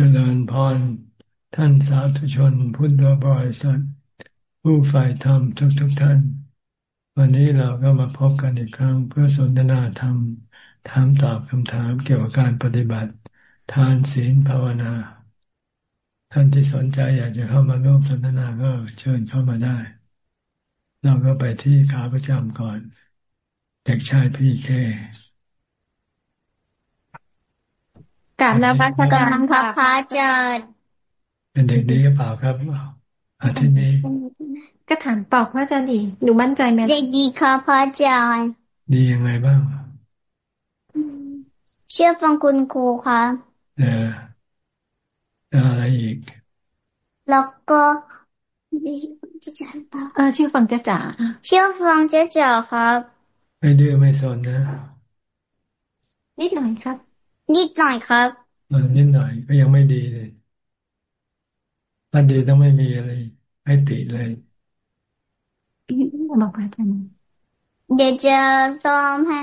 เจริญพร ท่านสาธุชนพุทธบริษัทผู้ฝ่ายธรรมทุกทุกท่าน วันนี้เราก็มาพบกันอีกครั้งเพื่อสนทนาธรรม ถามตอบคำถามเกี่ยวกับการปฏิบัติ ทานศีลภาวนา ท่านที่สนใจอยากจะเข้ามาร่วมสนทนาก็เชิญเข้ามาได้ เราก็ไปที่ขาประจำก่อน เด็กชายพี่เค กับนภัสการพระพระอาจารย์เป็นเด็กดีหรือเปล่าครับอาทิตย์นี้ ก็ถามปอกว่าจะดีหนูมั่นใจไหมเด็กดีค่ะพระอาจารย์ดียังไงบ้างเชื่อฟังคุณครูค่ะเอออะไรอีก แล้วก็จะจ๋าเปล่าเออชื่อฟังจะจ๋าเชื่อฟังจะจ๋าครับ ไม่ดื้อไม่สนนะ นิดหน่อยครับ นิดหน่อยครับอนิดหน่อยก็ยังไม่ดีเลย ถ้าดีต้องไม่มีอะไร ให้ติเลยบอกอาจารย์เดี๋ยวจะซ้อมให้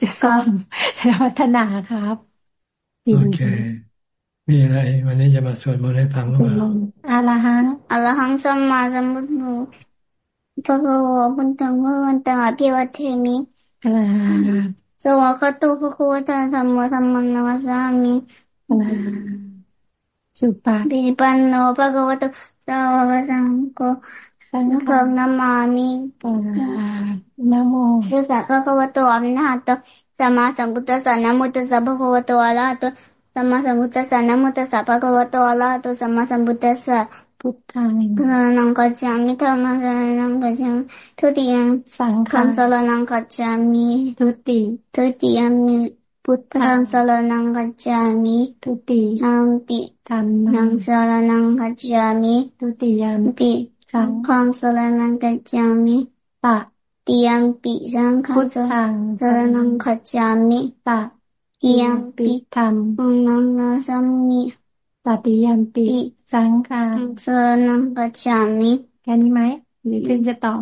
จะซ้อมจะพัฒนาครับโอเค มีอะไร วันนี้จะมาสวดมนต์ให้ฟังว่าอาลาหังอาลาหังสัมมาสัมพุทโธพระโกพุทธังพระวันตังอภิวัตเทมิอาลาหัง สวากาตุภะคะวะตาธรรมะธรรมังนัมสามิสุปาปิปันโนภะคะวะโตสาวกสังโฆสังฆนามามินะโมตัสสะภะคะวะโตอะระหะโตสัมมาสัมพุทธัสสะนะโมตัสสะภะคะวะโตอะระหะโตสัมมาสัมพุทธัสสะนะโมตัสสะภะคะวะโตอะระหะโตสัมมาสัมพุทธัสสะ พุทธังสรนังกัจจามิธรรมังสรนังกัจจามิทุติยังสังฆังสรนังกัจจามิทุติทุติยมิพุทธังสรนังกัจจามิทุติยัมปิธรรมังสรนังกัจจามิทุติยัมปิสังฆังสรนังกัจจามิตะติยัมปิสังฆังสรนังกัจจามิตะติยัมปิธรรมังนังนาสัมมิ ตติยมปิสังฆาสนังกัจฉามิแค่นี้ไหมหรือเพิ่งจะต่อ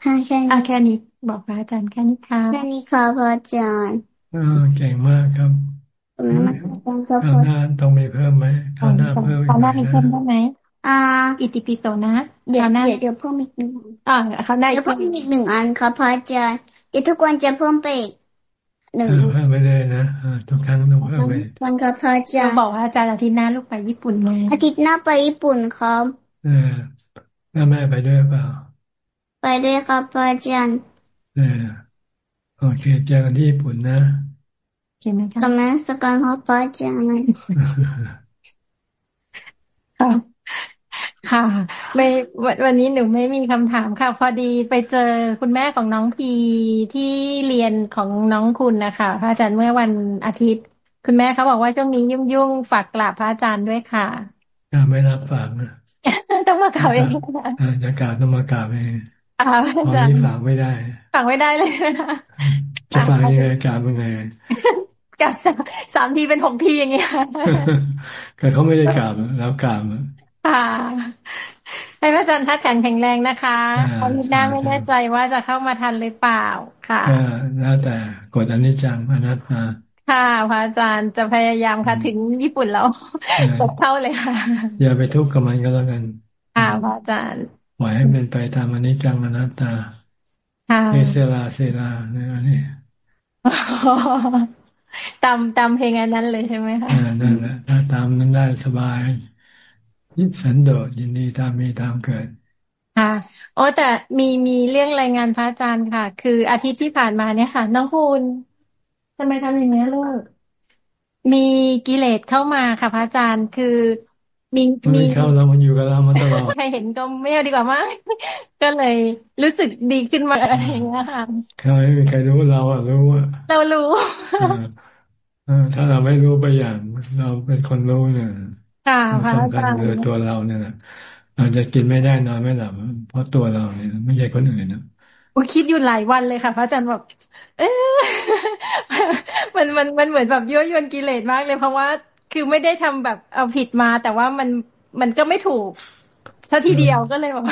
แค่นี้อะแค่นี้บอกพระอาจารย์แค่นี้ค่ะแค่นี้ค่ะพระอาจารย์อ่าเก่งมากครับข้าวหน้าต้องมีเพิ่มไหมข้าวหน้าเพิ่มข้าวหน้ามีเพิ่มได้ไหมอ่า อิติปิโสนะ เดี๋ยวเดี๋ยวเพิ่มอีกหนึ่งอ่าเขาได้เดี๋ยวเพิ่มอีกหนึ่งอันค่ะพระอาจารย์เดี๋ยวทุกวันจะเพิ่มไปอีก หนึ่งเพิ่มไปเลยนะทุกครั้งต้องเพิ่มไปวันกับพระอาจารย์บอกว่าอาจารย์อาทิตย์หน้าลูกไปญี่ปุ่นไงอาทิตย์หน้าไปญี่ปุ่นครับเออแม่แม่ไปด้วยเปล่า ไปด้วยครับพระอาจารย์เออโอเคเจอกันที่ญี่ปุ่นนะเห็นไหมคะกำลังสกังครับพระอาจารย์ครับ ค่ะ ไม่วันนี้หนูไม่มีคำถามค่ะ พอดีไปเจอคุณแม่ของน้องพีที่เรียนของน้องคุณนะคะพระอาจารย์เมื่อวันอาทิตย์ คุณแม่เขาบอกว่าช่วงนี้ยุ่งยุ่งฝากกราบพระอาจารย์ด้วยค่ะไม่รับฝากนะต้องมากราบเองจะกราบต้องมากราบเองอาจารย์ฝากไม่ได้ฝากไม่ได้เลยจะฝากยังไงกราบยังไงกราบสามทีเป็นหกทีอย่างเงี้ยก็เขาไม่ได้กราบแล้วกราบ ค่ะให้พระอาจารย์ทัดแข็งแข็งแรงนะคะคราวนี้หน้าไม่แน่ใจว่าจะเข้ามาทันหรือเปล่าค่ะแล้วแต่กดอนิจจังอนัตตาค่ะพระอาจารย์จะพยายามค่ะถึงญี่ปุ่นแล้วกดเข้าเลยค่ะ อย่าไปทุกข์กับมันก็แล้วกัน ค่ะพระอาจารย์ปล่อยให้เป็นไปตามอนิจจังอนัตตาค่ะเซลาเซลาเนี่ยนี่ตามตามเพลงอันนั้นเลยใช่ไหมคะนั่นแหละถ้าตามนั้นได้สบาย ยินสันโดษยินดีตามมีตามเกิดค่ะโอ้แต่มีมีเรื่องรายงานพระอาจารย์ค่ะ คืออาทิตย์ที่ผ่านมาเนี่ยค่ะ น้องคุณทำไมทำอย่างนี้ลูกมีกิเลสเข้ามาค่ะพระอาจารย์คือมีมีเข้าแล้วมันอยู่กับเรามาตลอดใครเห็นก็ไม่เอาดีกว่ามั้งก็เลยรู้สึกดีขึ้นมาอะไรอย่างเงี้ยค่ะใครไม่มีใครรู้เราอะรู้ว่าเรารู้ถ้าเราไม่รู้ไปอย่าง เราเป็นคนรู้เนี่ย ค่ะพระอาจารย์คือตัวเราเนี่ยนะเราจะกินไม่ได้นอนไม่หลับเพราะตัวเราเนี่ยไม่ใช่คนอื่นนะโอ้คิดอยู่หลายวันเลยค่ะ พระอาจารย์แบบ เอ๊มันมันมันเหมือนแบบยั่วยวนกิเลสมากเลยเพราะว่าคือไม่ได้ทำแบบเอาผิดมา แต่ว่ามันมันก็ไม่ถูกเท่าทีเดียวก็เลยแบบ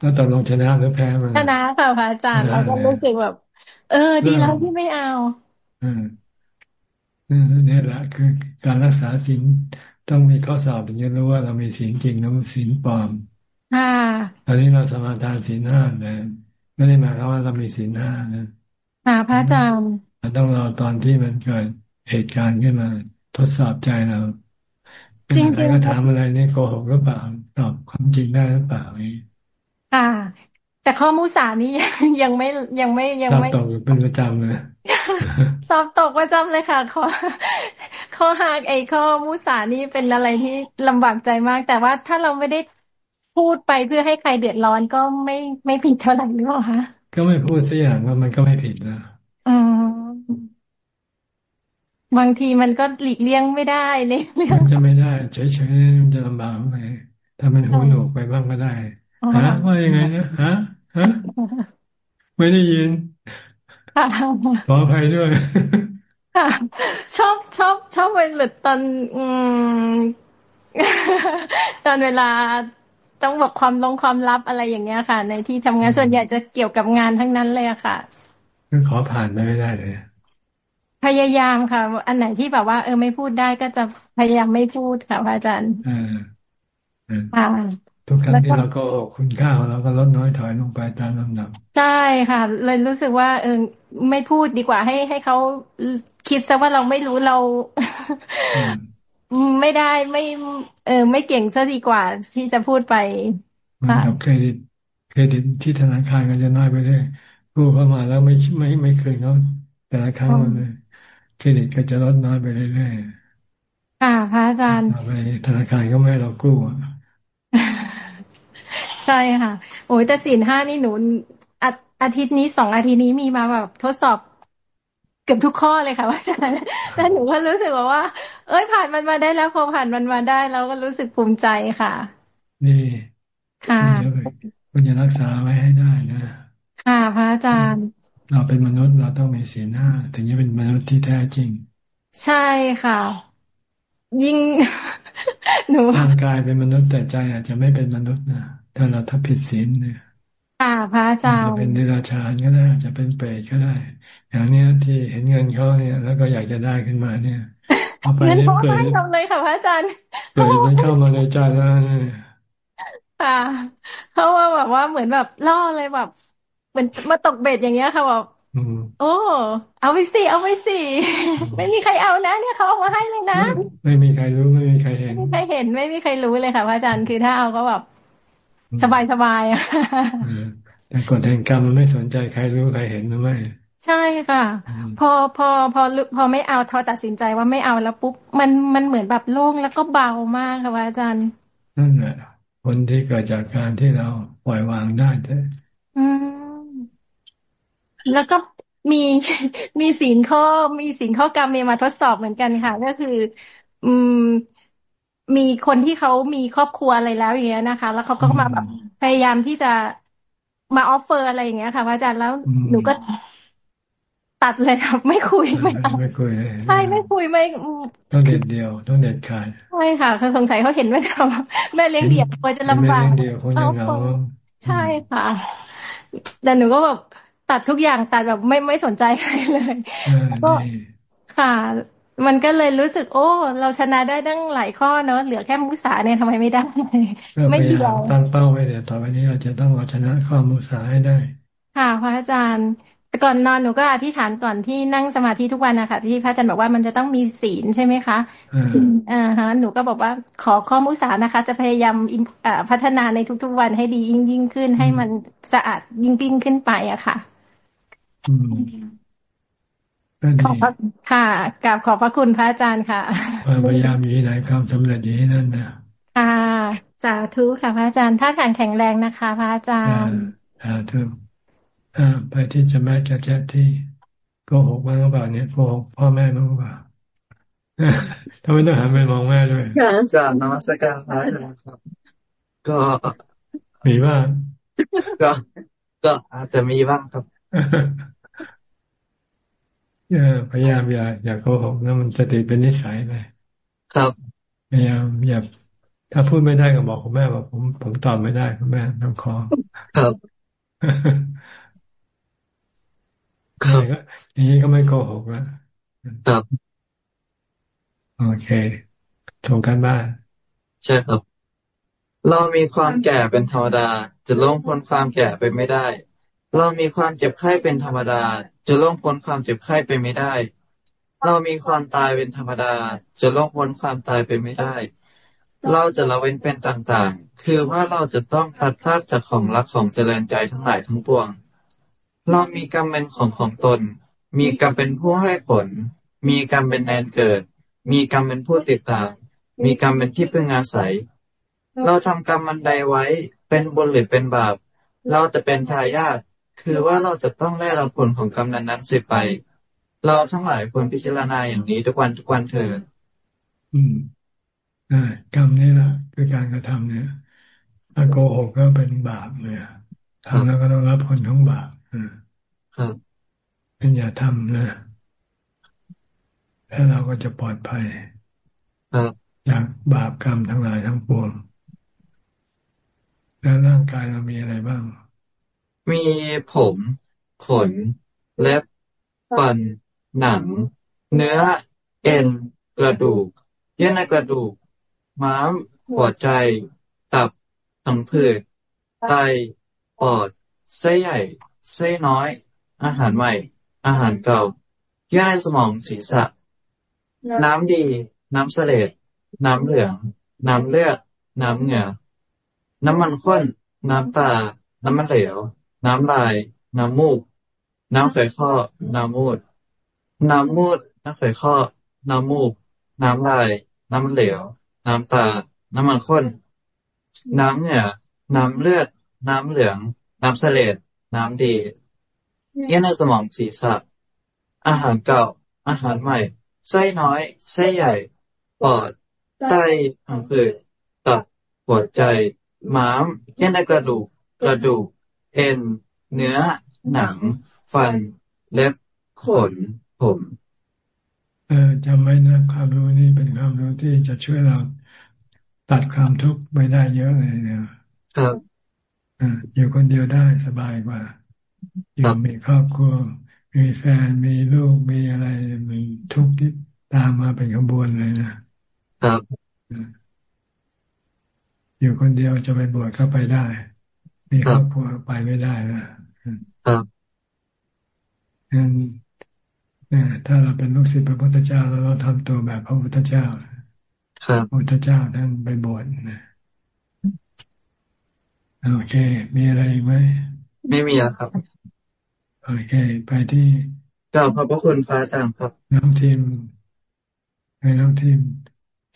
แล้วตอนลงชนะหรือแพ้มันชนะค่ะพระอาจารย์เราก็รู้สึกแบบ เออ ดีแล้วที่ไม่เอาอืมนี่แหละคือการรักษาศีล ต้องมีข้อสอบถึงจะรู้ว่าเรามีศีลจริงหรือศีลปลอมค่ะตอนนี้เราสมาทานศีลห้านะไม่ได้หมายความว่าเรามีศีลห้านะค่ะพระอาจารย์ต้องรอตอนที่มันเกิดเหตุการณ์ขึ้นมา ทดสอบใจเราจริงๆก็ถามอะไรนี่โกหกหรือเปล่าตอบความจริงได้หรือเปล่านี่ค่ะ แต่ข้อมูสานี้ยังไม่ยังไม่ยังไม่ตกเป็นประจำเลยสอบตกประจำเลยค่ะข้อข้อหากไอ้ข้อมูสานี้เป็นอะไรที่ลำบากใจมาก แต่ว่าถ้าเราไม่ได้พูดไปเพื่อให้ใครเดือดร้อนก็ไม่ไม่ผิดเท่าไหร่หรือเปล่าคะก็ไม่พูดสักอย่างว่ามันก็ไม่ผิดนะอืมบางทีมันก็หลีกเลี่ยงไม่ได้ในเรื่องจะไม่ได้เฉยๆมันจะลำบากไงถ้ามันหูหนวกไปบ้างก็ได้ฮะว่ายังไงนะฮะฮะ ไม่ได้ยินขออภัยด้วยชอบชอบชอบเป็นแบบตอน อืมตอนเวลาต้องบอกความลงความลับอะไรอย่างเงี้ยค่ะ ในที่ทำงานส่วนใหญ่จะเกี่ยวกับงานทั้งนั้นเลยอะค่ะขอผ่านไม่ได้เลย พยายามค่ะ อันไหนที่แบบว่าเออไม่พูดได้ก็จะพยายามไม่พูดค่ะพระอาจารย์อ่า ทุกครั้งที่เราก็คุณค่าของเราก็ลดน้อยถอยลงไปตามลำดับใช่ค่ะ เลยรู้สึกว่าเออไม่พูดดีกว่าให้ให้เขาคิดซะว่าเราไม่รู้เรา ไม่ได้ไม่ เออไม่เก่งซะดีกว่า ที่จะพูดไปมันกับเครดิตเครดิตที่ธนาคารก็จะน้อยไปเรื่อยกู้เข้ามาแล้วไม่ไม่ไม่เคยเขาแต่ละครั้งมันเลยเครดิตก็จะลดน้อยไปเรื่อยๆค่ะพระอาจารย์ไปธนาคารก็ไม่ให้เรากู้ ใช่ค่ะ โอ้ยแต่สินห้านี่หนูอาทิตย์นี้สองอาทิตย์นี้มีมาแบบทดสอบเกือบทุกข้อเลยค่ะว่าอาจารย์แต่หนูก็รู้สึกว่า เอ้ยผ่านมันมาได้แล้วพอผ่านมันมาได้เราก็รู้สึกภูมิใจค่ะ นี่ค่ะคุณจะรักษาไว้ให้ได้นะ ค่ะพระอาจารย์ เราเป็นมนุษย์เราต้องมีศีลห้าถึงจะเป็นมนุษย์ที่แท้จริง ใช่ค่ะ ยิ่ง หนูร่างกายเป็นมนุษย์แต่ใจอาจจะไม่เป็นมนุษย์นะ ถ้าเราทับผิดศีลเนี่ยค่ะพระอาจารย์จะเป็นเดรัจฉานก็ได้จะเป็นเปรตก็ได้ อย่างเนี้ยที่เห็นเงินเขาเนี่ย แล้วก็อยากจะได้ขึ้นมาเนี่ยเอาไปเล่นเปรตทำเลยค่ะพระอาจารย์เปรตมันเข้ามาในใจแล้วเนี่ยค่ะเขาว่าแบบว่าเหมือนแบบล่อเลยแบบ เหมือนมาตกเบ็ดอย่างเงี้ยค่ะแบบโอ้ เอาไปสิเอาไปสิไม่มีใครเอานะ เนี่ยเขาเอามาให้เลยนะ ไม่มีใครรู้ไม่มีใครเห็น ไม่มีใครเห็นไม่มีใครรู้เลยค่ะพระอาจารย์คือถ้าเอาก็แบบ สบายสบายอะแต่กฎแห่งกรรมมันไม่สนใจใครรู้ใครเห็นหรือไม่ใช่ค่ะ พอพอพอพอไม่เอาทอตัดสินใจว่าไม่เอาแล้วปุ๊บมันมันเหมือนแบบโล่งแล้วก็เบามากค่ะอาจารย์นั่นแหละผลที่เกิดจากการที่เราปล่อยวางได้อืมแล้วก็มีมีสินข้อมีสินข้อกรรมมีมาทดสอบเหมือนกันค่ะ ก็คือ อืม มีคนที่เขามีครอบครัวอะไรแล้วอย่างเงี้ยนะคะ แล้วเขาก็มาแบบพยายามที่จะมาออฟเฟอร์อะไรอย่างเงี้ยค่ะพระอาจารย์แล้วหนูก็ตัดเลยครับไม่คุยไม่เอาไม่คุยใช่ไม่คุยไม่ต้องเด็ดเดียวต้องเด็ดขาดใช่ค่ะเขาสงสัยเขาเห็นว่าจะแม่เลี้ยงเดี่ยวกลัวจะลำบากแม่เลี้ยงเดี่ยวคงจะเงาใช่ค่ะ แต่หนูก็แบบตัดทุกอย่างตัดแบบไม่ไม่สนใจใครเลยก็ค่ะ มันก็เลยรู้สึก โอ้ เราชนะได้ตั้งหลายข้อเนอะเหลือแค่มุสาเนี่ยทำไมไม่ได้ ไม่ยอมตั้งเป้าไว้เดี๋ยวต่อไปนี้เราจะต้องเอาชนะข้อมุสาให้ได้ ค่ะพระอาจารย์แต่ก่อนนอนหนูก็อธิษฐานก่อนที่นั่งสมาธิทุกวันนะคะที่พระอาจารย์บอกว่ามันจะต้องมีศีลใช่ไหมคะอ่าฮะหนูก็บอกว่าขอข้อมุสานะคะ จะพยายามพัฒนาในทุกๆวันให้ดียิ่งยิ่งขึ้นให้มันสะอาดยิ่งยิ่งขึ้นไปอะค่ะ อืม ขอบพระค่ะกราบขอบพระคุณพระอาจารย์ค่ะความพยายามอยู่ที่ไหนความสำเร็จอยู่ที่นั่นนะค่ะสาธุค่ะพระอาจารย์ถ้าแข็งแข็งแรงนะคะ พระอาจารย์สาธุอ่าไปที่จะแม่จะแจ๊ที่โกหกบ้างหรือเปล่าเนี่ยโกหกพ่อแม่บ้างหรือเปล่าทำไมต้องหันไปมองแม่ด้วยจากนมัสการพระอาจารย์ครับ ก็มีบ้างก็ก็อาจจะมีบ้างครับ พยายามอย่าอย่าโกหกนะมันจะติดเป็นนิสัยไปครับพยายามอย่าถ้าพูดไม่ได้ก็บอกคุณแม่ว่าผมผมตอบไม่ได้คุณแม่ต้องขอครับครับอย่างนี้ก็ไม่โกหกแล้วครับโอเคส่งกันบ้านใช่ครับ เรามีความแก่เป็นธรรมดา จะล่วงพ้นความแก่ไปไม่ได้ เรามีความเจ็บไข้เป็นธรรมดา จะล่วงพ้นความเจ็บไข้ไปไม่ได้ เรามีความตายเป็นธรรมดา จะล่วงพ้นความตายไปไม่ได้ เราจะละเว้นเป็นต่างๆ คือว่าเราจะต้องพลัดพรากจากของรักของเจริญใจทั้งหลายทั้งปวง เรามีกรรมเป็นของของตน มีกรรมเป็นผู้ให้ผล มีกรรมเป็นแดนเกิด มีกรรมเป็นผู้ติดตาม มีกรรมเป็นที่พึ่งอาศัย เราทำกรรมมันใดไว้ เป็นบุญหรือเป็นบาป เราจะเป็นทายาท คือว่าเราจะต้องได้รับผลของกรรมนั้นๆสืบไป เราทั้งหลายควรพิจารณาอย่างนี้ทุกวันทุกวันเถิดอืมอ่ากรรมนี่แหละคือการกระทำเนี่ยถ้าโกหกก็เป็นบาปเลยทำแล้วก็ต้องรับผลของบาปอืมครับเป็นอย่าทำนะแล้วเราก็จะปลอดภัยครับจากบาปกรรมทั้งหลายทั้งปวงแล้วร่างกายเรามีอะไรบ้าง มีผมขนเล็บฟันหนัง เนื้อเอ็นกระดูก เยื่อในกระดูก ม้ามหัวใจ ตับผังผืดไตปอดไส้ใหญ่ไส้น้อย อาหารใหม่ อาหารเก่า เยื่อในสมองศีรษะ น้ำดี น้ำเสลดน้ำเหลือง น้ำเลือด น้ำเหงื่อ น้ำมันข้น น้ำตา น้ำมันเหลว น้ำลาย น้ำมูก น้ำไขข้อ น้ำมูด น้ำมูด น้ำไขข้อ น้ำมูก น้ำลาย น้ำเหลว น้ำตา น้ำมันข้น น้ำเหงื่อน้ำเลือด น้ำเหลือง น้ำเสลดน้ำดีเยื่อในสมองศีรษะ อาหารเก่า อาหารใหม่ ไส้น้อย ไส้ใหญ่ ปอด ไตผังผืดตับหัวใจ ม้ามเยื่อในกระดูก กระดูก เอ็น เนื้อ หนัง ฟัน เล็บ ขน ผม เออจำไว้นะ ความรู้นี้เป็นความรู้ที่จะช่วยเราตัดความทุกข์ไปได้เยอะเลยเนี่ยครับอ่าอยู่คนเดียวได้สบายกว่า อยู่มีครอบครัว มีแฟนมีลูกมีอะไรมีทุกข์ที่ตามมาเป็นขบวนเลยนะครับอยู่คนเดียวจะไปบวชก็ไปได้ มีครอบครัวไปไม่ได้นะครับงั้นเนี่ยถ้าเราเป็นลูกศิษย์พระพุทธเจ้าแล้วเราทำตัวแบบพระพุทธเจ้าครับพระพุทธเจ้าท่านไปบวชนะโอเค มีอะไรอีกไหมไม่มีแล้วครับโอเค ไปที่กล่าวขอบพระคุณพระอาจารย์ครับ น้องทีมไอ้น้องทีม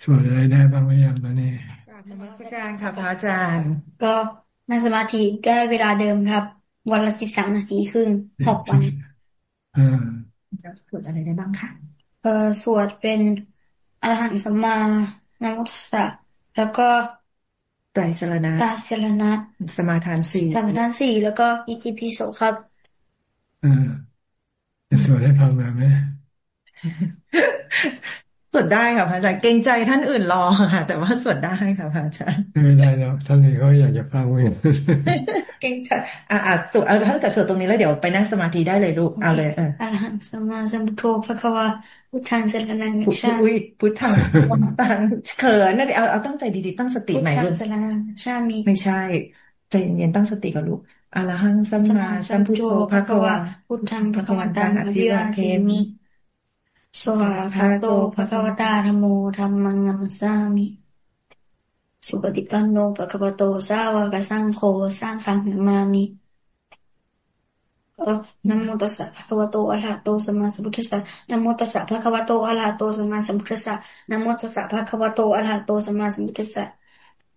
สวดอะไรได้บ้างหรือยังตอนนี้กราบนมัสการค่ะพระอาจารย์ ก็ นั่งสมาธิได้เวลาเดิมครับ วันละสิบสามนาทีครึ่งหกวันอ่าจะสวดอะไรได้บ้างคะเอ่อสวดเป็นอรหังสัมมานะโมตัสสะแล้วก็ไตรสรณะตาสรณะ สมาทานสี่สามด้านสี่แล้วก็อิติปิโสครับอ่าจะสวดให้ฟังหน่อยไหม สวดได้ค่ะพระอาจารย์เกรงใจท่านอื่นรอค่ะ แต่ว่าสวดได้ค่ะพระอาจารย์ไม่ได้แล้วท่านนี้เขาอยากจะฟังเองเกรงใจอ่าอ่าสวดเอาถ้าเกิดสวดตรงนี้แล้วเดี๋ยวไปนั่งสมาธิได้เลยลูกเอาเลยเอออรหังสัมมาสัมพุทโธภะคะวะพุทธังสรณังกัพุจฉามิอุ้ยพุทธังวันตังเขินนะเดี๋ยวเอาเอาตั้งใจดีๆตั้งสติพุทใหม่ธัลูงกสรณังกัจฉามิไม่ใช่ใจเย็นๆตั้งสติก่อนลูกอะระหังสัมสัมมามาสัสัมมพุพุททโธโธภะภะคะคะวะวะพุทธังภะภะคะคะวัวันนตัตังงออภิภิวาวาเทเทมิมิ สวากขาโตภะคะวตาธัมโมธัมมังนัมสามิ สุปฏิปันโนภะคะวโตสาวกสังโฆสังฆังมามินะโมตัสสะภะคะวะโตอะระหะโตสัมมาสัมพุทธัสสะนะโมตัสสะภะคะวะโตอะระหะโตสัมมาสัมพุทธัสสะนะโมตัสสะภะคะวะโตอะระหะโตสัมมาสัมพุทธัสสะ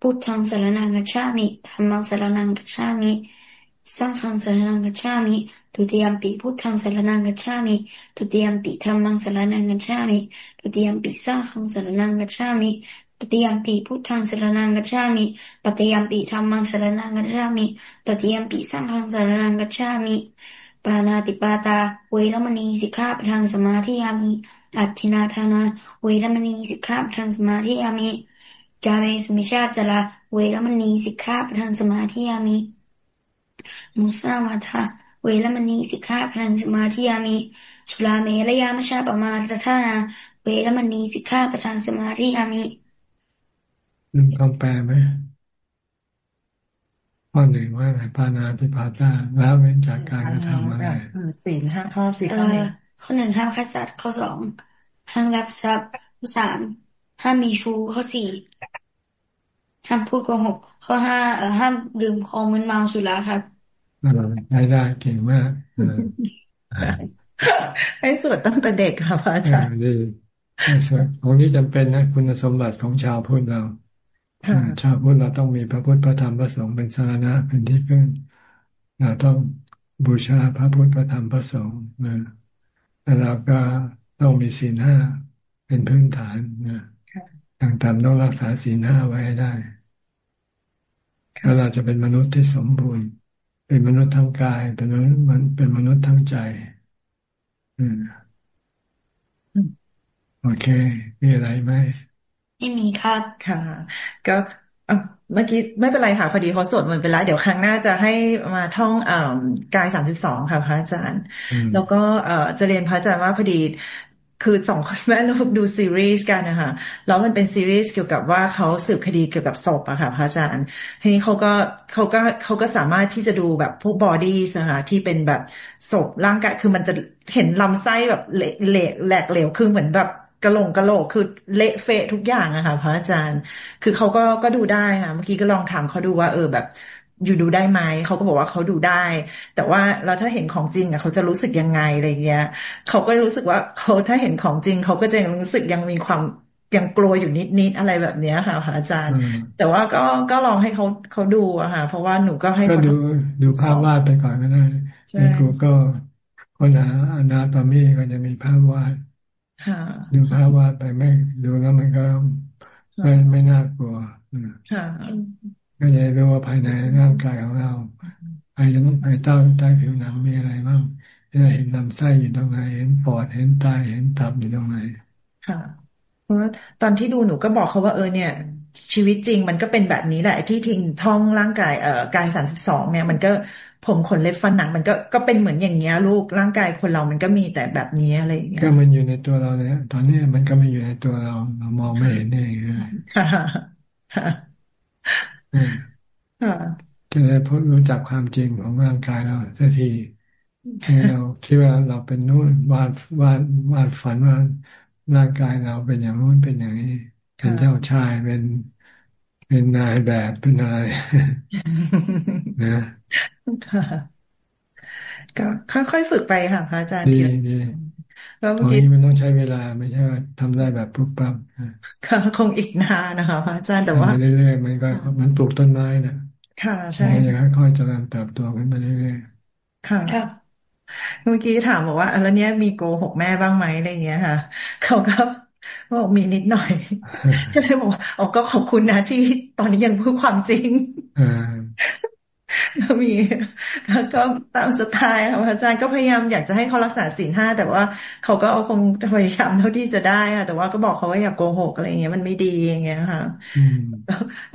พุทธังสรณังกัจฉามิธัมมังสรณังกัจฉามิ สังฆังสรณังกัจฉามิทุติยมปิพุทธังสรณังกัจฉามิทุติยมปิธัมมังสรณังกัจฉามิทุติยมปิสังฆังสรณังกัจฉามิตติยมปิพุทธังสรณังกัจฉามิตติยมปิธัมมังสรณังกัจฉามิตติยมปิสังฆังสรณังกัจฉามิปานาติปาตา เวรมณีสิกขาปะทังสมาธิยามิอัตถินาทานา เวรมณีสิกขาปะทังสมาธิยามิกาเมสุมิชาจลาเวรมณีสิกขาปะทังสมาธิยามิ มุสาวาทาเวรมณีสิกขาปะทังสมาธิยามิสุลาเมรยามชาปมาทฐานาเวรมณีสิกขาปะทังสมาธิยามิลืมคำแปลไหมข้อหนึ่งว่าไงปานาติปาตาแล้วเว้นจากการกระทำอะไรสี่ห้าข้อสี่ข้อหนึ่งข้อหนึ่งห้ามฆ่าสัตว์ข้อสองห้ามรับทรัพย์ข้อสามห้ามมีชู้ข้อสี่ห้ามพูดโกหกข้อห้าเอ่อห้ามดื่มของมึนเมาสุราครับ ได้ได้เก่งมากให้สวดตั้งแต่เด็กค่ะพระอาจารย์ดีของนี้จำเป็นนะ คุณสมบัติของชาวพุทธเราชาวพุทธเราต้องมีพระพุทธพระธรรมพระสงฆ์เป็นสารณะเป็นที่พึ่งเราต้องบูชาพระพุทธพระธรรมพระสงฆ์นะแล้วเราก็ต้องมีศีลห้าเป็นพื้นฐานนะต่างๆต้องรักษาศีลห้าไว้ให้ได้แล้วเราจะเป็นมนุษย์ที่สมบูรณ์ เป็นมนุษย์ทั้งกาย เป็นมนุษย์มันเป็นมนุษย์ทั้งใจอืมโอเค มีอะไรไหมไม่มีครับค่ะ ก็เมื่อกี้ไม่เป็นไรค่ะ พอดีเขาสวดมนต์ไปแล้ว เดี๋ยวครั้งหน้าจะให้มาท่องอกายสามสิบสองค่ะพระอาจารย์ แล้วก็จะเรียนพระอาจารย์ว่าพอดี คือสองคนแม่ลูกดูซีรีส์กันนะคะแล้วมันเป็นซีรีส์เกี่ยวกับว่าเขาสืบคดีเกี่ยวกับศพอะค่ะพระอาจารย์ทีนี้เขาก็เขาก็เขาก็สามารถที่จะดูแบบพวกบอดี้นะคะที่เป็นแบบศพร่างกายคือมันจะเห็นลำไส้แบบเละแหลกเหลวคือเหมือนแบบกระโหลงกระโหลกคือเละเฟะทุกอย่างอะค่ะพระอาจารย์ คือเขาก็ก็ดูได้ค่ะเมื่อกี้ก็ลองถามเขาดูว่าเออแบบ อยู่ดูได้ไหมเขาก็บอกว่าเขาดูได้ แต่ว่าเราถ้าเห็นของจริงอะเขาจะรู้สึกยังไงอะไรเงี้ยเขาก็รู้สึกว่าเขาถ้าเห็นของจริง เขาก็จะยังรู้สึกยังมีความยังกลัวอยู่นิดๆอะไรแบบเนี้ยค่ะพระอาจารย์ แต่ว่าก็ก็ลองให้เขาเขาดูอะค่ะเพราะว่าหนูก็ให้เขาดูดูภาพวาดไปก่อนก็ได้ในกูก็คนหาอนาตอมี่ก็จะมีภาพวาดดูภาพวาดไปไม่ดูแล้วมันก็ไม่ไม่น่ากลัว ก็จะรู้ว่าภายในร่างกายของเราภายในภายใต้ใต้ผิวหนังมีอะไรบ้างจะเห็นลำไส้อยู่ตรงไหนเห็นปอดเห็นไตเห็นตับอยู่ตรงไหนค่ะเพราะตอนที่ดูหนูก็บอกเขาว่าเออเนี่ย ชีวิตจริงมันก็เป็นแบบนี้แหละ ที่ทิ้งท่องร่างกายเอ่อกายสามสิบสองเนี่ย มันก็ผมขนเล็บฟันหนังมันก็ก็เป็นเหมือนอย่างเงี้ย ลูกร่างกายคนเรามันก็มีแต่แบบนี้อะไรอย่างเงี้ยก็มันอยู่ในตัวเราเนี่ยตอนนี้มันก็ไม่อยู่ในตัวเราเรามองไม่เห็นเอง จะได้พรู้จักความจริงของร่างกายเราสักทีที่เราคิดว่าเราเป็นนู่นวาดวาดวาดฝันว่าร่างกายเราเป็นอย่างนู้นเป็นอย่างนี้เป็นเจ้าชายเป็นเป็นนายแบบเป็นอะไรนะก็ค่อยๆฝึกไปค่ะพระอาจารย์ดีดี แล้วเมื่อกี้มันต้องใช้เวลาไม่ใช่ว่าทำได้แบบปุ๊บปั๊บค่ะคงอีกนานนะคะพระอาจารย์แต่ว่าเรื่อยๆมันก็มันปลูกต้นไม้น่ะค่ะใช่อย่างนั้นค่อยเจริญเติบโตขึ้นไปเรื่อยๆค่ะเมื่อกี้ถามบอกว่าแล้วเนี้ยมีโกหกแม่บ้างไหมอะไรเงี้ยค่ะ เขาก็บอกมีนิดหน่อยก็เลยบอกอ๋อก็ขอบคุณนะที่ตอนนี้ยังพูดความจริง ก็มีก็ตามสไตล์ค่ะอาจารย์ก็พยายามอยากจะให้เขารักษาศีลห้าแต่ว่าเขาก็คงพยายามเท่าที่จะได้ค่ะแต่ว่าก็บอกเขาว่าอย่าโกหกอะไรเงี้ยมันไม่ดีอย่างเงี้ยค่ะ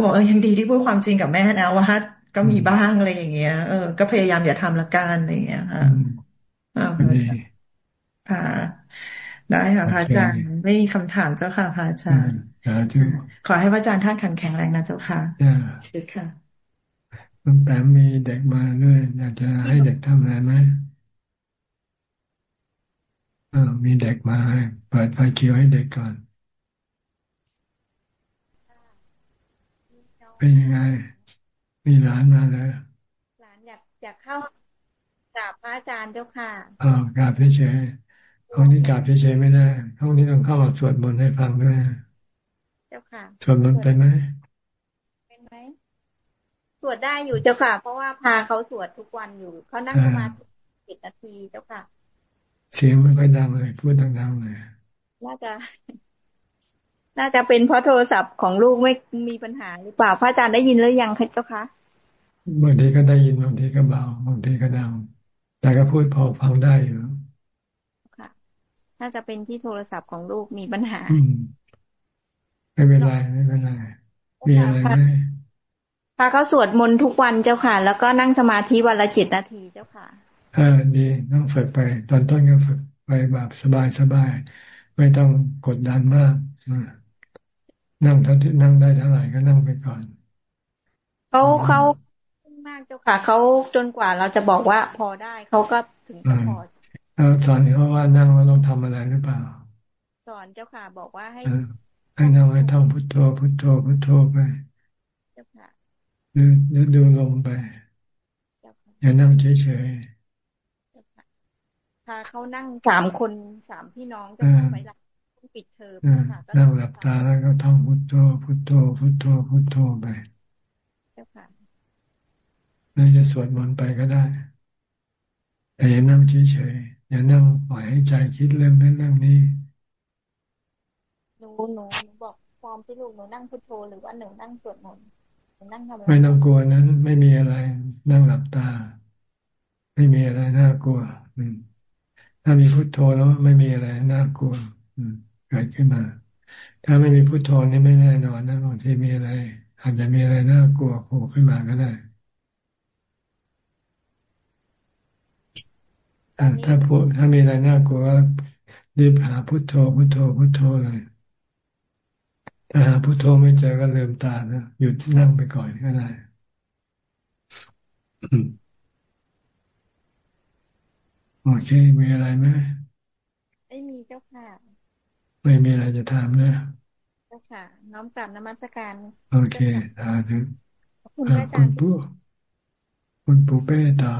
บอกเออยังดีที่พูดความจริงกับแม่นะว่าก็มีบ้างอะไรอย่างเงี้ยเออก็พยายามอย่าทำละกันอะไรเงี้ยค่ะค่ะได้ค่ะพระอาจารย์ไม่มีคำถามเจ้าค่ะพระอาจารย์ขอให้พระอาจารย์ท่านแข็งแรงนะเจ้าค่ะเชิญค่ะ คุณแปมมีเด็กมาด้วย อยากจะให้เด็กทำอะไรไหมอ่ามีเด็กมาเปิดไฟคิวให้เด็กก่อน เป็นยังไง มีหลานมาแล้วหลานอยากอยากเข้ากราบพระอาจารย์เจ้าค่ะอ๋อกราบเฉยๆห้องนี้กราบเฉยๆไม่ได้ห้องนี้ต้องเข้ามาสวดมนต์ให้ฟังด้วยเจ้าค่ะสวดมนต์เป็นไหม สวดได้อยู่เจ้าค่ะ เพราะว่าพาเขาสวดทุกวันอยู่เขานั่งสมาธิสิบนาทีเจ้าค่ะ เสียงไม่ค่อยดังเลย พูดดังๆเลยน่าจะ น่าจะเป็นเพราะโทรศัพท์ของลูกไม่มีปัญหาหรือเปล่าพระอาจารย์ได้ยินหรือยังคะเจ้าคะบางทีก็ได้ยินบางทีก็เบาบางทีก็ดังแต่ก็พูดพอฟังได้อยู่ค่ะ น่าจะเป็นที่โทรศัพท์ของลูกมีปัญหาไม่เป็นไรไม่เป็นไรมีอะไรไหม พาเขาสวดมนต์ทุกวันเจ้าค่ะ แล้วก็นั่งสมาธิวันละเจ็ดนาทีเจ้าค่ะเออดีต้องฝึกไป ตอนต้นก็ฝึกไปแบบสบายสบายไม่ต้องกดดันมากนั่งเท่าที่นั่งได้เท่าไหร่ก็นั่งไปก่อนเขาเขามากเจ้าค่ะเขาจนกว่าเราจะบอกว่าพอได้เขาก็ถึงจะพอเราสอนเขาว่านั่งแล้วต้องทำอะไรหรือเปล่า สอนเจ้าค่ะบอกว่าให้ให้นั่งให้ท่องพุทโธพุทโธพุทโธไปเจ้าค่ะ หรือหรือดูลงไป อย่านั่งเฉยๆพาเขานั่งสามคนสามพี่น้องจะไปหลับปิดเทอมนั่งหลับตาแล้วก็ท่องพุทโธ พุทโธ พุทโธ พุทโธไปเจ้าค่ะหรือจะสวดมนต์ไปก็ได้ แต่อย่านั่งเฉยๆอย่านั่งปล่อยให้ใจคิดเรื่องนั้นเรื่องนี้หนูหนูหนูบอกฟอร์มที่ลูกหนูนั่งพุทโธหรือว่าหนูนั่งสวดมนต์ นั่งทำไม่ต้องกลัวนั้น ไม่มีอะไร นั่งหลับตา ไม่มีอะไรน่ากลัวถ้ามีพุทโธแล้วไม่มีอะไรน่ากลัวเกิดขึ้นมา ถ้าไม่มีพุทโธนี่ไม่แน่นอนนะบางทีมีอะไรอาจจะมีอะไรน่ากลัวโผล่ขึ้นมาก็ได้ถ้าพูดถ้ามีอะไรน่ากลัวรีบหาพุทโธพุทโธพุทโธเลย ถ้าหาพุทโธไม่เจอก็ลืมตานะหยุดนั่งไปก่อนก็ได้โอเค มีอะไรไหมไม่มีเจ้าค่ะ ไม่มีอะไรจะถามนะเจ้าค่ะ น้อมกลับนมัสการ โอเคถาถึงคุณปู่คุณปู่เป้ตา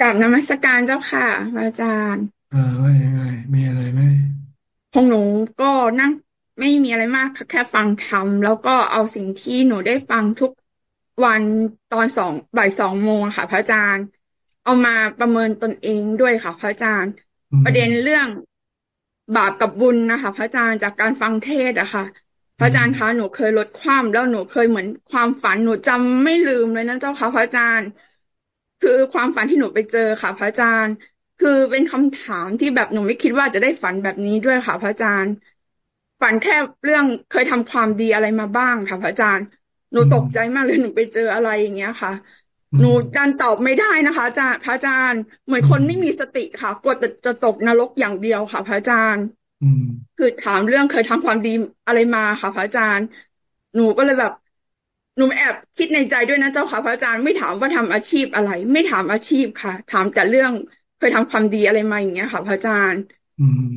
กับนมัสการเจ้าค่ะ อาจารย์ อ่าว่ายังไง มีอะไรไหม ของหนูก็นั่งไม่มีอะไรมากแค่ฟังธรรมแล้วก็เอาสิ่งที่หนูได้ฟังทุกวันตอนสองบ่ายสองโมงค่ะ พระอาจารย์ เอามาประเมินตนเองด้วยค่ะ พระอาจารย์ ประเด็นเรื่องบาปกับบุญนะคะ พระอาจารย์จากการฟังเทศอะค่ะ พระอาจารย์คะหนูเคยลดความแล้วหนูเคยเหมือนความฝันหนูจำไม่ลืมเลยนะเจ้าค่ะพระอาจารย์ คือความฝันที่หนูไปเจอค่ะ พระอาจารย์ คือเป็นคำถามที่แบบหนูไม่คิดว่าจะได้ฝันแบบนี้ด้วยค่ะพระอาจารย์ ฝันแค่เรื่องเคยทำความดีอะไรมาบ้างค่ะพระอาจารย์ หนูตกใจมากเลยหนูไปเจออะไรอย่างเงี้ยค่ะ หนูดันตอบไม่ได้นะคะอาจารย์พระอาจารย์ เหมือนคนไม่มีสติค่ะกลัวจะจะตกนรกอย่างเดียวค่ะ พระอาจารย์คือถามเรื่องเคยทำความดีอะไรมาค่ะ พระอาจารย์ หนูก็เลยแบบหนูแอบคิดในใจด้วยนะเจ้าค่ะพระอาจารย์ไม่ถามว่าทำอาชีพอะไร ไม่ถามอาชีพค่ะ ถามแต่เรื่อง ยทำความดีอะไรมาอย่างเงี้ยค่ะ พระอาจารย์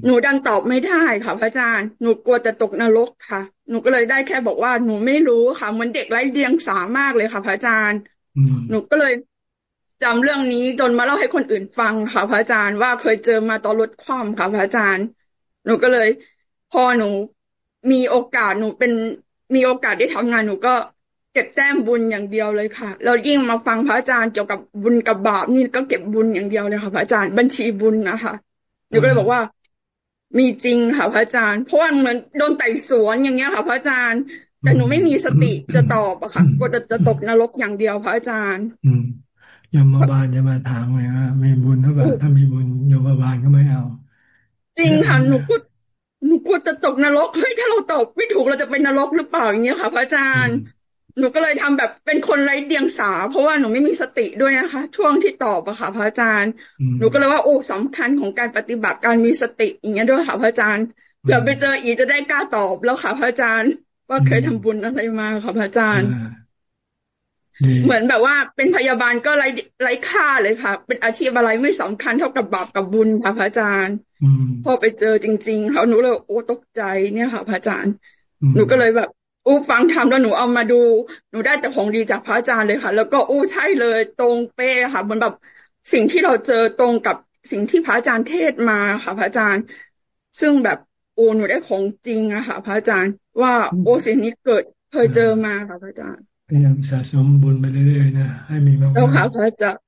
หนูดันตอบไม่ได้ค่ะ พระอาจารย์หนูกลัวจะตกนรกค่ะ หนูก็เลยได้แค่บอกว่าหนูไม่รู้ค่ะเหมือนเด็กไร้เดียงสามากเลยค่ะ พระอาจารย์หนูก็เลยจำเรื่องนี้จนมาเล่าให้คนอื่นฟังค่ะ พระอาจารย์ว่าเคยเจอมาตอนลดความค่ะพระอาจารย์ หนูก็เลย พอหนูมีโอกาสหนูเป็นมีโอกาสได้ทำงานหนูก็ เก็บแต้มบุญอย่างเดียวเลยค่ะ เรายิ่งมาฟังพระอาจารย์เกี่ยวกับบุญกับบาปนี่ก็เก็บบุญอย่างเดียวเลยค่ะ พระอาจารย์บัญชีบุญนะคะหนูก็เลยบอกว่า มีจริงค่ะ พระอาจารย์เพราะว่าเหมือนโดนไต่สวนอย่างเงี้ยค่ะ พระอาจารย์ แต่หนูไม่มีสติจะตอบอะค่ะก็จะจะตกนรกอย่างเดียวพระอาจารย์ อืมยมบาลจะมาถามไงว่ามีบุญหรือเปล่าถ้ามีบุญยมบาลก็ไม่เอา จริงค่ะหนูก็หนูกลัวจะตกนรกเฮ้ยถ้าเราตอบไม่ถูกเราจะเป็นนรกหรือเปล่าอย่างเงี้ยค่ะ พระอาจารย์ หนูก็เลยทำแบบเป็นคนไร้เดียงสา เพราะว่าหนูไม่มีสติด้วยนะคะ ช่วงที่ตอบอะค่ะ พระอาจารย์ หนูก็เลยว่าโอ้สำคัญของการปฏิบัติการมีสติอย่างเงี้ยด้วยค่ะพระอาจารย์เผื่อไปเจออีกจะได้กล้าตอบแล้วค่ะพระอาจารย์ ว่าเคยทำบุญอะไรมาค่ะพระอาจารย์ เหมือนแบบว่าเป็นพยาบาลก็ไร้ไร้ค่าเลยค่ะ เป็นอาชีพอะไรไม่สำคัญเท่ากับบาปกับบุญค่ะพระอาจารย์พอไปเจอจริง ๆเขาหนูเลยโอ้ตกใจเนี่ยค่ะพระอาจารย์ หนูก็เลยแบบ อู้ฟังทำแล้วหนูเอามาดู หนูได้แต่ของดีจากพระอาจารย์เลยค่ะ แล้วก็อู้ใช่เลยตรงเป๊ะค่ะเหมือนแบบสิ่งที่เราเจอตรงกับสิ่งที่พระอาจารย์เทศมาค่ะ พระอาจารย์ ซึ่งแบบโอ้หนูได้ของจริงอะค่ะ พระอาจารย์ ว่าโอ้สิ่งนี้เกิดเคยเจอมาค่ะพระอาจารย์พยายามสะสมบุญไปเรื่อยๆนะให้มีมากๆแล้วค่ะพระอาจารย์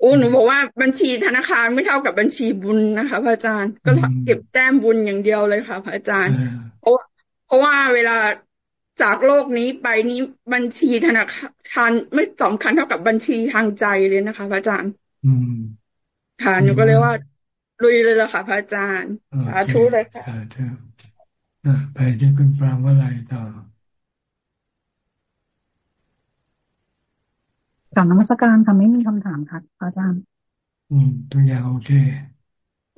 โอ้หนูบอกว่าบัญชีธนาคารไม่เท่ากับบัญชีบุญนะคะ พระอาจารย์ก็เก็บแต้มบุญอย่างเดียวเลยค่ะ พระอาจารย์เพราะเพราะว่าเวลา จากโลกนี้ไปนี้บัญชีธนาคารไม่สำคัญเท่ากับบัญชีทางใจเลยนะคะ พระอาจารย์อืมค่ะหนูก็เลยว่าลุยเลยละค่ะ พระอาจารย์สาธุเลยค่ะสาธุไปที่คุณปรางว่าอะไรต่อกับนมัสการค่ะไม่มีคำถามค่ะอาจารย์ อืมตัวอย่างโอเค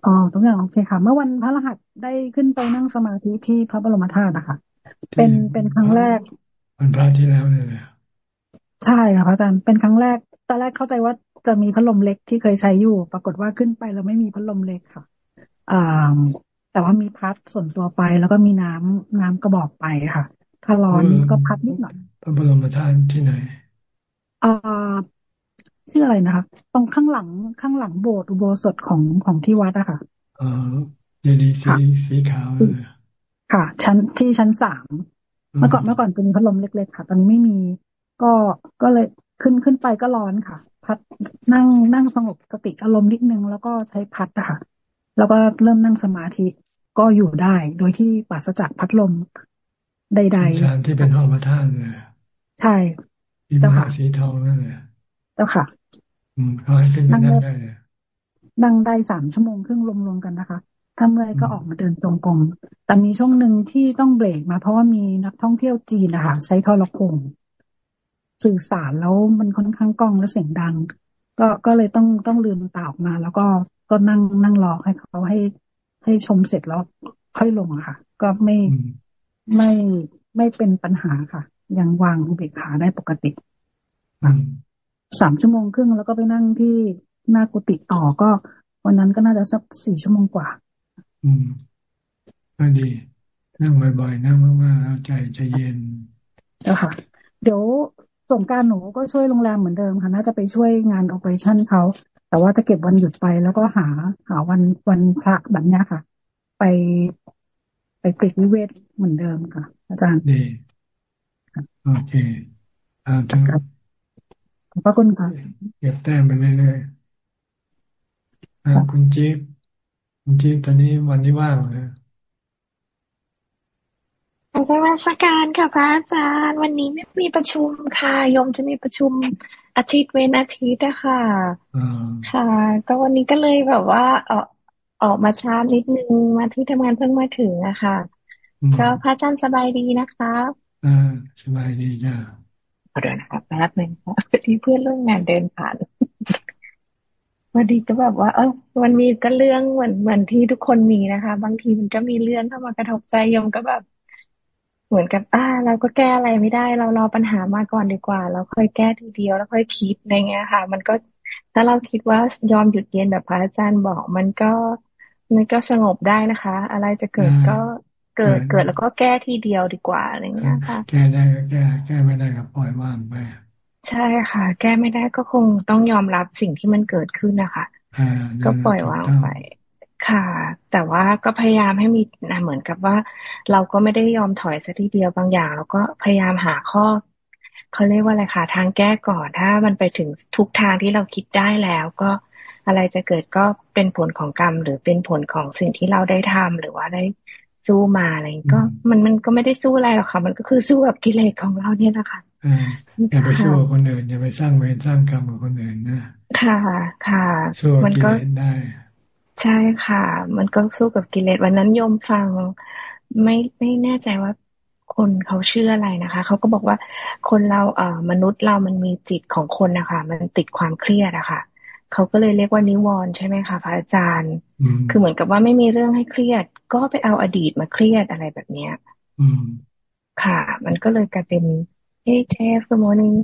อ๋อทุกอย่างโอเคค่ะ เมื่อวันพระรหัสได้ขึ้นไปนั่งสมาธิที่พระบรมธาตุนะคะ เป็นเป็นครั้งแรกวันพระที่แล้วเลยใช่ค่ะพระอาจารย์เป็นครั้งแรกตอนแรกเข้าใจว่าจะมีพัดลมเล็กที่เคยใช้อยู่ ปรากฏว่าขึ้นไปแล้วไม่มีพัดลมเล็กค่ะอ่าแต่ว่ามีพัดส่วนตัวไป แล้วก็มีน้ำน้ำกระบอกไปค่ะ ถ้าร้อนก็พัดนิดหน่อยพระบรมธาตุที่ไหนอ่าชื่ออะไรนะคะ ตรงข้างหลังข้างหลังโบสถ์อุโบสถของของที่วัดอะค่ะอ๋อเยดีสีสีขาวเลย ค่ะ ชั้นที่ชั้นสามเมื่อก่อนเมื่อก่อนจะมีพัดลมเล็กๆค่ะ ตอนนี้ไม่มี ก็ก็เลยขึ้นขึ้นไปก็ร้อนค่ะ พัดนั่งนั่งสงบสติอารมณ์นิดนึง แล้วก็ใช้พัดอะค่ะ แล้วก็เริ่มนั่งสมาธิก็อยู่ได้ โดยที่ปราศจากพัดลมใดๆชั้นที่เป็นห้องพระธาตุเลยใช่เจ้าค่ะสีทองนั่นเลยเจ้าค่ะอืมเขาให้ขึ้นไปนั่งได้เลยนั่งได้สามชั่วโมงครึ่งรวมๆกันนะคะ ถ้าเมื่อยก็ออกมาเดินตรงกลมแต่มีช่วงหนึ่งที่ต้องเบรกมา เพราะว่ามีนักท่องเที่ยวจีนนะคะใช้โทรโขงสื่อสารแล้วมันค่อนข้างกล้องและเสียงดัง ก็ก็เลยต้องต้องลืมตาออกมา แล้วก็ก็นั่งนั่งรอให้เขาให้ให้ชมเสร็จแล้วค่อยลงอะค่ะ ก็ไม่ไม่ไม่เป็นปัญหาค่ะ ยังวางอุเบกขาได้ปกติสามชั่วโมงครึ่งแล้วก็ไปนั่งที่หน้ากุฏิต่อก็ วันนั้นก็น่าจะสักสี่ชั่วโมงกว่า อืมก็ดี นั่งบ่อยๆ นั่งมากๆแล้วใจจะเย็นแล้วค่ะ เดี๋ยวส่งการหนูก็ช่วยโรงแรมเหมือนเดิมค่ะน่าจะไปช่วยงานโอเปอเรชั่นเขาแต่ว่าจะเก็บวันหยุดไปแล้วก็หาหาวันวันพระแบบนี้ค่ะ ไปไปปริกวิเวทเหมือนเดิมค่ะ อาจารย์ดีโอเคอ่าทั้งขอบพระคุณค่ะเก็บแต้มไปเรื่อยๆอ่าคุณจิ๊บ คุณจิ๊บตอนนี้วันนี้ว่างเลยไปวัสการค่ะพระอาจารย์ วันนี้ไม่มีประชุมค่ะยมจะมีประชุมอาทิตย์เว้นอาทิตย์อะค่ะค่ะ ก็วันนี้ก็เลยแบบว่าออกออกมาช้านิดนึงมาที่ทำงานเพิ่งมาถึงอะค่ะก็พระอาจารย์สบายดีนะคะอ่าสบายดีจ้าเดี๋ยวนะครับแป๊บนึงค่ะที่เพื่อนร่วมงานเดินผ่าน วันดีก็แบบว่า เออมันมีก็เรื่องเหมือนเหมือนที่ทุกคนมีนะคะ บางทีมันก็มีเรื่องเข้ามากระทบใจยมก็แบบ เหมือนกับอ่า เราก็แก้อะไรไม่ได้ เรารอปัญหามาก่อนดีกว่าแล้วค่อยแก้ทีเดียวแล้วค่อยคิดอะไรเงี้ยค่ะ มันก็ถ้าเราคิดว่ายอมหยุดเย็นแบบพระอาจารย์บอก มันก็มันก็สงบได้นะคะ อะไรจะเกิดก็เกิดเกิดแล้วก็แก้ทีเดียวดีกว่าอะไรเงี้ยค่ะ แก้ได้ก็แก้แก้ไม่ได้ก็ปล่อยว่างไป ใช่ค่ะ แก้ไม่ได้ก็คงต้องยอมรับสิ่งที่มันเกิดขึ้นนะคะก็ปล่อยวางไปค่ะ แต่ว่าก็พยายามให้มีนะเหมือนกับว่า เราก็ไม่ได้ยอมถอยสักทีเดียวบางอย่าง เราก็พยายามหาข้อเขาเรียกว่าอะไรคะทางแก้ก่อนถ้ามันไปถึงทุกทางที่เราคิดได้แล้วก็อะไรจะเกิดก็เป็นผลของกรรม หรือเป็นผลของสิ่งที่เราได้ทำหรือว่าได้สู้มาอะไรก็ มันมันก็ไม่ได้สู้อะไรหรอกค่ะ มันก็คือสู้กับกิเลสของเราเนี่ยนะคะ อย่าไปสู้กับคนอื่นอย่าไปสร้างเวรสร้างกรรมกับคนอื่นนะค่ะค่ะสู้กับกิเลสได้ใช่ค่ะ มันก็สู้กับกิเลสวันนั้นโยมฟังไม่ไม่แน่ใจว่าคนเขาเชื่ออะไรนะคะเขาก็บอกว่าคนเราเอ่อมนุษย์เรามันมีจิตของคนนะคะมันติดความเครียดอะคะ่ะเขาก็เลยเรียกว่านิวรณ์ใช่ไหมคะพระอาจารย์ คือเหมือนกับว่าไม่มีเรื่องให้เครียด ก็ไปเอาอดีตมาเครียดอะไรแบบเนี้ยค่ะ มันก็เลยกลายเป็น เฮ้เชฟสมอนี้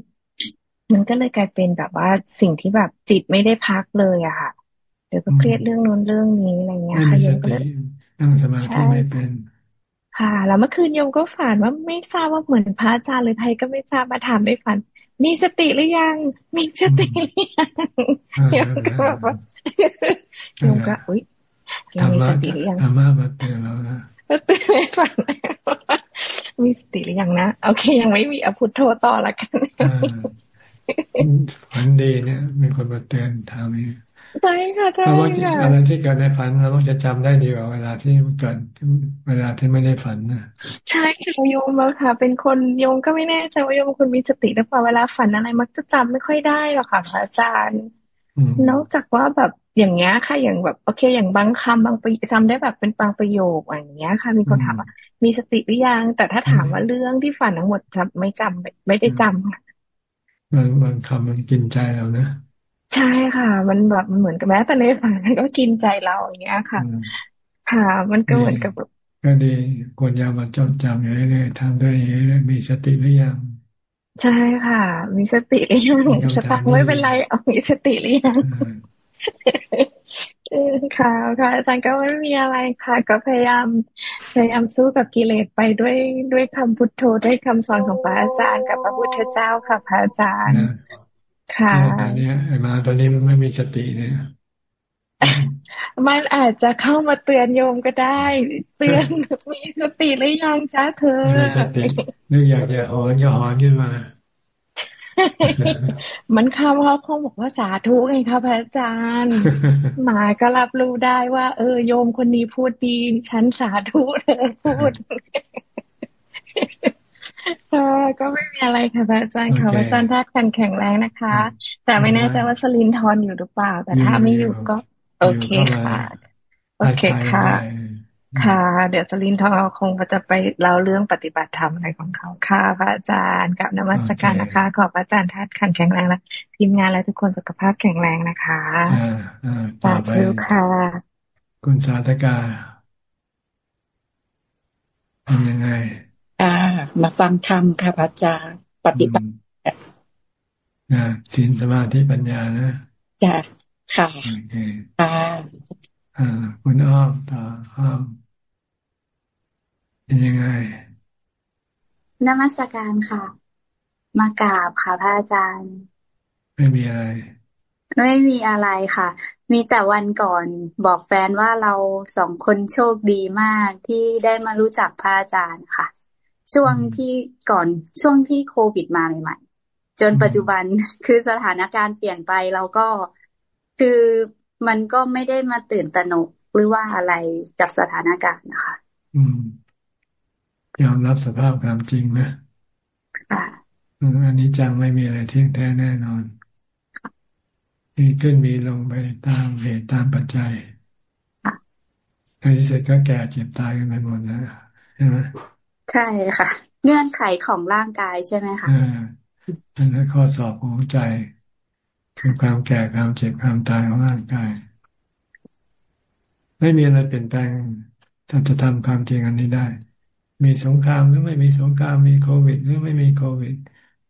มันก็เลยกลายเป็นแบบว่าสิ่งที่แบบจิตไม่ได้พักเลยอะค่ะเดี๋ยวก็เครียดเรื่องนู้นเรื่องนี้อะไรเงี้ยค่ะยังก็เลยนั่งสมาธิไม่เป็นค่ะ แล้วเมื่อคืนโยมก็ฝันว่าไม่ทราบว่าเหมือนพระอาจารย์หรือไทยก็ไม่ทราบมาถามไม่ฝัน มีสติหรือยัง มีสติหรือยังโยมก็แบบว่าโยมก็อุ้ยเรามีสติหรือยังธรรมะมาเตือนเรานะเตือนไม่ฝัน มีสติหรือยังนะโอเค ยังไม่มีอภุทโทต่อละกันฝันดีเนี่ยมีคนมาเตือนทางนี้ใช่ค่ะใช่ค่ะอะไรที่เกิดในฝันเราต้องจะจำได้ดีกว่าเวลาที่เกิดเวลาที่ไม่ได้ฝันนะใช่ค่ะโยมแล้วค่ะ เป็นคนโยมก็ไม่แน่ใจว่าโยมคนมีสติหรือเปล่าเวลาฝันอะไรมักจะจำไม่ค่อยได้หรอกค่ะพระอาจารย์นอกจากว่าแบบอย่างเงี้ยค่ะอย่างแบบโอเค อย่างบางคำบางประจำได้แบบเป็นบางประโยคอย่างเงี้ยค่ะ มีคนถามว่า มีสติหรือยัง แต่ถ้าถามว่าเรื่องที่ฝันทั้งหมดจำไม่จำไม่ได้จำค่ะบางบางคำมันกินใจเรานะใใช่ค่ะ มันแบบมันเหมือนกับแม้แต่ในฝันมันก็กินใจเราอย่างเงี้ยค่ะ ค่ะ มันก็เหมือนกับก็ดีควรจะมาจดจำอยู่เรื่อยๆทำด้วยเรื่อยๆมีสติหรือยัง ใช่ค่ะ มีสติหรือยังสตังไม่เป็นไรเอามีสติหรือยัง ค่ะค่ะอาจารย์ก็ไม่มีอะไรค่ะ ก็พยายามพยายามสู้กับกิเลสไปด้วยด้วยคำพุทโธด้วยคำสอนของพระอาจารย์กับพระพุทธเจ้าค่ะพระอาจารย์ ค่ะตอนนี้ไอ้มาตอนนี้มันไม่มีสติเนี่ยมันอาจจะเข้ามาเตือนโยมก็ได้ เตือนมีสติหรือยังจ้าเธอมีสตินึกอยากจะหอนก็หอนขึ้นมา มันคำเขาคงบอกว่าสาธุไงคะพระอาจารย์ หมาก็รับรู้ได้ว่า เออ โยมคนนี้พูดดี ฉันสาธุเธอพูดก็ไม่มีอะไรค่ะพระอาจารย์ค่ะพระอาจารย์ท่ากันแข็งแรงนะคะ แต่ไม่แน่ใจว่าสลินทอนอยู่หรือเปล่า แต่ถ้าไม่อยู่ก็ โอเคค่ะ โอเคค่ะ ค่ะ เดี๋ยวสลินทอคงจะไปเล่าเรื่องปฏิบัติธรรมอะไรของเขาค่ะพระอาจารย์กับนมัสการนะคะ ขอบพระอาจารย์ทัดขันแข็งแรงและทีมงานและทุกคนสุขภาพแข็งแรงนะคะสาธุค่ะ คุณสาธกาเป็นยังไง อ่า มาฟังธรรมค่ะพระอาจารย์ปฏิบัตินะศีลสมาธิปัญญานะจ้ะค่ะอ่าอ่าคุณอ้อมต่ออ้อม เป็นยังไงนมัสการค่ะ มากราบค่ะพระอาจารย์ ไม่มีอะไร ไม่มีอะไรค่ะ มีแต่วันก่อนบอกแฟนว่าเราสองคนโชคดีมากที่ได้มารู้จักพระอาจารย์ค่ะ ช่วงที่ก่อนช่วงที่โควิดมาใหม่ๆ จนปัจจุบันคือสถานการณ์เปลี่ยนไปเราก็คือมันก็ไม่ได้มาตื่นตระหนกหรือว่าอะไรกับสถานการณ์นะคะ อืม ยอมรับสภาพความจริงนะค่ะอันนี้จังไม่มีอะไรเที่ยงแท้แน่นอนมีขึ้นมีลงไปตามเหตุตามปัจจัยในที่สุดก็แก่เจ็บตายกันไปหมดแล้วใช่ไหมใช่ค่ะ เงื่อนไขของร่างกายใช่ไหมคะอ่าอันนั้นข้อสอบของใจคือความแก่ความเจ็บความตายของร่างกาย ไม่มีอะไรเปลี่ยนแปลงถ้าจะทำความจริงอันนี้ได้ มีสงครามหรือไม่มีสงครามมีโควิด หรือไม่มีโควิด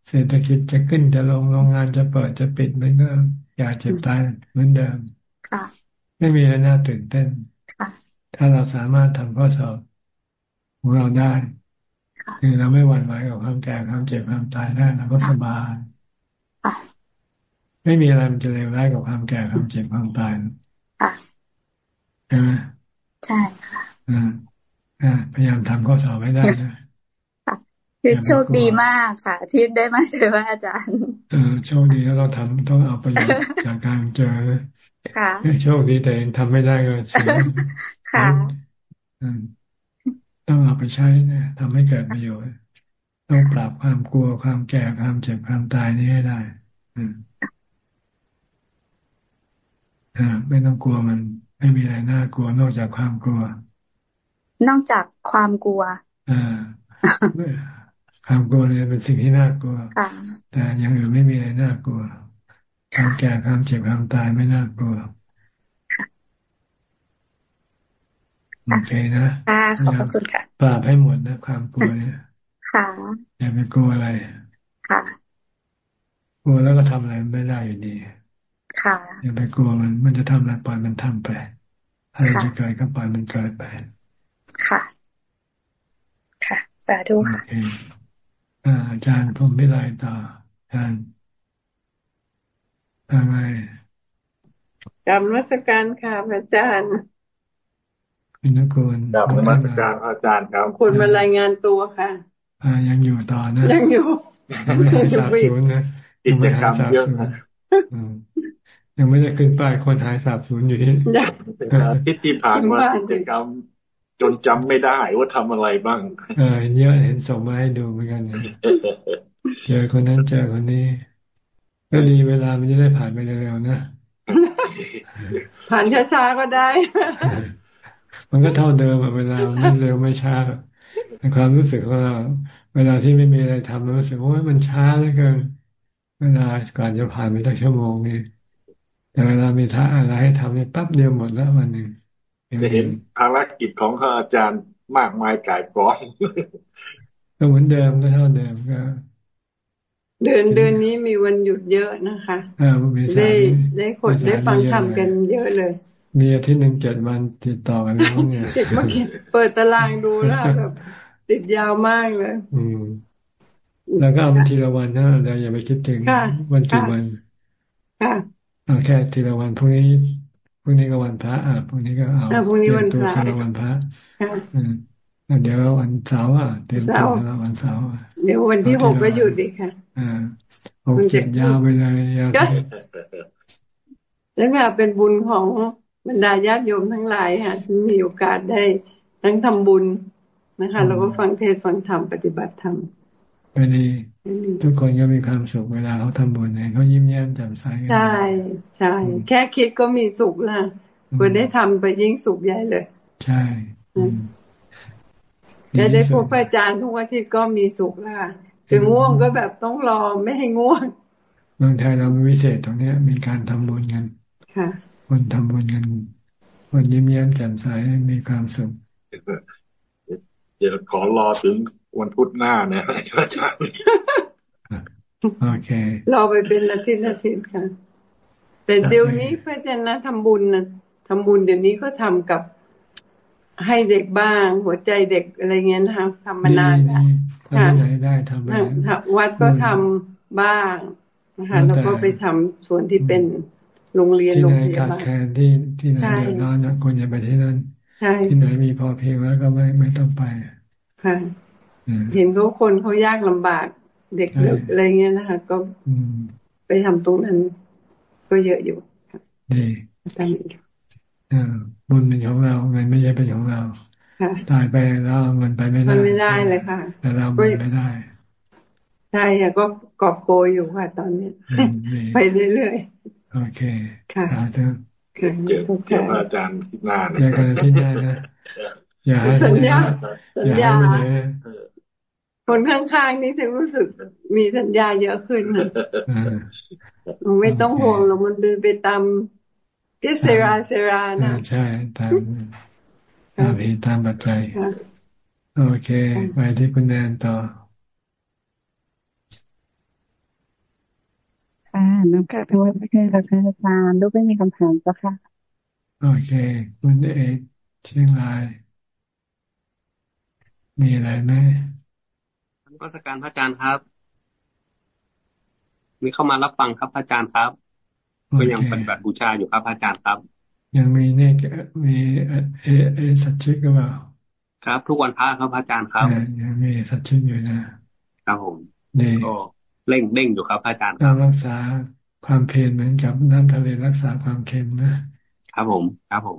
เศรษฐกิจจะขึ้นจะลงโรงงานจะเปิดจะปิดมันก็อยากเจ็บตายเหมือนเดิม ค่ะ ไม่มีอะไรน่าตื่นเต้น ค่ะ ถ้าเราสามารถทำข้อสอบของเราได้คือเราไม่หวั่นไหวกับความแก่ความเจ็บความตายได้เราก็สบายไม่มีอะไรมันจะเลวร้ายกับความแก่ความเจ็บความตายค่ะใช่ไหมใช่ค่ะอ่าอ่า พยายามทำข้อสอบให้ได้นะคือโชคดีมากค่ะ ที่ได้มาเจอพระอาจารย์เออโชคดีแล้วเราทำต้องเอาประโยชน์จากการเจอค่ะโชคดีแต่ยังทำไม่ได้ก็เสียค่ะต้องเอาไปใช้นะทำให้เกิดประโยชน์ ต้องปรับความกลัวความแก่ความเจ็บความตายนี้ให้ได้ อืมอ่าไม่ต้องกลัวมัน ไม่มีอะไรน่ากลัวนอกจากความกลัว นอกจากความกลัวอ่าความกลัวเนี่ยเป็นสิ่งที่น่ากลัวแต่ยังอื่นไม่มีอะไรน่ากลัวความแก่ความเจ็บความตายไม่น่ากลัวโอเคนะขอบคุณค่ะปราบให้หมดนะความกลัวเนี่ยค่ะอย่าไปกลัวอะไร ค่ะ กลัวแล้วก็ทำอะไรไม่ได้อยู่ดี ค่ะอย่าไปกลัวมัน มันจะทำอะไรปล่อยมันทำไปอะไรจะเกิดก็ปล่อยมันเกิดไป ค่ะ ค่ะสาธุค่ะอาจารย์พรมพิไลต่ออาจารย์ทำไมกรรมรัชการค่ะอาจารย์คุณนุกูลกรรมรัชการอาจารย์ครับคุณมารายงานตัวค่ะ อ่ายังอยู่ต่อนะยังอยู่ไม่หายสาบสูญนะกิจกรรมเยอะยังไม่ได้ขึ้นป้ายคนหายสาบสูญอยู่ที่ทิศที่ผ่านมากิจกรรม จนจำไม่ได้ว่าทำอะไรบ้างเออเยอะเห็นส่งมาให้ดูเหมือนกันเจอคนนั้นเจอคนนี้ ก็ดีเวลามันจะได้ผ่านไปเร็วๆนะ ผ่านช้าๆก็ได้ มันก็เท่าเดิมเวลาไม่เร็วไม่ช้าในความรู้สึกของเราเวลาที่ไม่มีอะไรทำรู้สึกว่ามันช้าเหลือเกินเวลาก่อนจะผ่านไปตั้งชั่วโมงนี่แต่เวลามีท่าอะไรให้ทำเนี่ยปั๊บเดียวหมดแล้ววันหนึ่ง จะเห็นภารกิจของอาจารย์มากมายกายกองก็เหมือนเดิมก็เท่าเดิมก็เดือนเดือนนี้มีวันหยุดเยอะนะคะได้ได้คนได้ฟังทำกันเยอะเลย มีอาทิตย์หนึ่งเจ็ดวันติดต่อกันแล้วเนี่ยติดมาเปิดตารางดูแล้วแบบติดยาวมากเลย อืม แล้วก็เอาทีละวันนะเราอย่าไปคิดถึงวันกี่วันค่ะเอาแค่ทีละวันพรุ่งนี้พ รุ่งนี้ก็วันพระอะพรุ่งนี้ก็เอาพรุ่งนี้วันพระทีละวันพระอืมเดี๋ยววันเสาร์อะเตรียมตัวแล้ววันเสาร์เดี๋ยววันที่หกก็หยุดอีกค่ะอ่าหกเจ็ดยาวไปเลยยาวแล้วแบบเป็นบุญของบรรดาญาติโยมทั้งหลายค่ะที่มีโอกาสได้ทั้งทำบุญนะคะ แล้วก็ฟังเทศฟังธรรมปฏิบัติธรรม ไปดี ทุกคนก็มีความสุขเวลาเขาทำบุญเนี่ยเขายิ้มแย้มแจ่มใสใช่ใช่แค่คิดก็มีสุขละคนได้ทำไปยิ่งสุขใหญ่เลย ใช่แค่ได้พบอาจารย์ทุกวันที่ก็มีสุขละถึงง่วงก็แบบต้องรอไม่ให้ง่วงเมืองไทยเราวิเศษตรงนี้มีการทำบุญกันค่ะคนทำบุญกันคนยิ้มแย้มแจ่มใสมีความสุขเดี๋ยวขอรอถึง วันพุธหน้านะอาจารย์โอเครอไปเป็นอาทิตย์อาทิตย์ค่ะ แต่เดี๋ยวนี้เพื่อจะนะทำบุญนะทำบุญเดี๋ยวนี้ก็ทำกับให้เด็กบ้าง หัวใจเด็กอะไรเงี้ยนะคะทำมานานแล้วค่ะได้ทำวัดก็ทำบ้างนะคะแล้วก็ไปทำส่วนที่เป็นโรงเรียนโรงเรียนบ้างที่ที่ไหนเดือดร้อนนะคนอย่าไปที่นั่นที่ไหนมีพอเพียงแล้วก็ไม่ไม่ต้องไปค่ะ เห็นเขาคนเขายากลำบากเด็กเล็กอะไรเงี้ยนะคะ ก็ไปทำตรงนั้นก็เยอะอยู่ดีบุญเป็นของเราเงินไม่ใช่เป็นของเราตายไปแล้วเงินไปไม่ได้มันไม่ได้เลยค่ะ แต่เราไม่ได้ใช่ค่ะก็กอบโกยอยู่ค่ะ ตอนนี้ไปเรื่อยๆโอเคค่ะเจอเจออาจารย์ที่หน้าเจอกันที่หน้านะอย่าให้สัญญาสัญญา คนข้างๆนี่ถึงรู้สึกมีสัญญาเยอะขึ้นไม่ต้องห่วงหรอกมันเดินไปตามกิเซราเซรานะใช่ตามตามเหตุตามปัจจัยโอเค ไปที่คุณแนนต่อค่ะน้ำกาพวัดไม่เคยค่ะอาจารย์ลูกไม่มีคำถามจ้ะค่ะ โอเค คุณเอกเชียงราย มีอะไรไหมท่าน รัชการพระอาจารย์ครับ มีเข้ามารับฟังครับพระอาจารย์ครับ ก็ยังปฏิบัติบูชาอยู่ครับพระอาจารย์ครับ ยังมีเนี่ยมีเอเอสัจชิกหรือเปล่าครับ ทุกวันพระครับพระอาจารย์ครับยังมีสัจชิกอยู่นะครับผมนี่ก็เร่งเร่งอยู่ครับพระอาจารย์ต้องรักษาความเพียรเหมือนกับน้ำทะเลรักษาความเค็มนะครับผมครับผม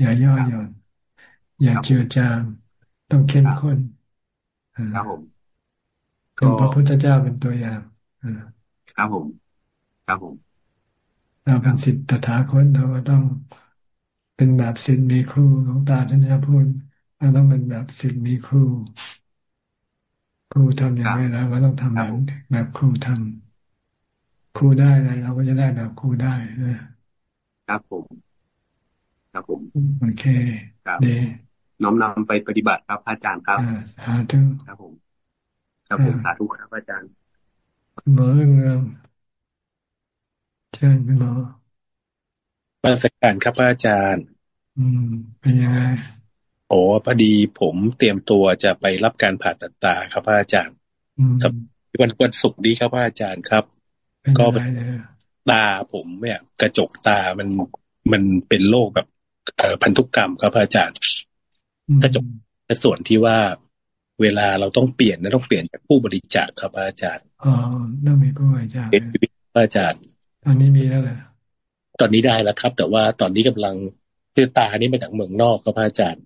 อย่าย่อหย่อนอย่าเจือจางต้องเข้มข้นครับผม ก็พระพุทธเจ้าเป็นตัวอย่างครับผม ครับผม เราเป็นสิทธิ์ตถาคตเราก็ต้องเป็นแบบสิทธิ์มีครูหลวงตาท่านจะพูดเราต้องเป็นแบบสิทธิ์มีครู ครูทำอย่างไรแล้วก็ต้องทำแบบแบบครูทำครูได้อะไรเราก็จะได้แบบครูได้นะครับผม ครับผมโอเคดีน้อมนำไปปฏิบัติครับอาจารย์ครับสาธุครับผม ครับผมสาธุครับอาจารย์คุณหมอเรื่องเรื่องเชิญคุณหมอมาสักการครับอาจารย์ อืม เป็นยังไงโอ้พอดีผมเตรียมตัวจะไปรับการผ่าตัดตาครับอาจารย์ครับวันวันศุกร์นี้ครับอาจารย์ครับ ก็ตาผมเนี่ย กระจกตามันมันเป็นโรคแบบเอ่อพันธุกรรมครับอาจารย์ก็จบในส่วนที่ว่า เวลาเราต้องเปลี่ยนนะต้องเปลี่ยนจากผู้บริจาคครับอาจารย์อ๋อต้องมีผู้บริจาคอาจารย์ ตอนนี้มีแล้วเหรอตอนนี้ได้แล้วครับ แต่ว่าตอนนี้กำลังคือตานี่มาจากเมืองนอกครับอาจารย์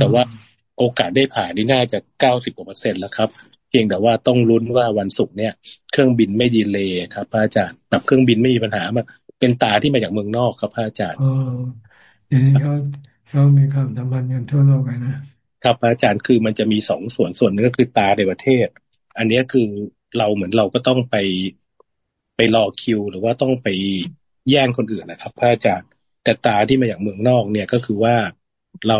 แต่ว่าโอกาสได้ผ่านี่น่าจะเก้าสิบกว่าเปอร์เซ็นต์แล้วครับ เพียงแต่ว่าต้องลุ้นว่าวันศุกร์เนี่ย เครื่องบินไม่ดีเลยครับอาจารย์แบบเครื่องบินไม่มีปัญหามาเป็นตาที่มาจากเมืองนอกครับอาจารย์อ๋อเดี๋ยวนี้เขาเขามีความสัมพันธ์กันทั่วโลกเลยนะ ครับอาจารย์คือมันจะมีสองส่วนส่วนนึงก็คือตาในประเทศ อันนี้คือเราเหมือนเราก็ต้องไปไปรอคิว หรือว่าต้องไปแย่งคนอื่นนะครับพระอาจารย์แต่ตาที่มาจากเมืองนอกเนี่ยก็คือว่าเรา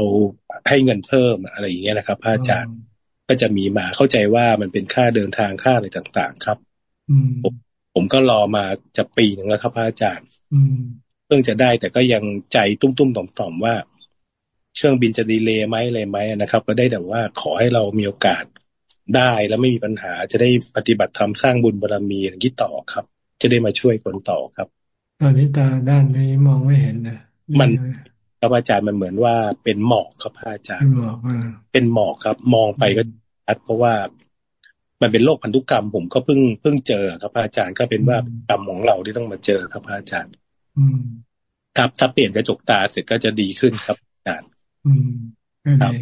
ให้เงินเพิ่มอะไรอย่างเงี้ยนะครับพระอาจารย์ก็จะมีมาเข้าใจว่ามันเป็นค่าเดินทางค่าอะไรต่างๆ ครับอืมผมผมก็รอมาจะปีหนึ่งแล้วครับพระอาจารย์อืมเพิ่งจะได้แต่ก็ยังใจตุ้มๆต่อมๆว่า เครื่องบินจะดีเลย์ไหมอะไรไหมนะครับ ก็ได้แต่ว่าขอให้เรามีโอกาสได้แล้วไม่มีปัญหาจะได้ปฏิบัติธรรมสร้างบุญบารมีอย่างนี้ต่อครับ จะได้มาช่วยคนต่อครับ ตอนนี้ตาด้านนี้มองไม่เห็นนะมันครับอาจารย์มันเหมือนว่าเป็นหมอกครับอาจารเป็ย์นหมอกอ่าเป็นหมอกครับ มองไปก็ชัดเพราะว่ามันเป็นโรคพันธุกรรม ผมก็เพิ่งเพิ่งเจอครับอาจารย์ก็เป็นว่ากรรมของเราที่ต้องมาเจอครับอาจารย์อืมครับถ้าเปลี่ยนกระจกตาเสร็จก็จะดีขึ้นครับอาจารย์ อืมก็ดี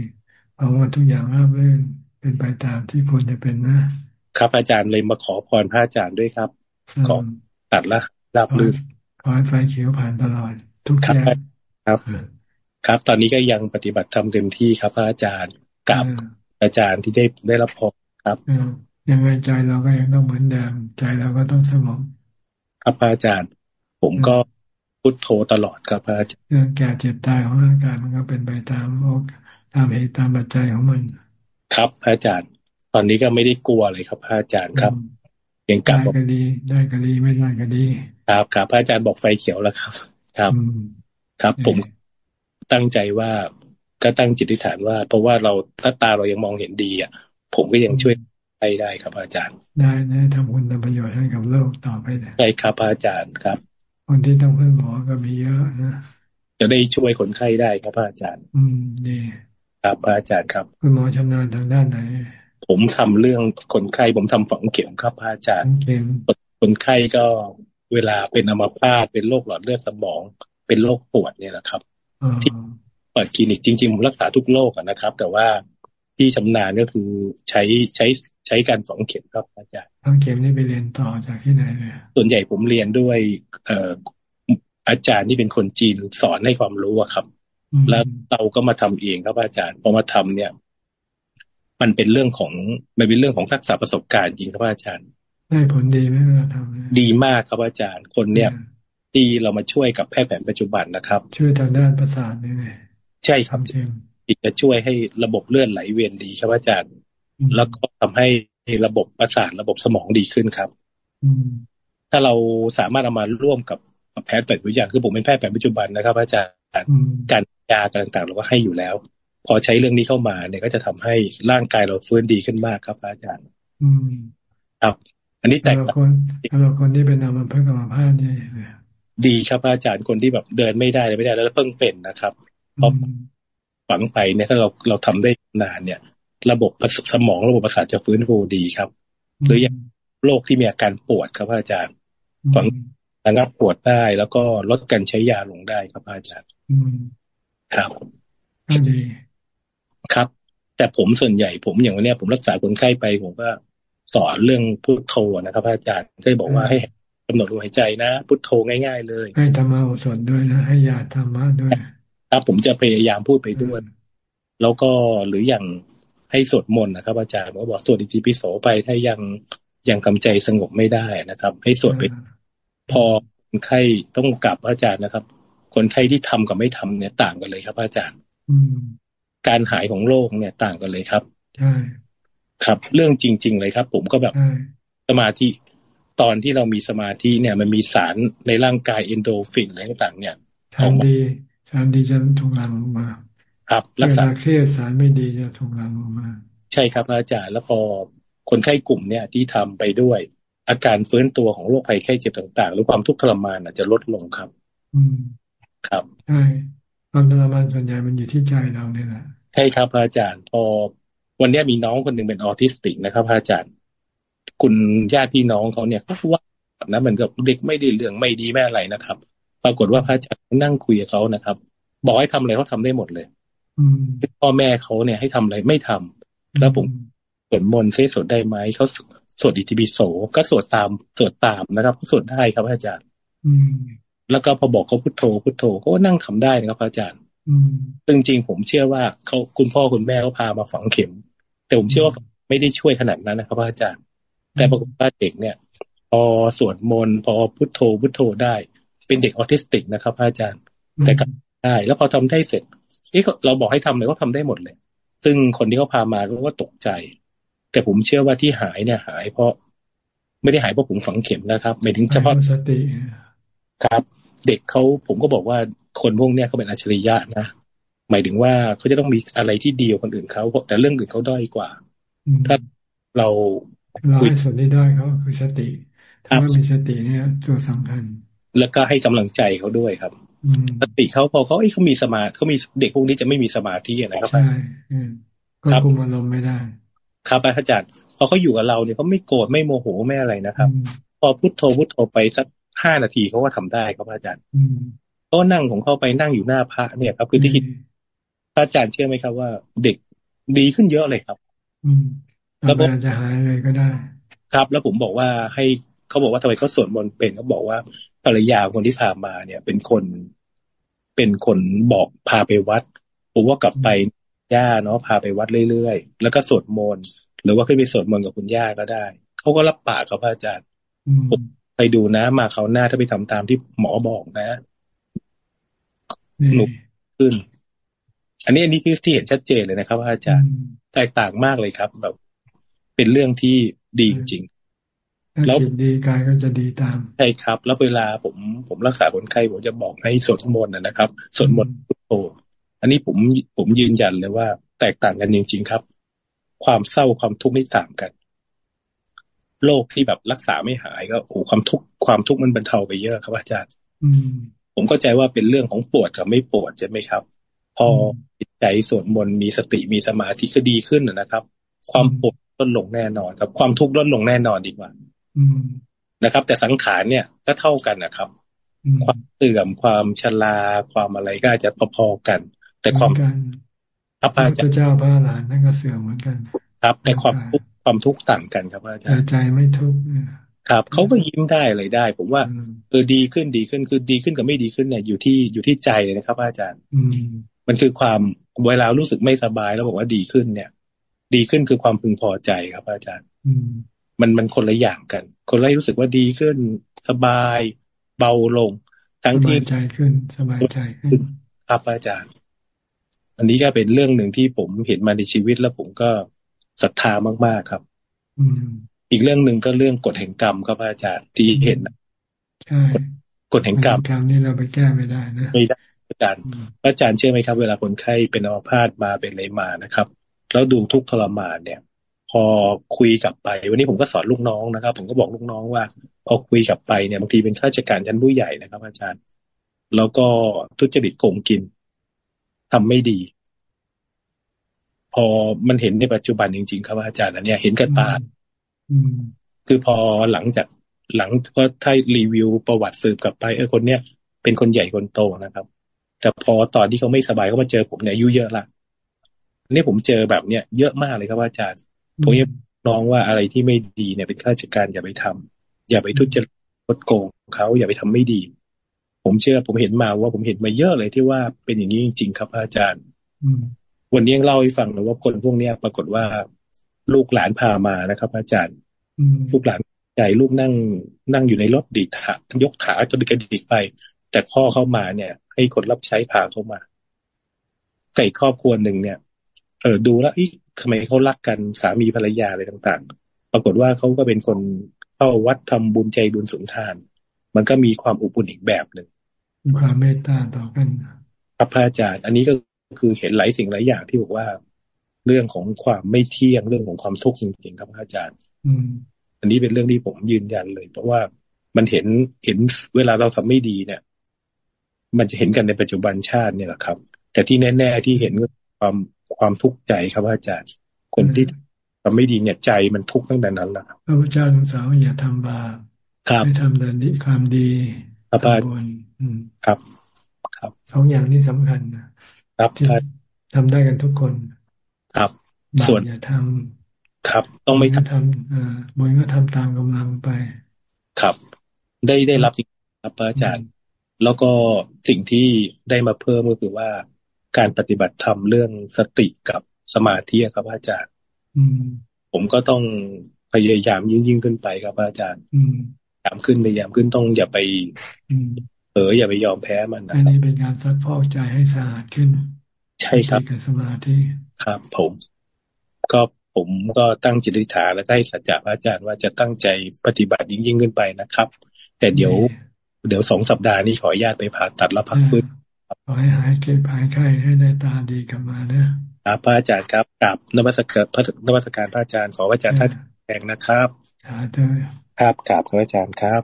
เพราะว่าทุกอย่างราบรื่นเป็นไปตามที่ควรจะเป็นนะ ครับอาจารย์เลยมาขอพรพระอาจารย์ด้วยครับ ขอตัดละราบขอรื่นขอให้ไฟเขียวผ่านตลอด ทุกครับแยกครับ ครับ ตอนนี้ก็ยังปฏิบัติธรรมเต็มที่ครับพระอาจารย์กับอาจารย์ที่ได้ได้รับพรครับเออยังไงใจเราก็ยังต้องเหมือนเดิมใจเราก็ต้องสงบครับพระอาจารย์ ผมก็ พุทโธตลอดครับพระอาจารย์เรื่องแก่เจ็บตายของร่างกายมันก็เป็นไปตามโอกตามเหตุตามปัจจัยของมัน ครับพระอาจารย์ ตอนนี้ก็ไม่ได้กลัวเลยครับพระอาจารย์ครับยังกลัได้บบอกก็ดีได้ก็ดีไม่ได้ก็ดีครับครับพระอาจารย์บอกไฟเขียวแล้วครับ ครับอืมครับผมตั้งใจว่าก็ตั้งจิตอธิษฐานว่า เพราะว่าเราถ้าตาเรายังมองเห็นดีอะ ผมก็ยังช่วยให้ได้ครับอาจารย์ ได้ได้ทำคุณทำประโยชน์ให้กับโลกต่อไปเลยใช่ครับอาจารย์ครับ คนที่ต้องพึ่งหมอก็มีเยอะนะจะได้ช่วยคนไข้ได้ครับอาจารย์ อืมดีครับอาจารย์ครับคุณหมอชำนาญทางด้านไหน ผมทำเรื่องคนไข้ผมทำฝังเข็มครับอาจารย์เข็มคนไข้ก็เวลาเป็นอัมพาตเป็นโรคหลอดเลือดสมอง เป็นโรคปวดเนี่ยนะครับอ๋อที่เปิดคลินิกจริงๆผมรักษาทุกโรคอะนะครับ แต่ว่าที่ชำนาญก็คือใช้ใช้ใช้การฝังเข็มครับอาจารย์ทางเข็มนี่ไปเรียนต่อจากที่ไหนเลยส่วนใหญ่ผมเรียนด้วย เอ่ออาจารย์ที่เป็นคนจีนสอนให้ความรู้อะครับอืมแล้วเราก็มาทำเองครับอาจารย์พอมาทำเนี่ย มันเป็นเรื่องของมันเป็นเรื่องของทักษะประสบการณ์จริงครับอาจารย์ได้ผลดีไหมเวลาทำเนี่ยดีมากครับอาจารย์คนเนี่ยที่เรามาช่วยกับแพทย์แผนปัจจุบันนะครับ ช่วยทางด้านประสาทนี่ไงใช่ครับจริงที่จะช่วยให้ระบบเลือดไหลเวียนดีครับอาจารย์ แล้วก็ทำให้ระบบประสาทระบบสมองดีขึ้นครับอืมถ้าเราสามารถเอามาร่วมกับแพทย์แผนปัจจุบันคือผมเป็นแพทย์แผนปัจจุบันนะครับ อาจารย์อืมการยาต่างๆ เราก็ให้อยู่แล้ว พอใช้เรื่องนี้เข้ามาเนี่ยก็จะทำให้ร่างกายเราฟื้นดีขึ้นมากครับ อาจารย์ อืมครับอันนี้แตแต่กละต่างคนแต่ละคนที่เป็นอัมพฤกษ์อัมพาตนี่ดีครับอาจารย์คนที่แบบเดินไม่ได้เลยไม่ได้แล้วเพิ่งเป็นนะครับเพราะฝังไปเนี่ยถ้าเราเราทำได้นานเนี่ย ระบบสมองระบบประสาทจะฟื้นฟูดีครับ หรืออย่างโรคที่มีอาการปวดครับอาจารย์ฝังระงับปวดได้แล้วก็ลดการใช้ยาลงได้ครับอาจารย์อืมครับก็ดีครับ แต่ผมส่วนใหญ่ผมอย่างวันเนี้ยผมรักษาคนไข้ไปผมก็สอนเรื่องพุทโธนะครับอาจารย์ก็บอกว่าให้กำหนดลมหายใจนะพุทโธง่าย ๆ เลย ให้ธรรมะโอสถด้วยนะให้ยาธรรมะด้วยครับผมจะพยายามพูดไปด้วย แล้วก็หรืออย่าง ให้สวดมนต์นะครับ อาจารย์ก็บอกสวดอิติปิโสไปถ้ายังยังทำใจสงบไม่ได้นะครับ ให้สวดไป พอคนไข้ต้องกลับอาจารย์นะครับ คนไข้ที่ทำกับไม่ทำเนี่ยต่างกันเลยครับ อาจารย์ อืมการหายของโรคเนี่ยต่างกันเลยครับใช่ครับ เรื่องจริง ๆ เลยครับ ผมก็แบบใช่สมาธิตอนที่เรามีสมาธิเนี่ย มันมีสารในร่างกายเอนโดฟินอะไรต่างๆเนี่ยสารดีสารดีจะถูกหลั่งออกมา ครับเวรักษาลาเครียดสารไม่ดีจะถูกหลั่งออกมา ใช่ครับอาจารย์แล้วพอคนไข้กลุ่มเนี่ยที่ทำไปด้วย อาการฟื้นตัวของโรคภัยไข้เจ็บต่างๆ หรือความทุกข์ทรมานอาจจะลดลงครับ อืมครับใช่ความทรมานส่วนใหญ่มันอยู่ที่ใจเราเนี่ยแหละใช่ครับอาจารย์พอวันเนี้ยมีน้องคนหนึ่งเป็นออทิสติกนะครับอาจารย์ คุณญาติพี่น้องเขาเนี่ยก็ว่านะเหมือนกับเด็กไม่ได้เรื่องไม่ดีแม่อะไรนะครับ ปรากฏว่าพระอาจารย์นั่งคุยกับเขานะครับ บอกให้ทำอะไรเขาทำได้หมดเลยอืม พ่อแม่เขาเนี่ยให้ทำอะไรไม่ทำแล้วผมสวดมนต์เซสวดได้ไหมเขาสวดอิติปิโสก็สวดตามสวดตามนะครับสวดได้ครับอาจารย์ อืมแล้วก็พอบอกเขาพุทโธพุทโธเขาก็นั่งทำได้นะครับอาจารย์ อืมซึ่งจริงผมเชื่อว่าเขาคุณพ่อคุณแม่เขาพามาฝังเข็ม แต่ผมเชื่อว่าไม่ได้ช่วยขนาดนั้นนะครับอาจารย์ แต่ปรากฏว่าเด็กเนี่ยพอสวดมนต์พอพุทโธพุทโธได้ไปเป็นเด็กออทิสติกนะครับอาจารย์ แต่ก็ได้แล้วพอทำได้เสร็จ นี่เราบอกให้ทำเลยก็ทำได้หมดเลย ซึ่งคนที่เขาพามาก็ตกใจ แต่ผมเชื่อว่าที่หายเนี่ย หายเพราะ ไม่ได้หายเพราะผมฝังเข็มนะครับไม่ถึงเฉพาะสติครับ เด็กเขาผมก็บอกว่าคนพวกเนี้ยเขาเป็นอัจฉริยะนะหมายถึงว่าเขาจะต้องมีอะไรที่ดีกว่าคนอื่นเขาแต่เรื่องอื่นเขาด้อยกว่า ถ้าเราเราให้ส่วนที่ด้อยเขาคือสติถ้ามีสติเนี่ยตัวสำคัญ แล้วก็ให้กำลังใจเขาด้วยครับ สติเขาพอเขาเขามีสมาเขามีเด็กพวกนี้จะไม่มีสมาธินะครับใช่ก็คุมอารมณ์ไม่ได้ ครับอาจารย์พอเขาอยู่กับเราเนี่ยเขาไม่โกรธไม่โมโหไม่อะไรนะครับ พอพุทโธพุทโธไปสักห้านาทีเขาก็ทำได้ครับอาจารย์ก็นั่งของเขาไปนั่งอยู่หน้าพระเนี่ยครับ คือที่คิดอาจารย์เชื่อไหมครับว่า เด็กดีขึ้นเยอะเลยครับ อืมแล้วจะหายเลยก็ได้ ครับ แล้วผมบอกว่าให้เขาบอกว่าทำไมเขาสวดมนต์เป็นเขาบอกว่า ภรรยาคนที่พามาเนี่ย เป็นคนเป็นคนบอกพาไปวัดผมว่ากลับไปย่าเนาะพาไปวัดเรื่อยๆ แล้วก็สวดมนต์หรือว่าขึ้นไปสวดมนต์กับคุณย่าก็ได้ เขาก็รับปากครับอาจารย์ผมไปดูนะมาเขาหน้าถ้าไปทำตามที่หมอบอกนะหนุกขึ้น อันนี้อันนี้ที่ที่เห็นชัดเจนเลยนะครับอาจารย์แตกต่างมากเลยครับ แบบ เป็นเรื่องที่ดีจริง แล้วดีกายก็จะดีตามใช่ครับ แล้วเวลาผมผมรักษาคนไข้ผมจะบอกให้สวดมนต์นะครับสวดมนต์พุทโธอันนี้ผมผมยืนยันเลยว่า แตกต่างกันจริงๆครับ ความเศร้าความทุกข์ไม่ต่างกัน โรคที่แบบรักษาไม่หายก็โอ้ความทุกข์ความทุกข์มันบรรเทาไปเยอะครับอาจารย์ผมเข้าใจว่าเป็นเรื่องของปวดกับไม่ปวดใช่ไหมครับ พอจิตใจสวดมนต์มีสติมีสมาธิก็ดีขึ้นนะครับ ความปวดลดลงแน่นอนครับ ความทุกข์ลดลงแน่นอนดีกว่า นะครับ แต่สังขารเนี่ยก็เท่ากันนะครับ ความเสื่อมความชราความอะไรก็อาจจะพอๆกัน แต่ความพระพเจ้าพระหลานนั่นก็เสื่อมเหมือนกัน ครับแต่ความทุกข์ความทุกข์ต่างกันครับอาจารย์ใจไม่ทุกข์ครับเขาก็ยิ้มได้อะไรได้ ผมว่าเออดีขึ้นดีขึ้นคือดีขึ้นกับไม่ดีขึ้นเนี่ยอยู่ที่อยู่ที่ใจเลยนะครับ อาจารย์ อืมันคือความเวลารู้สึกไม่สบายแล้วบอกว่าดีขึ้นเนี่ย ดีขึ้นคือความพึงพอใจครับ อาจารย์ อื มันมันคนละอย่างกัน คนละรู้สึกว่าดีขึ้น สบาย เบาลง ทั้งที่ใจขึ้น สบายใจขึ้นครับอาจารย์ อันนี้ก็เป็นเรื่องหนึ่งที่ผมเห็นมาในชีวิตแล้วผมก็ศรัทธามาก ๆครับ อืมอีกเรื่องหนึ่งก็เรื่องกฎแห่งกรรมครับอาจารย์ที่เห็นใช่กฎแห่งกรรมกรรมนี่เราไปแก้ไม่ได้นะไม่ได้อาจารย์อาจารย์เชื่อไหมครับ เวลาคนไข้เป็นอัมพาตมาเป็นอะไรมานะครับ แล้วดูทุกทรมานเนี่ย พอคุยกลับไป วันนี้ผมก็สอนลูกน้องนะครับ ผมก็บอกลูกน้องว่า พอคุยกลับไปเนี่ยบางทีเป็นข้าราชการชั้นผู้ใหญ่นะครับ อาจารย์ แล้วก็ทุจริตโกงกินทำไม่ดี พอมันเห็นในปัจจุบันจริงๆ ครับอาจารย์อันนี้เห็นกับตาคือพอหลังจากหลังก็ถ้ารีวิวประวัติสืบกลับไปเออคนเนี้ยเป็นคนใหญ่คนโตนะครับ แต่พอตอนที่เขาไม่สบายเขามาเจอผมเนี่ยอายุเยอะละนี่ผมเจอแบบเนี้ยเยอะมากเลยครับอาจารย์ ผมยังน้องว่าอะไรที่ไม่ดีเนี่ยเป็นข้าราชการอย่าไปทำอย่าไปทุจริตคดโกงเขาอย่าไปทำไม่ดี ผมเชื่อผมเห็นมาว่าผมเห็นมาเยอะเลยที่ว่าเป็นอย่างนี้จริง ๆ ครับอาจารย์วันนี้ยังเล่าให้ฟังเลยว่าคนพวกเนี้ยปรากฏว่า ลูกหลานพามานะครับ อาจารย์ลูกหลานใหญ่ลูกนั่ง นั่งอยู่ในรถดีดถายกขาจนกระดิกไป แต่พ่อเข้ามาเนี่ย ให้คนรับใช้พาเข้ามาไก่ครอบครัวหนึ่งเนี่ย เออดูแล้วอี ทำไมเขารักกันสามีภรรยาอะไรต่างๆ ปรากฏว่าเขาก็เป็นคนเข้าวัดทำบุญใจบุญสุนทาน มันก็มีความอบอุ่นอีกแบบหนึ่งมีความเมตตาต่อกันครับพระอาจารย์ อันนี้ก็คือเห็นหลายสิ่งหลายอย่างที่บอกว่า เรื่องของความไม่เที่ยงเรื่องของความทุกข์จริงๆครับอาจารย์ อืม อันนี้เป็นเรื่องที่ผมยืนยันเลย เพราะว่ามันเห็นเห็นเวลาเราทำไม่ดีเนี่ย มันจะเห็นกันในปัจจุบันชาติเนี่ยแหละครับ แต่ที่แน่ ๆที่เห็นก็ความ ความทุกข์ใจครับอาจารย์ คนที่ทำไม่ดีเนี่ยใจมันทุกข์ตั้งแต่นั้นแหละพระพุทธเจ้าทั้งสาวอย่าทำบาปไม่ทำแต่ดีความดีครับอาจารย์ครับ ครับสองอย่างนี้สำคัญนะครับที่ทำได้กันทุกคน ครับ ส่วนอย่าทำครับ ต้องไม่ทำอ่าบุญก็ทำตามกำลังไป ครับ ได้ได้รับครับอาจารย์ แล้วก็สิ่งที่ได้มาเพิ่มก็คือว่า การปฏิบัติธรรมเรื่องสติกับสมาธิครับอาจารย์อืมผมก็ต้องพยายามยิ่งยิ่งขึ้นไปครับอาจารย์อืมพยายามขึ้นพยายามขึ้นต้องอย่าไปเอออย่าไปยอมแพ้มันนะอันนี้เป็นการซักพอกใจให้สะอาดขึ้น ใช่ครับกับสมาธิครับ ผม ก็ผมก็ตั้งจิตอธิษฐานและให้สัจจะพระอาจารย์ว่าจะตั้งใจปฏิบัติยิ่งยิ่งขึ้นไปนะครับ แต่เดี๋ยว เดี๋ยวสองสัปดาห์นี้ขออนุญาตไปผ่าตัดแล้วพักฟื้น ขอให้หายเก็บหายไข้ให้ได้ตาดีกลับมาเนะครับพระอาจารย์ครับกลับนวัตการพระนวัตการพระอาจารย์ขอพระอาจารย์ท่านแข่งนะครับครับกลับพระอาจารย์ครับ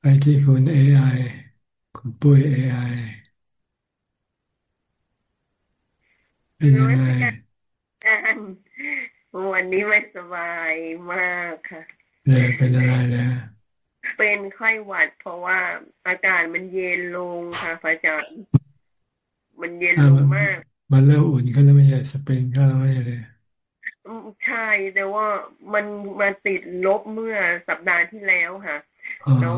ไปที่คุณเอไอคุณปุ้ยเอไอเป็นยังไงวันนี้ไม่สบายมากค่ะเนี่ยเป็นอะไรเนี่ย เป็นไข้หวัด เพราะว่าอากาศมันเย็นลงค่ะพระอาจารย์มันเย็นลงมาก มันเริ่มอุ่นก็แล้วไม่ใช่สปริงก็แล้วไม่ใช่เลยใช่แต่ว่ามันมาติดลบเมื่อสัปดาห์ที่แล้วค่ะแล้ว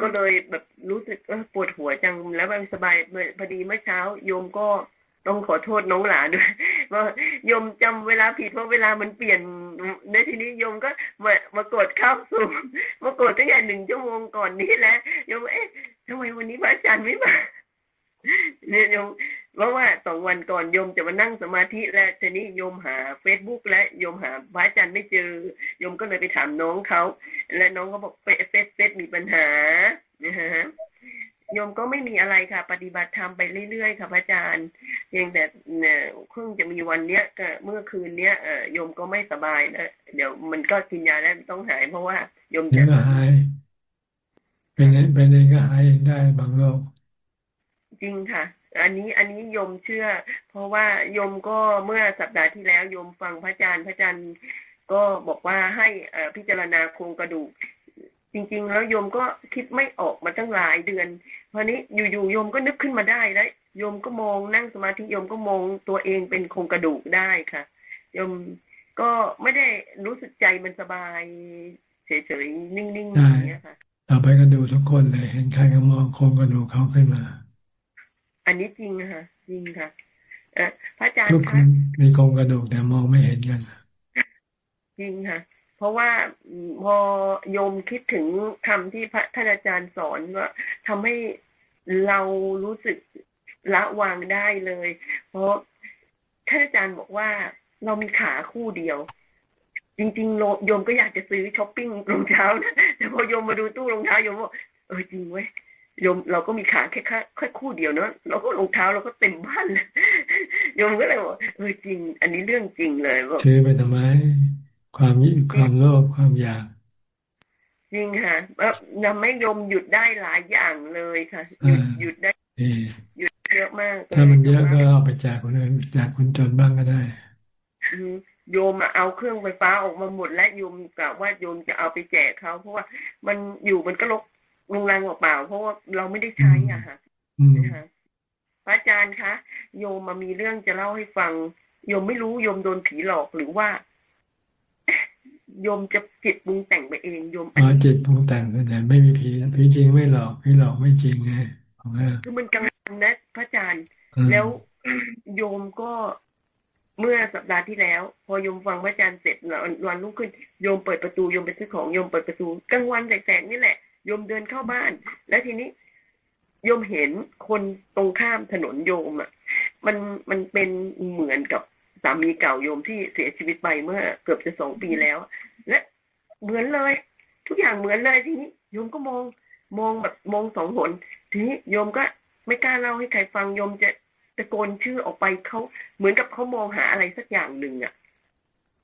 ก็เลยแบบรู้สึกปวดหัวจังแล้วไม่สบายพอดีเมื่อเช้าโยมก็ ต้องขอโทษน้องหลานด้วยว่าโยมจำเวลาผิดเพราะเวลามันเปลี่ยนในทีนี้โยมก็มามากดเข้าสู่มากดตั้งแต่หนึ่งชั่วโมงก่อนนี้แล้วโยมเอ๊ะทำไมวันนี้พระอาจารย์ไม่มาเนี่ยโยมเพราะว่าสองวันก่อนโยมจะมานั่งสมาธิและทีนี้โยมหาเฟซบุ๊กและโยมหาพระอาจารย์ไม่เจอโยมก็เลยไปถามน้องเขาและน้องเขาบอกเฟซเฟซเฟซมีปัญหานะฮะ โยมก็ไม่มีอะไรค่ะ ปฏิบัติธรรมไปเรื่อยๆค่ะพระอาจารย์เพียงแต่เนี่ยเพิ่งจะมีวันเนี้ยก็เมื่อคืนเนี้ยเออโยมก็ไม่สบายนะเดี๋ยวมันก็กินยาแล้วต้องหาย เพราะว่าโยมจะหายเป็นเป็นเองก็หายได้บางโรคจริงค่ะ อันนี้อันนี้โยมเชื่อ เพราะว่าโยมก็เมื่อสัปดาห์ที่แล้วโยมฟังพระอาจารย์พระอาจารย์ก็บอกว่าให้พิจารณาโครงกระดูก จริง ๆ แล้วโยมก็คิดไม่ออกมาตั้งหลายเดือนพอนี้อยู่ๆโยมก็นึกขึ้นมาได้แล้วโยมก็มองนั่งสมาธิโยมก็มองตัวเองเป็นโครงกระดูกได้ค่ะโยมก็ไม่ได้รู้สึกใจมันสบายเฉยๆนิ่งๆอย่างเงี้ยค่ะต่อไปก็ดูทุกคนเลยเห็นใครก็มองโครงกระดูกเขาขึ้นมา อันนี้จริงค่ะจริงค่ะเออพระอาจารย์ทุกคนมีโครงกระดูกแต่มองไม่เห็นกันจริงค่ะ เพราะว่าพอโยมคิดถึงคำที่พระท่านอาจารย์สอนว่าทำให้เรารู้สึกละวางได้เลย เพราะท่านอาจารย์บอกว่าเรามีขาคู่เดียว จริงๆโยมก็อยากจะซื้อช้อปปิ้งรองเท้านะแต่พอโยมมาดูตู้รองเท้าโยมบอกเออจริงเว้ยโยมเราก็มีขาแค่แค่คู่เดียวเนาะเราก็รองเท้าเราก็เต็มบ้านโยมก็เลยบอกเออจริง อันนี้เรื่องจริงเลยบอกซื้อไปทำไม ความยิ่ความโลภความอยากจริงค่ะยังไม่ยมหยุดได้หลายอย่างเลยค่ะ หยุดหยุดได้หยุดเยอะมาก ถ้ามันเยอะก็เอาไปแจกคนอื่นแจกคนจนบ้างก็ได้โยมเอาเครื่องไฟฟ้าออกมาหมด และโยมกล่าวว่าโยมจะเอาไปแจกเขาเพราะว่ามันอยู่มันก็ลกลงแรงเปล่า เพราะว่าเราไม่ได้ใช้อะค่ะนะคะพระอาจารย์คะโยมมามีเรื่องจะเล่าให้ฟังโยมไม่รู้โยมโดนผีหลอกหรือว่า โยมจะจิตปรุงแต่งไปเองโยมอ๋อจิตปรุงแต่งแต่ไม่มีผีผีจริงไม่หลอกผีหลอกไม่จริงไงคือมันกังวลนะ พระอาจารย์แล้วโยมก็เมื่อสัปดาห์ที่แล้ว พอโยมฟังพระอาจารย์เสร็จวันรุ่งขึ้นโยมเปิดประตูโยมไปซื้อของโยมเปิดประตูกลางวันแสกๆนี่แหละโยมเดินเข้าบ้าน แล้วทีนี้โยมเห็นคนตรงข้ามถนนโยมอะ มันมันเป็นเหมือนกับ สามีเก่าโยมที่เสียชีวิตไปเมื่อ เกือบจะสองปีแล้ว และเหมือนเลย ทุกอย่างเหมือนเลยทีนี้โยมก็มองมองแบบมองสองหนทีนี้โยมก็ไม่กล้าเล่าให้ใครฟังโยมจะตะโกนชื่อออกไปเขาเหมือนกับเขามองหาอะไรสักอย่างหนึ่งอะ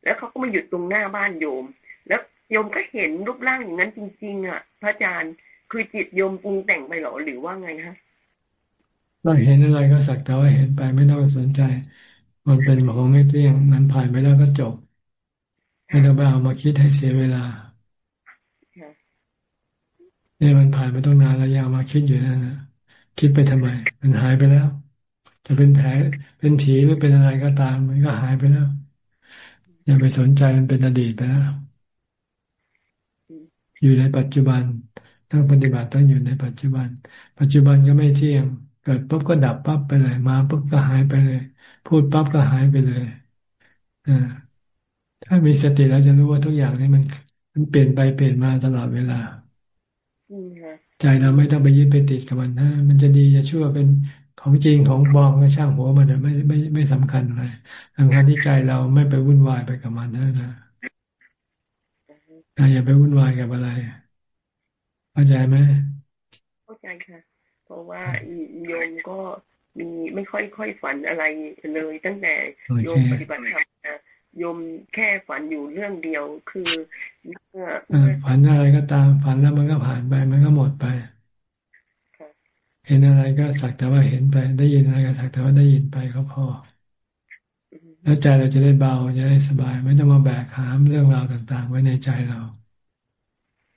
แล้วเขาก็มาหยุดตรงหน้าบ้านโยม แล้วโยมก็เห็นรูปร่างอย่างนั้นจริง ๆอะ พระอาจารย์คือจิตโยมปรุงแต่งไปหรอหรือว่าไงคะเราเห็นอะไรก็สักแต่ว่าเห็นไปไม่ต้องสนใจ มันเป็นของไม่เที่ยงมันผ่านไปแล้วก็จบไม่ต้องไปเอามาคิดให้เสียเวลาเนี่ยมันผ่านไปต้องนานแล้วยังมาคิดอยู่นะคิดไปทำไม มันหายไปแล้ว จะเป็นแผลเป็นผีหรือเป็นอะไรก็ตาม มันก็หายไปแล้ว อย่าไปสนใจมันเป็นอดีตไปแล้ว อยู่ในปัจจุบันต้องปฏิบัติต้องอยู่ในปัจจุบัน ปัจจุบันก็ไม่เที่ยง เกิดปุ๊บก็ดับปั๊บไปเลย มาปุ๊บก็หายไปเลย พูดปั๊บก็หายไปเลยอถ้ามีสติแล้วจะรู้ว่าทุกอย่างนี้มัน มันเปลี่ยนไปเปลี่ยนมาตลอดเวลาอืมค่ะใจเราไม่ต้องไปยึดไปติดกับมันนะมันจะดีจะชั่วเป็นของจริงของบองก็ช่างหัวมันไม่ไม่ไม่สำคัญอะไรสำคัญที่ใจเราไม่ไปวุ่นวายไปกับมันนะนะอย่าไปวุ่นวายกับอะไรเข้าใจไหมเข้าใจค่ะ เพราะว่าโยมก็มีไม่ค่อยค่อยฝันอะไรเลย ตั้งแต่โยมปฏิบัติธรรมนะโยมแค่ฝันอยู่เรื่องเดียวคือเมื่อฝันอะไรก็ตามฝันแล้วมันก็ผ่านไปมันก็หมดไปเห็นอะไรก็สักแต่ว่าเห็นไป ได้ยินอะไรก็สักแต่ว่าได้ยินไปก็พอแล้วใจเราจะได้เบาจะได้สบาย ไม่ต้องมาแบกหามเรื่องราวต่าง ๆ ไว้ในใจเรา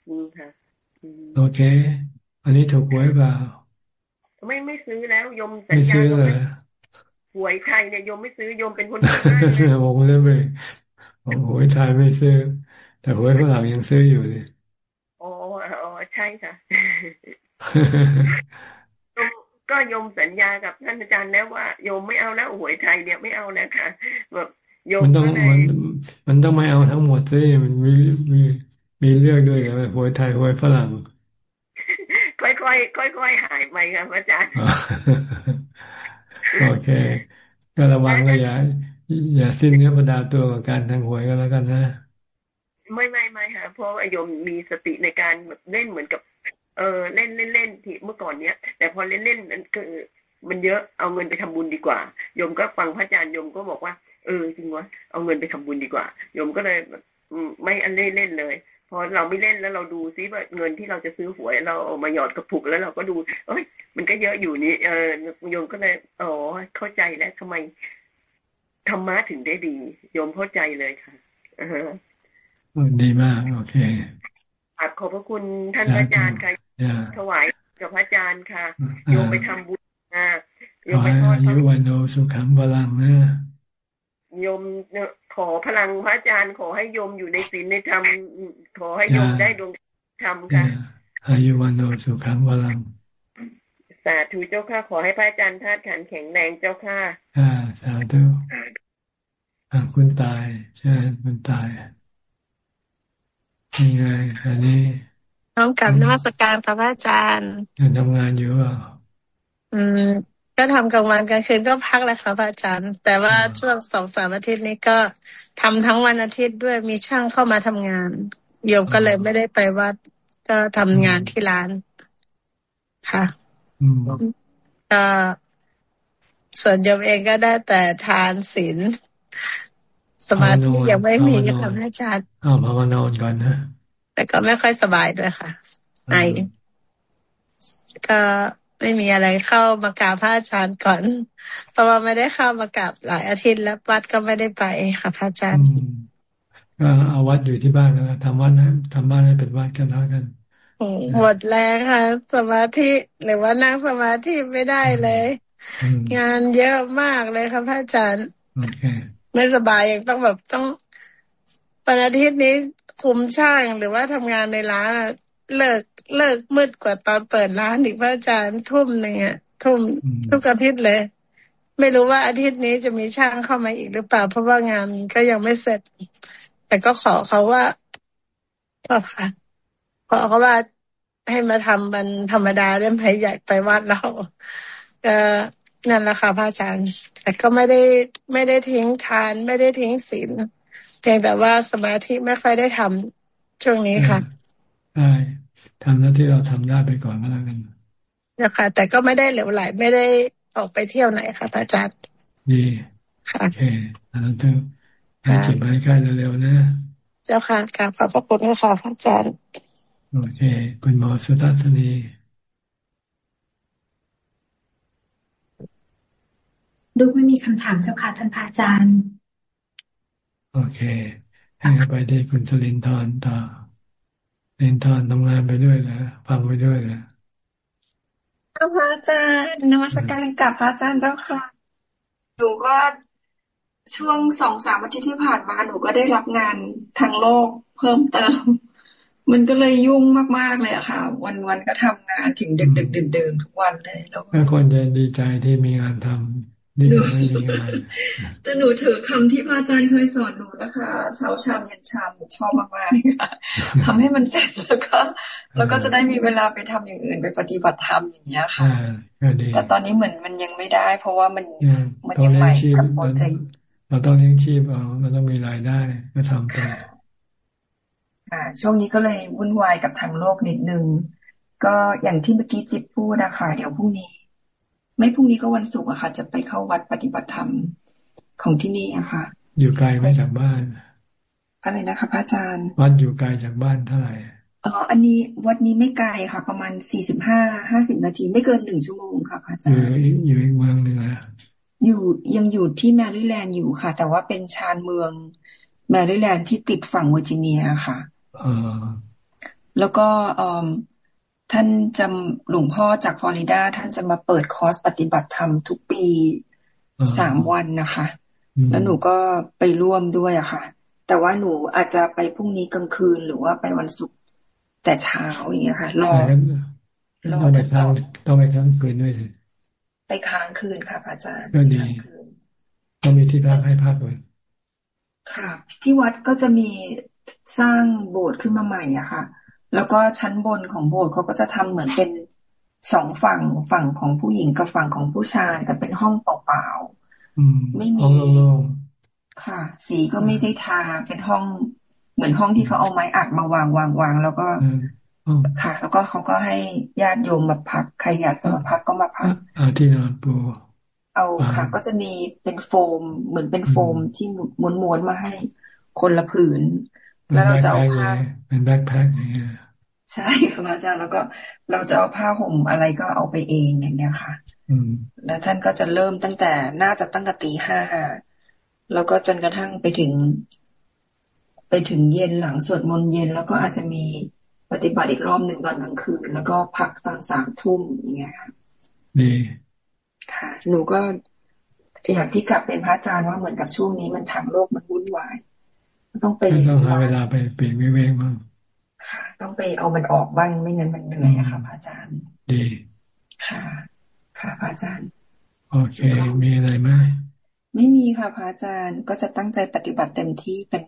อืมค่ะโอเค อันนี้ถูกหวยเปล่าไม่ไม่ ซื้อแล้วยมสัญญาเลยหวยไทยเนี่ยยมไม่ซื้อยมเป็นคนซื้อวงเล่ไปของหวยไทยไม่ซื้อ แต่หวยฝรั่งยังซื้ออยู่เลยอ๋ออ๋อใช่ค่ะก็ยมสัญญากับท่านอาจารย์แล้วว่าโยมไม่เอาแล้วหวยไทยเนี่ยไม่เอาแล้วค่ะแบบโยมมันต้องมันมันต้องไม่เอาทั้งหมดสิมันมีมีมีเลือกด้วยนะหวยไทยหวยฝรั่ง ค่อยๆค่อยๆหายไปครับอาจารย์โอเค ก็ระวังก็อย่าอย่าสิ้นเนื้อประดาตัวกับการทางหวยก็แล้วกันนะ ไม่ไม่ไม่ค่ะเพราะโยมมีสติในการแบบเล่นเหมือนกับเออเล่นเล่นเล่นที่เมื่อก่อนเนี้ย แต่พอเล่นเล่นนั้นคือ มันเยอะเอาเงินไปทำบุญดีกว่าโยมก็ฟังพระอาจารย์โยมก็บอกว่า เออจริงวะเอาเงินไปทำบุญดีกว่าโยมก็เลยไม่อันเล่นเล่นเลย พอเราไม่เล่นแล้วเราดูซิว่าเงินที่เราจะซื้อหวยเราเอามาหยอดกระปุกแล้วเราก็ดู เอ้ยมันก็เยอะอยู่นี่เออโยมก็เลยอ๋อเข้าใจแล้วทำไมธรรมะถึงได้ดี โยมเข้าใจเลยค่ะดีมากโอเคขอบพระคุณท่านอาจารย์ค่ะถวายกับพระอาจารย์ค่ะโยมไปทำบุญนะโยมไปทอดพระวันโนสุขังบาลังนะ โยมขอพลังพระอาจารย์ขอให้โยมอยู่ในศีลในธรรมขอให้โยมได้ดวงธรรมค่ะอายุวันโนสุขังบาลังสาธุเจ้าค่ะ ขอให้พระอาจารย์ธาตุขันแข็งแรงเจ้าค่ะอ่าสาธุอ่าคุณตายใช่คุณตายนี่ไงอันนี้น้องกับนวัตการพระอาจารย์ยังทำงานอยู่อะอืม ก็ทำกลางวันกลางคืนก็พักแล้วค่ะพระอาจารย์ แต่ว่าช่วงสองสามอาทิตย์นี้ก็ทำทั้งวันอาทิตย์ด้วยมีช่างเข้ามาทำงานโยมก็เลยไม่ได้ไปวัดก็ทำงานที่ร้านค่ะก็ส่วนโยมเองก็ได้แต่ทานศีลสมาธิยังไม่มีค่ะพระอาจารย์อ้าวมานอนก่อนนะแต่ก็ไม่ค่อยสบายด้วยค่ะไอก็ ไม่มีอะไรเข้ามากราบพระอาจารย์ก่อน เพราะว่าไม่ได้เข้ามากราบหลายอาทิตย์แล้ววัดก็ไม่ได้ไปค่ะพระอาจารย์ก็เอาวัดอยู่ที่บ้านนะทำวัดนะทำบ้านให้เป็นวัดกันแล้วกันหมดแรงค่ะ สมาธิหรือว่านั่งสมาธิไม่ได้เลย งานเยอะมากเลยค่ะพระอาจารย์ไม่สบายยังต้องแบบต้องวันอาทิตย์นี้คุมช่างหรือว่าทำงานในร้าน เลิกเลิกมืดกว่าตอนเปิดร้านอีกพระอาจารย์ทุ่มหนึ่งอะทุ่มทุกอาทิตย์เลย ไม่รู้ว่าอาทิตย์นี้จะมีช่างเข้ามาอีกหรือเปล่า เพราะว่างานก็ยังไม่เสร็จ แต่ก็ขอเขาว่าก็ค่ะขอเขาว่าให้มาทำมันธรรมดาได้ไหมอยากไปวัดเราก็นั่นแหละค่ะพระอาจารย์ แต่ก็ไม่ได้ไม่ได้ทิ้งทาน ไม่ได้ทิ้งศีลเพียงแต่ว่าสมาธิไม่ค่อยได้ทำช่วงนี้ค่ะ ใช่ทำหน้าที่เราทำได้ไปก่อนก็แล้วกันนะคะแต่ก็ไม่ได้เหลวไหลไม่ได้ออกไปเที่ยวไหนค่ะพระอาจารย์ดีค่ะโอเคแล้วเธอให้จิตไว้ใกล้เร็วๆนะเจ้าค่ะกราบขอบพระคุณค่ะพระอาจารย์โอเคคุณหมอสุทัศนีลูกไม่มีคำถามเจ้าค่ะท่านพระอาจารย์ โอเคให้ไปที่คุณสลินทร์ต่อ เลินทร์ทำงานไปด้วยเหรอฟังไปด้วยเหรอพระอาจารย์นวัตการกับพระอาจารย์เจ้าค่ะหนูก็ช่วงสองสามอาทิตย์ที่ผ่านมาหนูก็ได้รับงานทางโลกเพิ่มเติม มันก็เลยยุ่งมากๆเลยอะค่ะ วันๆก็ทำงานถึงดึกดึกดื่นๆทุกวันเลยแล้วก็ควรจะดีใจที่มีงานทำดีกว่า ไม่มีงานแต่หนูถือคำที่พระอาจารย์เคยสอนหนูนะคะเช้าชามเย็นชามชอบมากๆเลยค่ะทำให้มันเสร็จแล้วก็ แล้วก็จะได้มีเวลาไปทำอย่างอื่นไปปฏิบัติธรรมอย่างเงี้ยค่ะแต่ตอนนี้เหมือนมันยังไม่ได้ เพราะว่ามันมันยังใหม่กับโปรเจกต์เราต้องเลี้ยงชีพเอาเราต้องมีรายได้ก็ทำไปค่ะช่วงนี้ก็เลยวุ่นวายกับทางโลกนิดนึงก็อย่างที่เมื่อกี้จิบพูดนะคะเดี๋ยวพรุ่งนี้ ไม่พรุ่งนี้ก็วันศุกร์อะค่ะ จะไปเข้าวัดปฏิบัติธรรมของที่นี่อะค่ะ อยู่ไกลไหมจากบ้าน อะไรนะคะพระอาจารย์ วัดอยู่ไกลจากบ้านเท่าไหร่อ๋ออันนี้วัดนี้ไม่ไกลค่ะ ประมาณสี่สิบห้าห้าสิบนาที ไม่เกินหนึ่งชั่วโมงค่ะพระอาจารย์อยู่อยู่อีกเมืองหนึ่งนะอยู่ยังอยู่ที่แมริแลนด์อยู่ค่ะ แต่ว่าเป็นชานเมืองแมริแลนด์ที่ติดฝั่งเวอร์จิเนียค่ะแล้วก็ ท่านจำหลวงพ่อจากฟลอริดา ท่านจะมาเปิดคอร์สปฏิบัติธรรมทุกปีสามวันนะคะ แล้วหนูก็ไปร่วมด้วยอะค่ะ แต่ว่าหนูอาจจะไปพรุ่งนี้กลางคืนหรือว่าไปวันศุกร์แต่เช้าอย่างเงี้ยค่ะรอรอไปค้างต้องไปค้างคืนด้วยสิไปค้างคืนค่ะอาจารย์ก็ดีต้องมีที่พักให้พักเลยค่ะ ที่วัดก็จะมีสร้างโบสถ์ขึ้นมาใหม่อะค่ะ แล้วก็ชั้นบนของโบสถ์เขาก็จะทำเหมือนเป็นสองฝั่งฝั่งของผู้หญิงกับฝั่งของผู้ชาย แต่เป็นห้องเปล่าๆไม่มีค่ะ สีก็ไม่ได้ทาเป็นห้องเหมือนห้องที่เขาเอาไม้อัดมาวางวางวางแล้วก็ค่ะ แล้วก็เขาก็ให้ญาติโยมมาพักใครอยากจะมาพักก็มาพักอาที่นอนปูเอาค่ะ ก็จะมีเป็นโฟมเหมือนเป็นโฟมที่ม้วนๆมาให้คนละผืน แล้วเราจะเอาผ้าเป็นแบ็คแพ็คอย่างเงี้ยใช่ค่ะอาจารย์แล้วก็เราจะเอาผ้าห่มอะไรก็เอาไปเองอย่างเงี้ยค่ะ อืม แล้วท่านก็จะเริ่มตั้งแต่น่าจะตั้งแต่ตีห้าแล้วก็จนกระทั่งไปถึง ไปถึงเย็นหลังสวดมนต์เย็น แล้วก็อาจจะมีปฏิบัติอีกรอบหนึ่งตอนกลางคืน แล้วก็พักตอนสามทุ่มอย่างเงี้ยค่ะดีค่ะ หนูก็อย่างที่กลับเป็นพระอาจารย์ว่าเหมือนกับช่วงนี้มันทางโลกมันวุ่นวาย ต้องไปต้องหาเวลาไปเปลี่ยนวิเวกบ้างค่ะ ต้องไปเอามันออกบ้างไม่งั้นมันเหนื่อยอะค่ะพระอาจารย์ ดี ค่ะ ค่ะพระอาจารย์ โอเค มีอะไรไหมไม่มีค่ะพระอาจารย์ก็จะตั้งใจปฏิบัติเต็มที่เป็น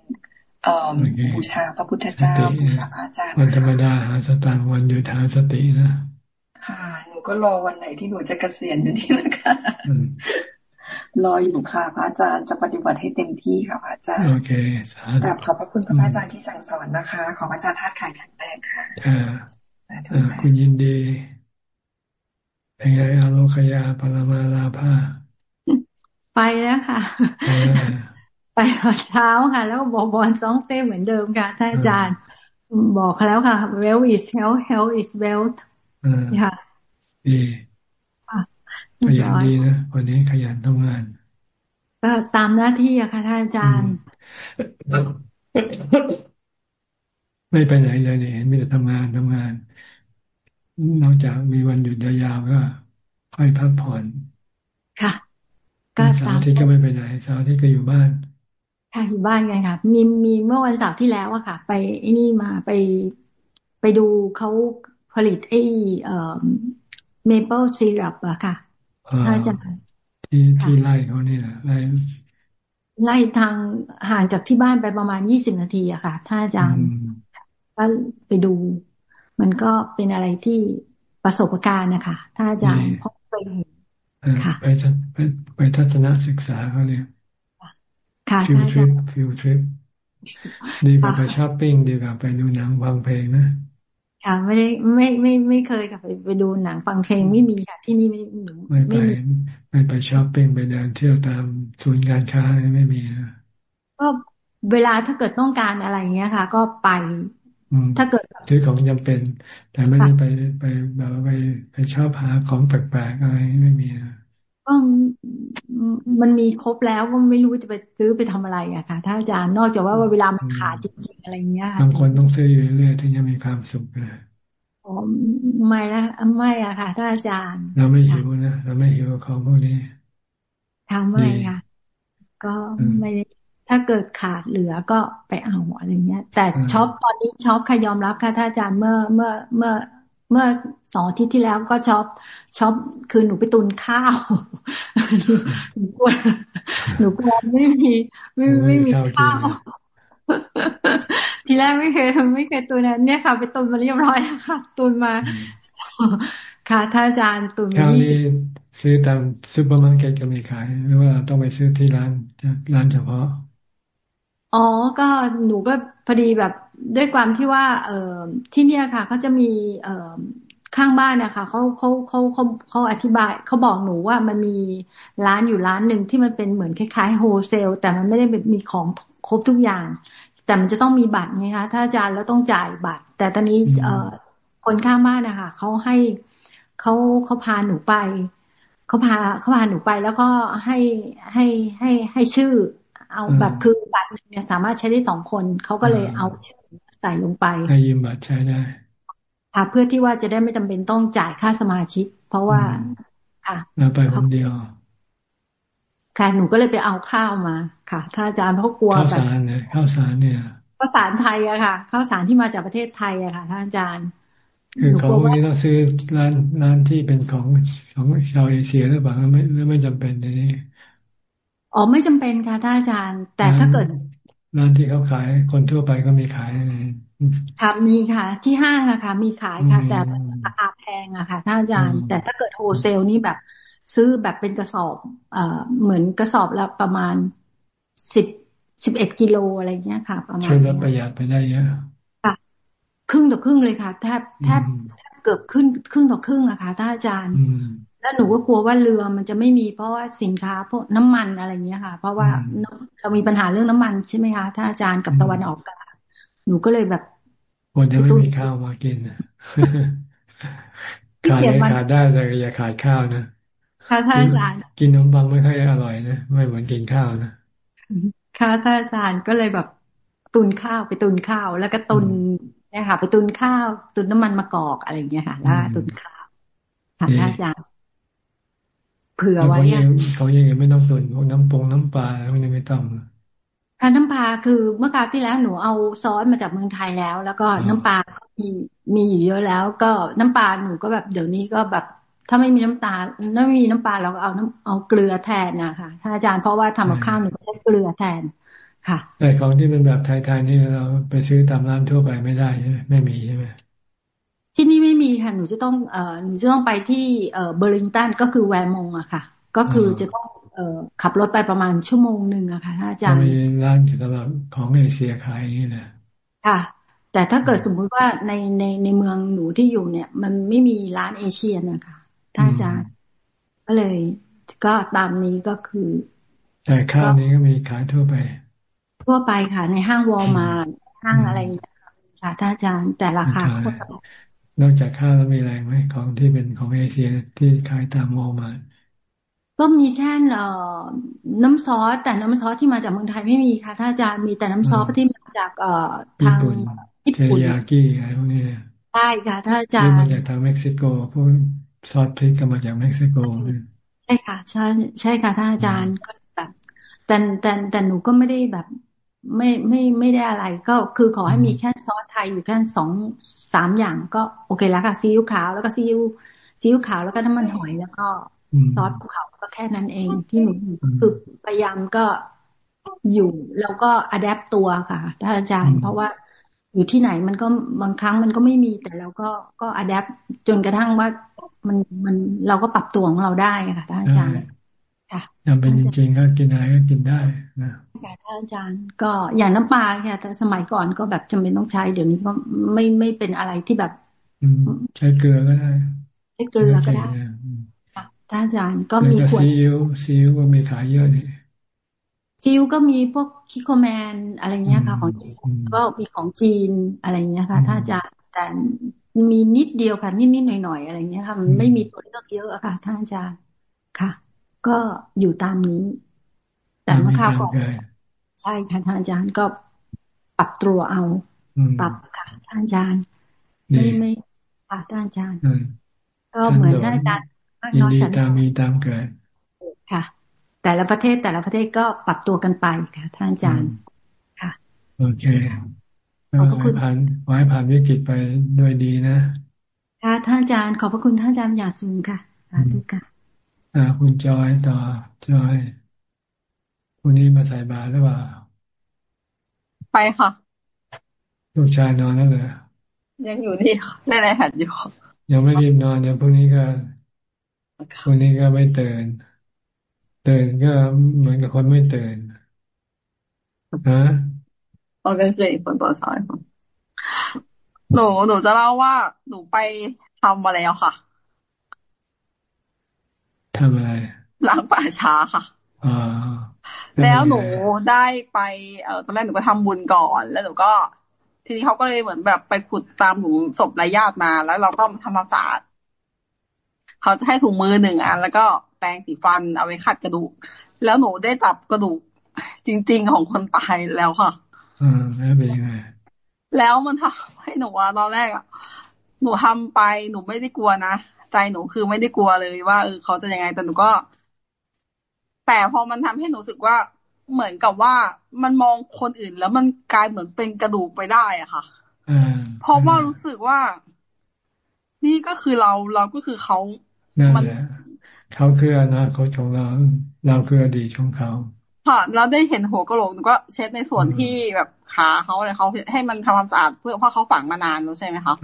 เอ่อบูชาพระพุทธเจ้าบูชาพระอาจารย์วันธรรมดาหาสตางค์วันหยุดหาสตินะค่ะ หนูก็รอวันไหนที่หนูจะเกษียณอยู่นี่แหละค่ะ รออยู่ค่ะพระอาจารย์จะปฏิบัติให้เต็มที่ค่ะพระอาจารย์โอเคกราบขอบพระคุณพระอาจารย์ที่สั่งสอนนะคะ ของอาจารย์ธาตุขายแข็งแรงค่ะคุณยินดีเป็นไงอาโลคยาปรมาลาภาไปแล้วค่ะ ไปเช้าค่ะ แล้วบอกบอลซองเต้เหมือนเดิมค่ะท่านอาจารย์ บอกแล้วค่ะ well is health health is wealth ค่ะดี ขยันดีนะวันนี้ขยันทำงาน ก็ตามหน้าที่อะค่ะท่านอาจารย์ ไม่ไปไหนเลยเนี่ยเห็นมีแต่ทำงานทำงาน นอกจากมีวันหยุดยาวๆก็ ค่อยพักผ่อน ค่ะก็เสาร์ที่ก็ไม่ไปไหนเสาร์ที่ก็อยู่บ้านค่ะอยู่บ้านกันค่ะ มีมีเมื่อวันเสาร์ที่แล้วอะค่ะ ไปไอ้นี่มาไปไปดูเขาผลิตไอ้เอ่อเมเปิลซีรัปอะค่ะ อาจารย์ที่ที่ไล่เขานี่แหละไล่ไล่ทางห่างจากที่บ้านไปประมาณยี่สิบนาทีอะค่ะท่านอาจารย์ก็ไปดู มันก็เป็นอะไรที่ประสบการณ์นะคะท่านอาจารย์เพราะเคยเห็นค่ะไปไปไปทัศนศึกษาเขาเรียกค่ะ field trip field trip ดีกว่าไปช้อปปิ้งดีกว่าไปดูหนังฟังเพลงนะ ค่ะไม่ได้ไม่ไม่ไม่เคยค่ะไปไปดูหนังฟังเพลงไม่มีค่ะที่นี่ไม่หนูไม่ไปไม่ไปช้อปปิ้งไปเดินเที่ยวตามศูนย์การค้าไม่มีก็เวลาถ้าเกิดต้องการอะไรเงี้ยค่ะ ก็ไปถ้าเกิดซื้อของจำเป็น แต่ไม่ได้ไปไปแบบไปไปชอบหาของแปลกๆอะไรไม่มี ก็มันมีครบแล้วก็ไม่รู้จะไปซื้อไปทำอะไรอะค่ะถ้าอาจารย์นอกจากว่าเวลามันขาดจริงๆอะไรเงี้ยบางคนต้องซื้ออยู่เรื่อยถึงจะมีความสุขเลยอ๋อไม่ละไม่อะค่ะถ้าอาจารย์ เราไม่หิวนะเราไม่หิวของพวกนี้ทำไม่ค่ะ ก็ไม่ถ้าเกิดขาดเหลือก็ไปเอาอะไรเงี้ย แต่ช็อปตอนนี้ช็อปค่ะยอมรับค่ะท่านอาจารย์เมื่อเมื่อเมื่อ เมื่อสองอาทิตย์ที่แล้วก็ช็อปช็อปคือหนูไปตุนข้าว หนูกลัวหนูกลัวไม่มีไม่ไม่มีข้าวทีแรกไม่เคยไม่เคยตุนเนี่ยค่ะ ไปตุนมาเรียบร้อยแล้วค่ะตุนมาค่ะท่านอาจารย์ตุนมายี่สิบซื้อตามซูเปอร์มาร์เก็ตก็มีขาย หรือว่าต้องไปซื้อที่ร้านร้านเฉพาะอ๋อก็หนูก็พอดีแบบ ด้วยความที่ว่า เออที่เนี่ยค่ะเขาจะมีเออข้างบ้านนะคะเขาเขาเขาเขาเขาอธิบายเขาบอกหนูว่ามันมีร้านอยู่ร้านหนึ่งที่มันเป็นเหมือนคล้ายๆโฮเซลแต่มันไม่ได้มีของครบทุกอย่าง แต่มันจะต้องมีบัตรไงคะถ้าอาจารย์แล้วต้องจ่ายบัตร แต่ตอนนี้เออคนข้างบ้านนะคะเขาให้เขาเขาพาหนูไปเขาพาเขาพาหนูไปแล้วก็ให้ให้ให้ให้ชื่อ เอาแบบคือบัตรเนี่ยสามารถใช้ได้สองคน เขาก็เลยเอาชื่อใส่ลงไปให้ยืมบัตรใช้ได้ค่ะเพื่อที่ว่าจะได้ไม่จำเป็นต้องจ่ายค่าสมาชิก เพราะว่าค่ะแล้วไปคนเดียว ค่ะหนูก็เลยไปเอาข้าวมาค่ะถ้าอาจารย์เพราะกลัวข้าวสารเนี่ยข้าวสารเนี่ยข้าวสารไทยอะค่ะข้าวสารที่มาจากประเทศไทยอะค่ะท่านอาจารย์คือของพวกนี้ต้องซื้อร้านร้านที่เป็นของของชาวเอเชียหรือเปล่าไม่หรือไม่จำเป็นในนี้ อ๋อไม่จำเป็นค่ะท่านอาจารย์ แต่ถ้าเกิดร้านที่เขาขายคนทั่วไปก็มีขายค่ะมีค่ะ ที่ห้างอะค่ะ มีขายค่ะ แต่ราคาแพงอะค่ะท่านอาจารย์ แต่ถ้าเกิดโฮเซลนี่แบบ ซื้อแบบเป็นกระสอบ เอ่อเหมือนกระสอบละประมาณสิบสิบเอ็ดกิโลอะไรเงี้ยค่ะ ประมาณช่วยลดประหยัดไปได้เยอะค่ะ ครึ่งต่อครึ่งเลยค่ะ แทบแทบเกือบครึ่งครึ่งต่อครึ่งอะค่ะท่านอาจารย์ แล้วหนูก็กลัวว่าเรือมันจะไม่มีเพราะว่าสินค้าพวกน้ำมันอะไรเงี้ยค่ะ เพราะว่าเรามีปัญหาเรื่องน้ำมันใช่ไหมคะท่านอาจารย์กับตะวันออกกลางหนูก็เลยแบบคนจะไม่มีข้าวมากินขาดได้ขาดได้แต่อย่าขาดข้าวนะค่ะท่านอาจารย์กินนมบังไม่ค่อยอร่อยนะไม่เหมือนกินข้าวนะค่ะท่านอาจารย์ก็เลยแบบตุนข้าวไปตุนข้าว แล้วก็ตุนเนี่ยค่ะ ไปตุนข้าว ตุนน้ำมันมะกอกอะไรอย่างเงี้ยค่ะ แล้วตุนข้าวค่ะท่านอาจารย์ เผื่อไว้เขายังไม่ต้องตุนพวกน้ำปงน้ำปลาอะไรนี้ไม่ต้องค่ะน้ำปลาคือเมื่อคราวที่แล้วหนูเอาซอสมาจากเมืองไทยแล้ว แล้วก็น้ำปลามีมีอยู่เยอะแล้ว ก็น้ำปลาหนูก็แบบเดี๋ยวนี้ก็แบบถ้าไม่มีน้ำตาลไม่มีน้ำปลาเราก็เอาน้ำเอาเกลือแทนนะคะท่านอาจารย์เพราะว่าทำกับข้าวหนูก็ใช้เกลือแทนค่ะแต่ของที่เป็นแบบไทยๆนี่เราไปซื้อตามร้านทั่วไปไม่ได้ใช่ไหมไม่มีใช่ไหม ที่นี่ไม่มีค่ะหนูจะต้องเอ่อหนูจะต้องไปที่เอ่อเบอร์ลิงตันก็คือแวร์มงอะค่ะ ก็คือจะต้องเอ่อขับรถไปประมาณชั่วโมงหนึ่งอะค่ะอาจารย์มีร้านสำหรับของเอเชียขายนี่แหละค่ะ แต่ถ้าเกิดสมมุติว่าในในในเมืองหนูที่อยู่เนี่ย มันไม่มีร้านเอเชียนะคะท่านอาจารย์ก็เลย ก็ตามนี้ก็คือ แต่ข้าวนี้ก็มีขายทั่วไป ทั่วไปค่ะ ในห้างวอลมาร์ห้างอะไรค่ะท่านอาจารย์แต่ราคาโคตร นอกจากข้าวแล้วมีอะไรไหมของที่เป็นของเอเชียที่ขายตามวอลมาร์ก็มีแค่เอ่อน้ำซอสแต่น้ำซอสที่มาจากเมืองไทยไม่มีค่ะท่านอาจารย์มีแต่น้ำซอสที่มาจากเอ่อทางญี่ปุ่นเทยากิอะไรพวกนี้ใช่ค่ะท่านอาจารย์มาจากทางเม็กซิโกพวกซอสพริกก็มาจากเม็กซิโกใช่ค่ะใช่ใช่ค่ะท่านอาจารย์ก็แบบแต่แต่แต่หนูก็ไม่ได้แบบ ไม่ไม่ไม่ได้อะไร ก็คือขอให้มีแค่ซอสไทยอยู่แค่สองสามอย่างก็โอเคแล้วค่ะซีอิ๊วขาวแล้วก็ซีอิ๊วซีอิ๊วขาวแล้วก็น้ำมันหอยแล้วก็ซอสภูเขาก็แค่นั้นเองที่หนูคือพยายามก็อยู่แล้วก็อัดแอปตัวค่ะท่านอาจารย์ เพราะว่าอยู่ที่ไหนมันก็บางครั้งมันก็ไม่มีแต่เราก็ก็อัดแอปจนกระทั่งว่ามันมันเราก็ปรับตัวของเราได้ค่ะท่านอาจารย์ค่ะ จำเป็นจริงๆก็กินอะไรก็กินได้นะค่ะท่านอาจารย์ก็อย่างน้ำปลาค่ะแต่สมัยก่อนก็แบบจำเป็นต้องใช้เดี๋ยวนี้ก็ไม่ไม่เป็นอะไรที่แบบใช้เกลือก็ได้ใช้เกลือก็ได้ท่านอาจารย์ก็มีขวดซีอิ๊วซีอิ๊วก็มีขายเยอะนี่ซีอิ๊วก็มีพวกคิโคแมนอะไรเงี้ยค่ะ ของก็มีของจีนอะไรเงี้ยค่ะท่านอาจารย์แต่มีนิดเดียวค่ะนิดนิดหน่อยหน่อยอะไรเงี้ยค่ะไม่มีตัวเลือกเยอะค่ะท่านอาจารย์ค่ะ ก็อยู่ตามนี้ แต่เมื่อคราวก่อนใช่ค่ะท่านอาจารย์ก็ปรับตัวเอา ปรับค่ะท่านอาจารย์ไม่ไม่ค่ะท่านอาจารย์ก็เหมือนท่านอาจารย์ยินดีตามมีตามเกิดค่ะ แต่ละประเทศแต่ละประเทศก็ปรับตัวกันไปค่ะท่านอาจารย์ค่ะโอเคขอบคุณผ่านไว้ผ่านวิกฤตไปด้วยดีนะ ค่ะท่านอาจารย์ขอบพระคุณท่านอาจารย์อย่าสูงค่ะสาธุค่ะ อ่า คุณจอยต่อจอยวันนี้มาใส่บาตรหรือเปล่า ไปค่ะ ลูกชายนอนแล้วเหรอยังอยู่นี่เล่นไอแพดอยู่ ยังไม่รีบนอนเดี๋ยวพรุ่งนี้ก็พรุ่งนี้ก็ไม่ตื่นตื่นก็เหมือนกับคนไม่ตื่นฮะโอเคเคยคนบอกสอนหนูหนูจะเล่าว่าหนูไปทำมาแล้วค่ะทำอะไร ล้างป่าช้าค่ะอ่าแล้วหนูได้ไปเอ่อตอนแรกหนูก็ทำบุญก่อน แล้วหนูก็ ทีนี้เขาก็เลยเหมือนแบบไปขุดตามหลุมศพรายญาติมา แล้วเราก็ทำความสะอาดเขาจะให้ถุงมือหนึ่งอัน แล้วก็แปรงสีฟันเอาไว้ขัดกระดูก แล้วหนูได้จับกระดูกจริง ๆของคนตายแล้วค่ะ อืมแล้วเป็นยังไงแล้วมันทำให้หนูว่าตอนแรกอะหนูทำไปหนูไม่ได้กลัวนะใจหนูคือไม่ได้กลัวเลยว่าเออเขาจะยังไงแต่หนูก็ แต่พอมันทำให้หนูรู้สึกว่าเหมือนกับว่ามันมองคนอื่นแล้วมันกลายเหมือนเป็นกระดูกไปได้อะค่ะเพราะว่ารู้สึกว่า นี่ก็คือเราเราก็คือเขามันเขาคืออนาคตของเรา เราคืออดีตของเขาค่ะแล้วได้เห็นหัวกะโหลกก็เช็ดในส่วนที่แบบขาเขาอะไรเขาให้มันทำความสะอาดเพื่อเพราะเขาฝังมานานแล้วใช่ไหมคะ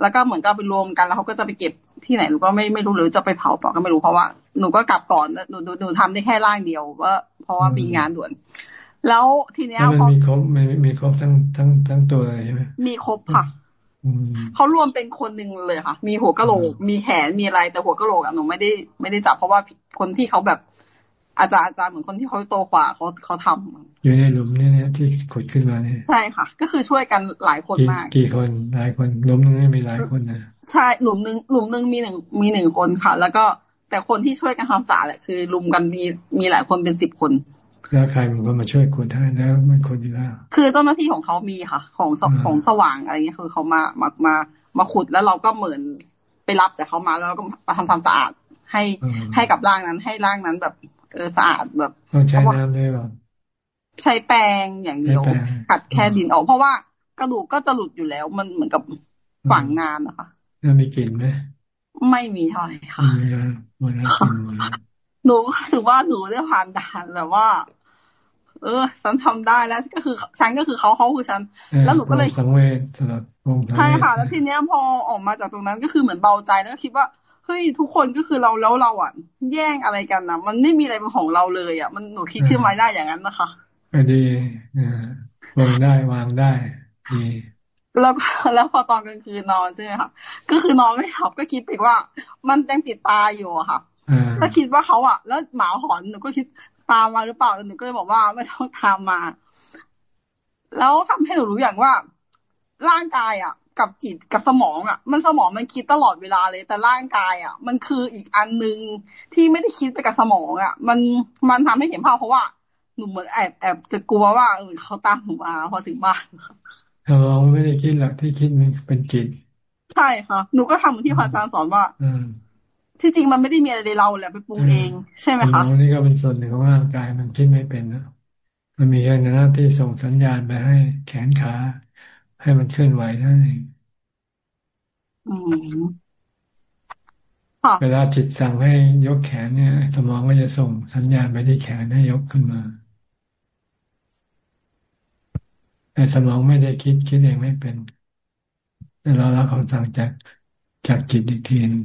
แล้วก็เหมือนกับไปรวมกันแล้วเขาก็จะไปเก็บที่ไหนหนูก็ไม่ไม่รู้หรือจะไปเผาเปล่าก็ไม่รู้เพราะว่าหนูก็กลับก่อนหนูหนูหนูทำได้แค่ร่างเดียวว่าเพราะว่ามีงานด่วน แล้วทีเนี้ยมันมีครบมีมีครบทั้งทั้งทั้งตัวเลยใช่ไหมมีครบค่ะเขารวมเป็นคนหนึ่งเลยค่ะ มีหัวกะโหลก มีแขน มีอะไร แต่หัวกะโหลกอะหนูไม่ได้ไม่ได้จับเพราะว่าคนที่เขาแบบ อาจารย์อาจารย์เหมือนคนที่เขาโตกว่าเขาเขาทำอยู่ในหลุมนี่เนี่ยที่ขุดขึ้นมาเนี่ยใช่ค่ะ ก็คือช่วยกันหลายคนมาก กี่คนหลายคนหลุมนึงมีหลายคนนะใช่หลุมนึงหลุมนึงมีหนึ่งมีหนึ่งคนค่ะ แล้วก็แต่คนที่ช่วยกันทำสาแหละคือลุมกันมีมีหลายคนเป็นสิบคนแล้วใครมันก็มาช่วยคนท่านแล้วมันคนอยู่แล้วคือเจ้าหน้าที่ของเขามีค่ะ ของของสว่างอะไรเงี้ยคือเขามามามามาขุดแล้วเราก็เหมือนไปรับแต่เขามาแล้วเราก็มาทำความสะอาดให้ให้กับร่างนั้นให้ร่างนั้นแบบ เออสะอาดแบบต้องใช้น้ำด้วยหรอใช้แปรงอย่างเดียวขัดแค่ดินออกเพราะว่ากระดูกก็จะหลุดอยู่แล้ว มันเหมือนกับฝังนานนะคะแล้วมีกลิ่นไหมไม่มีเท่าไหร่ค่ะหนูถือว่าหนูได้ผ่านด่านแบบว่า เออ ฉันทำได้แล้วก็คือฉันก็คือเขาเขาคือฉัน แล้วหนูก็เลยสังเวชสำหรับใช่ค่ะแล้วทีเนี้ยพอออกมาจากตรงนั้นก็คือเหมือนเบาใจแล้วคิดว่าเฮ้ยทุกคนก็คือเราแล้วเราอะ แย่งอะไรกันนะมันไม่มีอะไรเป็นของเราเลยอะ มันหนูคิดขึ้นมาได้อย่างนั้นนะคะก็ดีวางได้วางได้ดีแล้วแล้วพอตอนกลางคืนนอนใช่ไหมคะก็คือนอนไม่หลับก็คิดไปว่า มันยังติดตาอยู่อะค่ะถ้าคิดว่าเขาอะ แล้วหมาหอนหนูก็คิดตามมาหรือเปล่าหนูก็เลยบอกว่าไม่ต้องตามมา แล้วทำให้หนูรู้อย่างว่าร่างกายอะ กับจิตกับสมองอะ มันสมองมันคิดตลอดเวลาเลย แต่ร่างกายอะ มันคืออีกอันหนึ่งที่ไม่ได้คิดไปกับสมองอะ มันมันทำให้เห็นภาพเพราะว่าหนูเหมือนแอบแอบจะกลัวว่าเขาตามหนูมาพอถึงบ้านสมองไม่ได้คิดหรอกที่คิดมันเป็นจิตใช่ค่ะ หนูก็ทำเหมือนที่พระอาจารย์สอนว่าที่จริงมันไม่ได้มีอะไรในเราแหละไปปรุงเอง ใช่ไหมคะสมองนี่ก็เป็นส่วนหนึ่งของร่างกายมันคิดไม่เป็นนะมันมีแค่หน้าที่ส่งสัญญาณไปให้แขนขา ให้มันเคลื่อนไหวนั่นเองเวลาจิตสั่งให้ยกแขนเนี่ย สมองก็จะส่งสัญญาณไปที่แขนให้ยกขึ้นมาแต่สมองไม่ได้คิดคิดเองไม่เป็นแต่เรารับคำสั่งจากจากจิตอีกทีนึง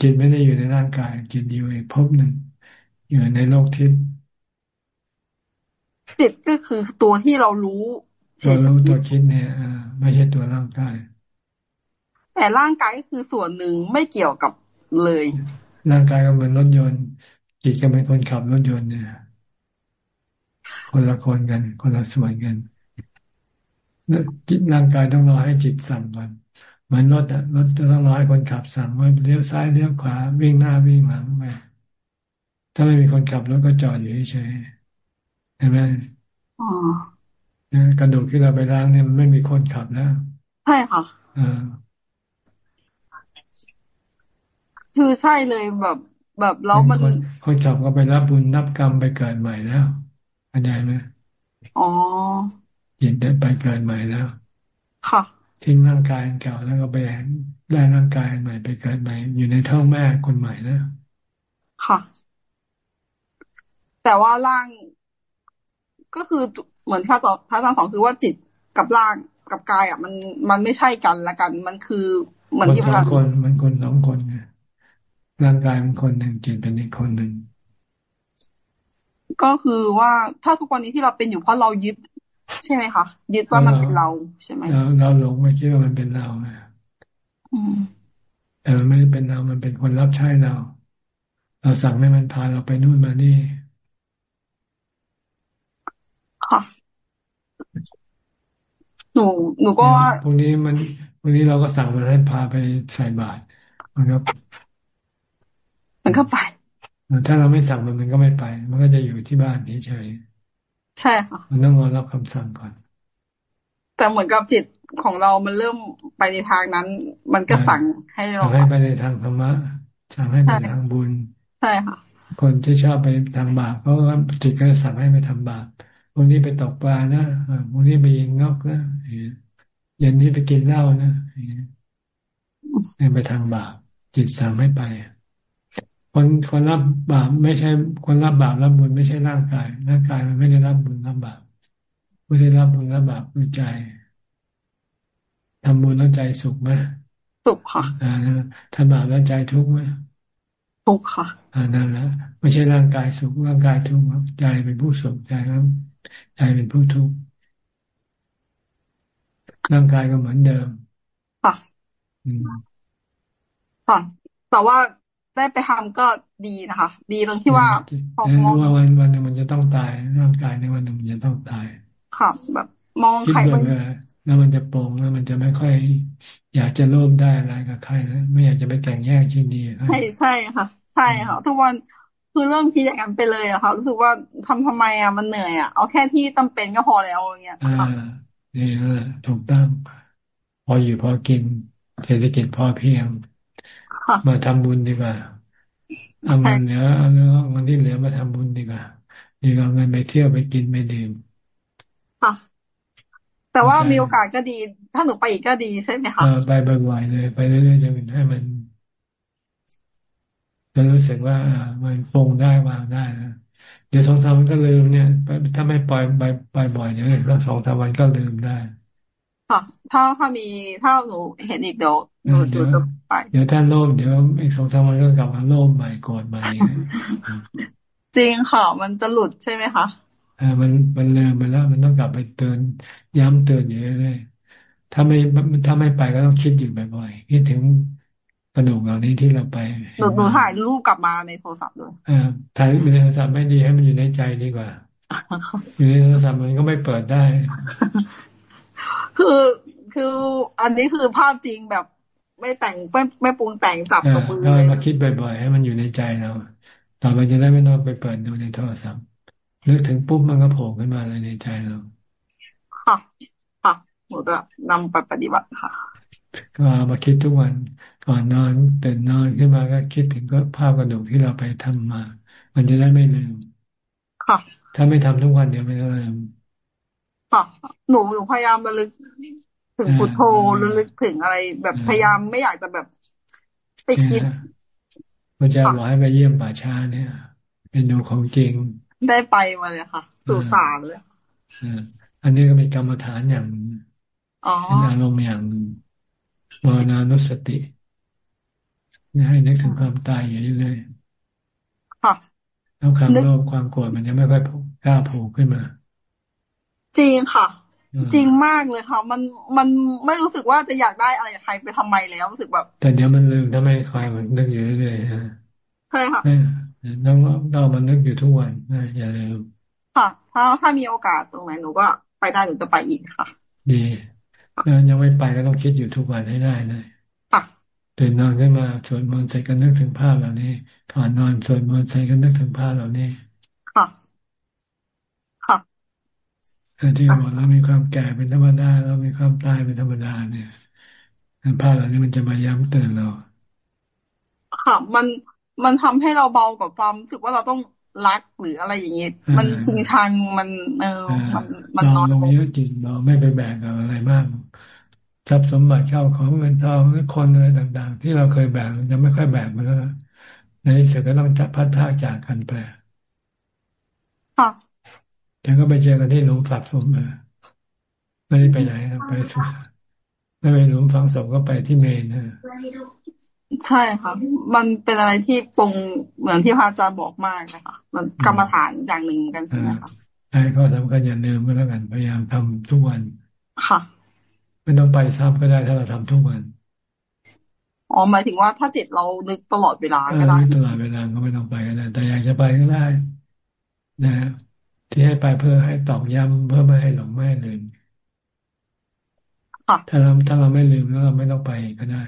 จิตไม่ได้อยู่ในร่างกาย จิตอยู่ในภพหนึ่ง อยู่ในโลกทิพย์จิตก็คือตัวที่เรารู้ ตัวรู้ตัวคิดเนี่ยไม่ใช่ตัวร่างกาย แต่ร่างกายก็คือส่วนหนึ่งไม่เกี่ยวกับเลย ร่างกายก็เหมือนรถยนต์จิตก็เป็นคนขับรถยนต์เนี่ย คนละคนกัน คนละส่วนกันจิตร่างกายต้องรอให้จิตสั่งก่อนเหมือนรถอะรถจะต้องรอให้คนขับสั่งว่าเลี้ยวซ้ายเลี้ยวขวาวิ่งหน้าวิ่งหลังไปถ้าไม่มีคนขับรถก็จอดอยู่เฉยเห็นไหมอ๋อ กระดูกที่เราไปล้างเนี่ยมันไม่มีคนขับแล้ว ใช่ค่ะอ่าคือใช่เลยแบบแบบแล้วมันคนขับก็ไปรับบุญรับกรรมไปเกิดใหม่แล้วเข้าใจไหมอ๋อยินได้ไปเกิดใหม่แล้ว ค่ะ ทิ้งร่างกายเก่าแล้วก็ไปได้ร่างกายใหม่ไปเกิดใหม่ อยู่ในท้องแม่คนใหม่นะค่ะ แต่ว่าร่างก็คือ เหมือนพระต่อพระอาจารย์สองคือว่าจิตกับร่างกับกายอะ มันมันไม่ใช่กันละกัน มันคือเหมือนที่พระคนมันคนสองคนไงร่างกายมันคนหนึ่งจิตเป็นอีกคนหนึ่งก็คือว่าถ้าทุกวันนี้ที่เราเป็นอยู่เพราะเรายึด ใช่ไหมคะยึดว่ามันเป็นเราใช่ไหมเราเราหลงไม่คิดว่ามันเป็นเราแต่มันไม่เป็นเรา มันเป็นคนรับใช้เรา เราสั่งให้มันพาเราไปนู่นมานี่ค่ะ หนูหนูก็ว่าพวกนี้มันพวกนี้เราก็สั่งมันให้พาไปใส่บาตรมันก็มันก็ไปถ้าเราไม่สั่งมันมันก็ไม่ไป มันก็จะอยู่ที่บ้านเฉยใช่ค่ะมันต้องรอรับคำสั่งก่อน แต่เหมือนกับจิตของเรามันเริ่มไปในทางนั้น มันก็สั่งให้เราให้ไปในทางธรรมะสั่งให้ไปทางบุญ ใช่ค่ะ คนที่ชอบไปทางบาปเพราะว่าจิตก็จะสั่งให้ไปทำบาป วันนี้ไปตกปลานะวันนี้ไปยิงนกนะเย็นนี้ไปกินเหล้านะไปทางบาปจิตสั่งไม่ไป คนคนรับบาปไม่ใช่ คนรับบาปรับบุญไม่ใช่ร่างกาย ร่างกายมันไม่ได้รับบุญรับบาปไม่ได้รับบุญรับบาปคือใจทำบุญแล้วใจสุขไหมสุขค่ะอ่าทำบาปแล้วใจทุกข์ไหมทุกข์ค่ะ อ่านั่นแหละไม่ใช่ร่างกายสุขร่างกายทุกข์ใจเป็นผู้สุขใจแล้ว ใจเป็นผู้ทุกข์ร่างกายก็เหมือนเดิม ค่ะค่ะแต่ว่าได้ไปทำก็ดีนะคะ ดีตรงที่ว่าพอมองว่าวันวันหนึ่งมันจะต้องตาย ร่างกายในวันหนึ่งมันจะต้องตาย ค่ะ แบบ มองใครมันแล้วมันจะโปร่งแล้วมันจะไม่ค่อย อยากจะโลภได้อะไรกับใครนะไม่อยากจะไปแข่งแย่งชิงดีใช่ใช่ค่ะ ใช่ค่ะทุกวัน คือเริ่มคิดอย่างนั้นไปเลยอะค่ะรู้สึกว่าทำทำไมอะมันเหนื่อยอะเอาแค่ที่จาเป็นก็พอแล้วอย่างเงี้ยอ่านี่นะถูกต้องพออยู่พอกินเศรษฐกิจพอเพียงมาทำบุญดีกว่าเอาเงินเหลือเอาเงินที่เหลือมาทำบุญดีกว่าดีกว่าเงินไปเที่ยวไปกินไปดื่มค่ะแต่ว่ามีโอกาสก็ดี ถ้าหนูไปอีกก็ดีใช่ไหมคะไปบ่อยๆเลย ไปเรื่อยๆจนให้มัน จะรู้สึกว่ามันปรงได้วางได้นะเดี๋ยวสองสามวันก็ลืมเนี่ยถ้าไม่ปล่อยไปไปบ่อยเดี๋ยแล้วสองสามวันก็ลืมได้ค่ะถ้าถ้ามีถ้าหนูเห็นอีกเดี๋ยวหนูจะไปเดี๋ยวท่านโลภเดี๋ยวอีกสองสามวันก็กลับมาโลภใหม่กรธใหม่จริงค่ะมันจะหลุดใช่ไหมคะอ่ามันมันลืมไปแล้ว มันต้องกลับไปเตือนย้ำเตือนอยู่เรื่อยๆถ้าไม่ถ้าไม่ไปก็ต้องคิดอยู่บ่อยๆคิดถึง กระดูกเหล่านี้ที่เราไปหนูหนูถ่ายรูปกลับมาในโทรศัพท์ด้วยอ่าถ่ายรูปในโทรศัพท์ไม่ดีให้มันอยู่ในใจดีกว่าอยู่ในโทรศัพท์มันก็ไม่เปิดได้ คือคืออันนี้คือภาพจริงแบบไม่แต่งไม่ไม่ปรุงแต่งจับกับมือเลยมาคิดบ่อยๆให้มันอยู่ในใจเราต่อไปจะได้ไม่ต้องไปเปิดดูในโทรศัพท์นึกถึงปุ๊บมันก็โผล่ขึ้นมาเลยในใจเราค่ะค่ะหมดละนำไปปฏิบัติค่ะ ก็มาคิดทุกวัน ก่อนนอนตื่นนอนขึ้นมาก็คิดถึงก็ภาพกระดูกที่เราไปทำมา มันจะได้ไม่ลืมค่ะ ถ้าไม่ทำทุกวันเดี๋ยวไม่ลืมค่ะหนูหนูพยายามระลึก ถึงพุทโธระลึกถึงอะไร แบบพยายามไม่อยากจะแบบไปคิดพระเจ้าบอกให้ไปเยี่ยมป่าช้าเนี่ย เป็นดูของจริง ได้ไปมาเลยค่ะ สู่สารเลยอันนี้ก็เป็นกรรมฐานอย่างเป็นอารมณ์อย่างมรณานุสติไม่ ให้นึกถึงความตายอยู่เรื่อยๆค่ะแล้วความโลภความโกรธมันจะไม่ค่อยกล้าโผล่ขึ้นมา จริงค่ะ จริงมากเลยค่ะ มันมันไม่รู้สึกว่าจะอยากได้อะไรใครไปทำไมแล้วรู้สึกแบบ แต่เดี๋ยวมันลืมถ้าไม่คอยมันนึกอยู่เรื่อยๆฮะใช่ค่ะต้องต้องมันนึกอยู่ทุกวันนะอย่าลืมค่ะ ถ้าถ้ามีโอกาสตรงไหนหนูก็ไปได้หนูจะไปอีกค่ะ ดียังไม่ไปก็ต้องคิดอยู่ทุกวันให้ได้เลย ตื่นนอนขึ้นมาสวดมนต์ใส่กันนึกถึงภาพเหล่านี้ก่อนนอนสวดมนต์ใส่กันนึกถึงภาพเหล่านี้ค่ะค่ะที่บอกเรามีความแก่เป็นธรรมดาเรามีความตายเป็นธรรมดาเนี่ยภาพเหล่านี้มันจะมาย้ำเตือนเราค่ะมันมันทำให้เราเบากับความรู้สึกว่าเราต้องรักหรืออะไรอย่างเงี้ยมันชิงชังมันเออมันมันนอนลงเยอะจริงเราไม่ไปแบกกับอะไรมาก ทรัพย์สมบัติเข้าของเงินทองหรือคนอะไรต่าง ๆ ที่เราเคยแบ่งจะไม่ค่อยแบ่งมาแล้วในที่สุดก็ต้องจับพัดพาจากกันไปค่ะแต่ก็ไปเจอกันที่หลุมฝังศพมาไม่ได้ไปไหนนะไปสุดไม่ไปหลุมฝังศพก็ไปที่เมนนะใช่ค่ะ มันเป็นอะไรที่ปรงเหมือนที่พระอาจารย์บอกมากนะคะมันกรรมฐานอย่างหนึ่งกันใช่ไหมคะใช่ก็ทำกันอย่าลืมก็แล้วกันพยายามทำทุกวัน ค่ะ ไม่ต้องไปทำก็ได้ถ้าเราทำทุกวันอ๋อหมายถึงว่าถ้าจิตเรานึกตลอดเวลาก็ได้ตลอดเวลาก็ไม่ต้องไปก็ได้แต่อยากจะไปก็ได้นะที่ให้ไปเพื่อให้ตอกย้ำเพื่อไม่ให้หลงไม่ลืมถ้าเราถ้าเราไม่ลืมแล้วเราไม่ต้องไปก็ได้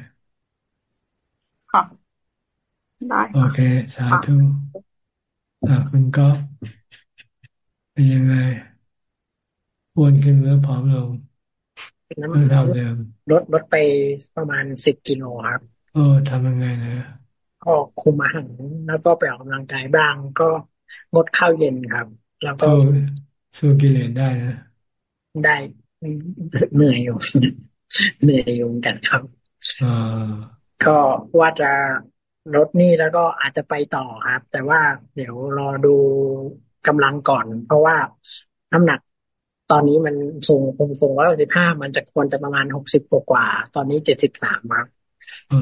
ค่ะได้โอเค สาธุอ่าคุณก็เป็นยังไงอ้วนขึ้นหรือผอมลง น้ำเท่าเดิมลดลดไปประมาณสิบกิโลครับเออทำยังไงนะก็คุมอาหารแล้วก็ไปออกกำลังกายบ้างก็งดข้าวเย็นครับ แล้วก็สู้กิเลสได้นะได้เหนื่อยอยู่เหนื่อยอยู่กันครับก็ว่าจะลดนี่แล้วก็อาจจะไปต่อครับ แต่ว่าเดี๋ยวรอดูกำลังก่อน เพราะว่าน้ำหนัก ตอนนี้มันสูงคงสูงร้อยสิบห้ามันจะควรจะประมาณหกสิบกว่า ตอนนี้เจ็ดสิบสามครับ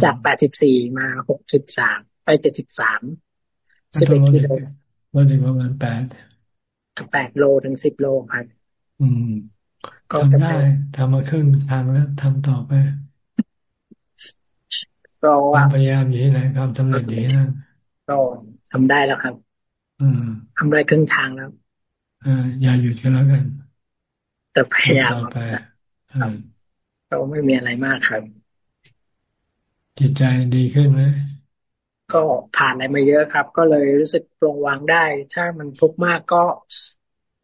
จากแปดสิบสี่มาหกสิบสามไปเจ็ดสิบสามสิบเอ็ดกิโลลดถึงประมาณแปดแปดโลถึงสิบโลครับอืม ก็ทำได้ทำมาครึ่งทางแล้วทำต่อไปก็ว่าพยายามอยู่ที่ไหนความสำเร็จอยู่ที่นั่นก็ทำได้แล้วครับ อืมทำได้ครึ่งทางแล้วออย่าหยุดกันแล้วกัน แต่พยายามไปก็ไม่มีอะไรมากครับ จิตใจดีขึ้นไหมก็ผ่านอะไรมาเยอะครับ ก็เลยรู้สึกปลงวางได้ ถ้ามันทุกข์มากก็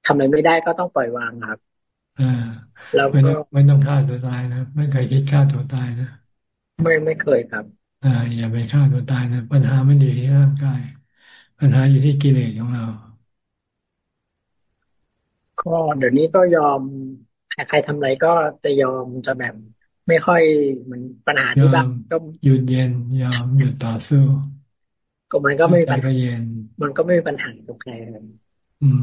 ทำอะไรไม่ได้ก็ต้องปล่อยวางครับอ่าแล้วก็ไม่ต้องฆ่าตัวตายนะไม่เคยคิดฆ่าตัวตายนะไม่ไม่เคยครับ อ่า อย่าไปฆ่าตัวตายนะปัญหาไม่อยู่ที่ร่างกาย ปัญหาอยู่ที่กิเลสของเรา ก็เดี๋ยวนี้ก็ยอมใครทำอะไรก็จะยอมจะแบบไม่ค่อยเหมือนปัญหาที่แบบก็หยุดเย็นยอมหยุดต่อสู้ก็มันก็ไม่มีปัญหาเย็นมันก็ไม่มีปัญหาตรงไหนอืม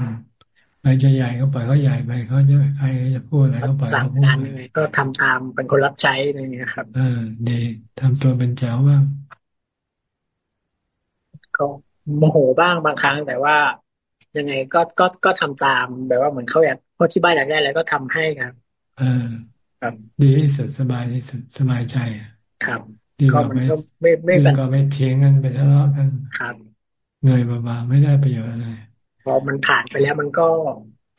ใครจะใหญ่ก็ปล่อยเขาใหญ่ไปเขาจะใครจะพูดอะไรก็ปล่อยเขาพูดไปก็ทำตามเป็นคนรับใช้อะไรเงี้ยครับ เออดีทำตัวเป็นเจ้าบ้างก็โมโหบ้างบางครั้งแต่ว่า ยังไงก็ก็ก็ทำตามแบบว่าเหมือนเขาอยากพาที่บ้านอยากได้อะไรก็ทำให้ครับเออครับดีที่สุดสบายที่สุดสบายใจครับดีกว่าไม่ไม่ไม่ดีกว่าไม่เถียงกันไปทะเลาะกันครับเหนื่อยบ้าๆไม่ได้ประโยชน์อะไรพอมันผ่านไปแล้วมันก็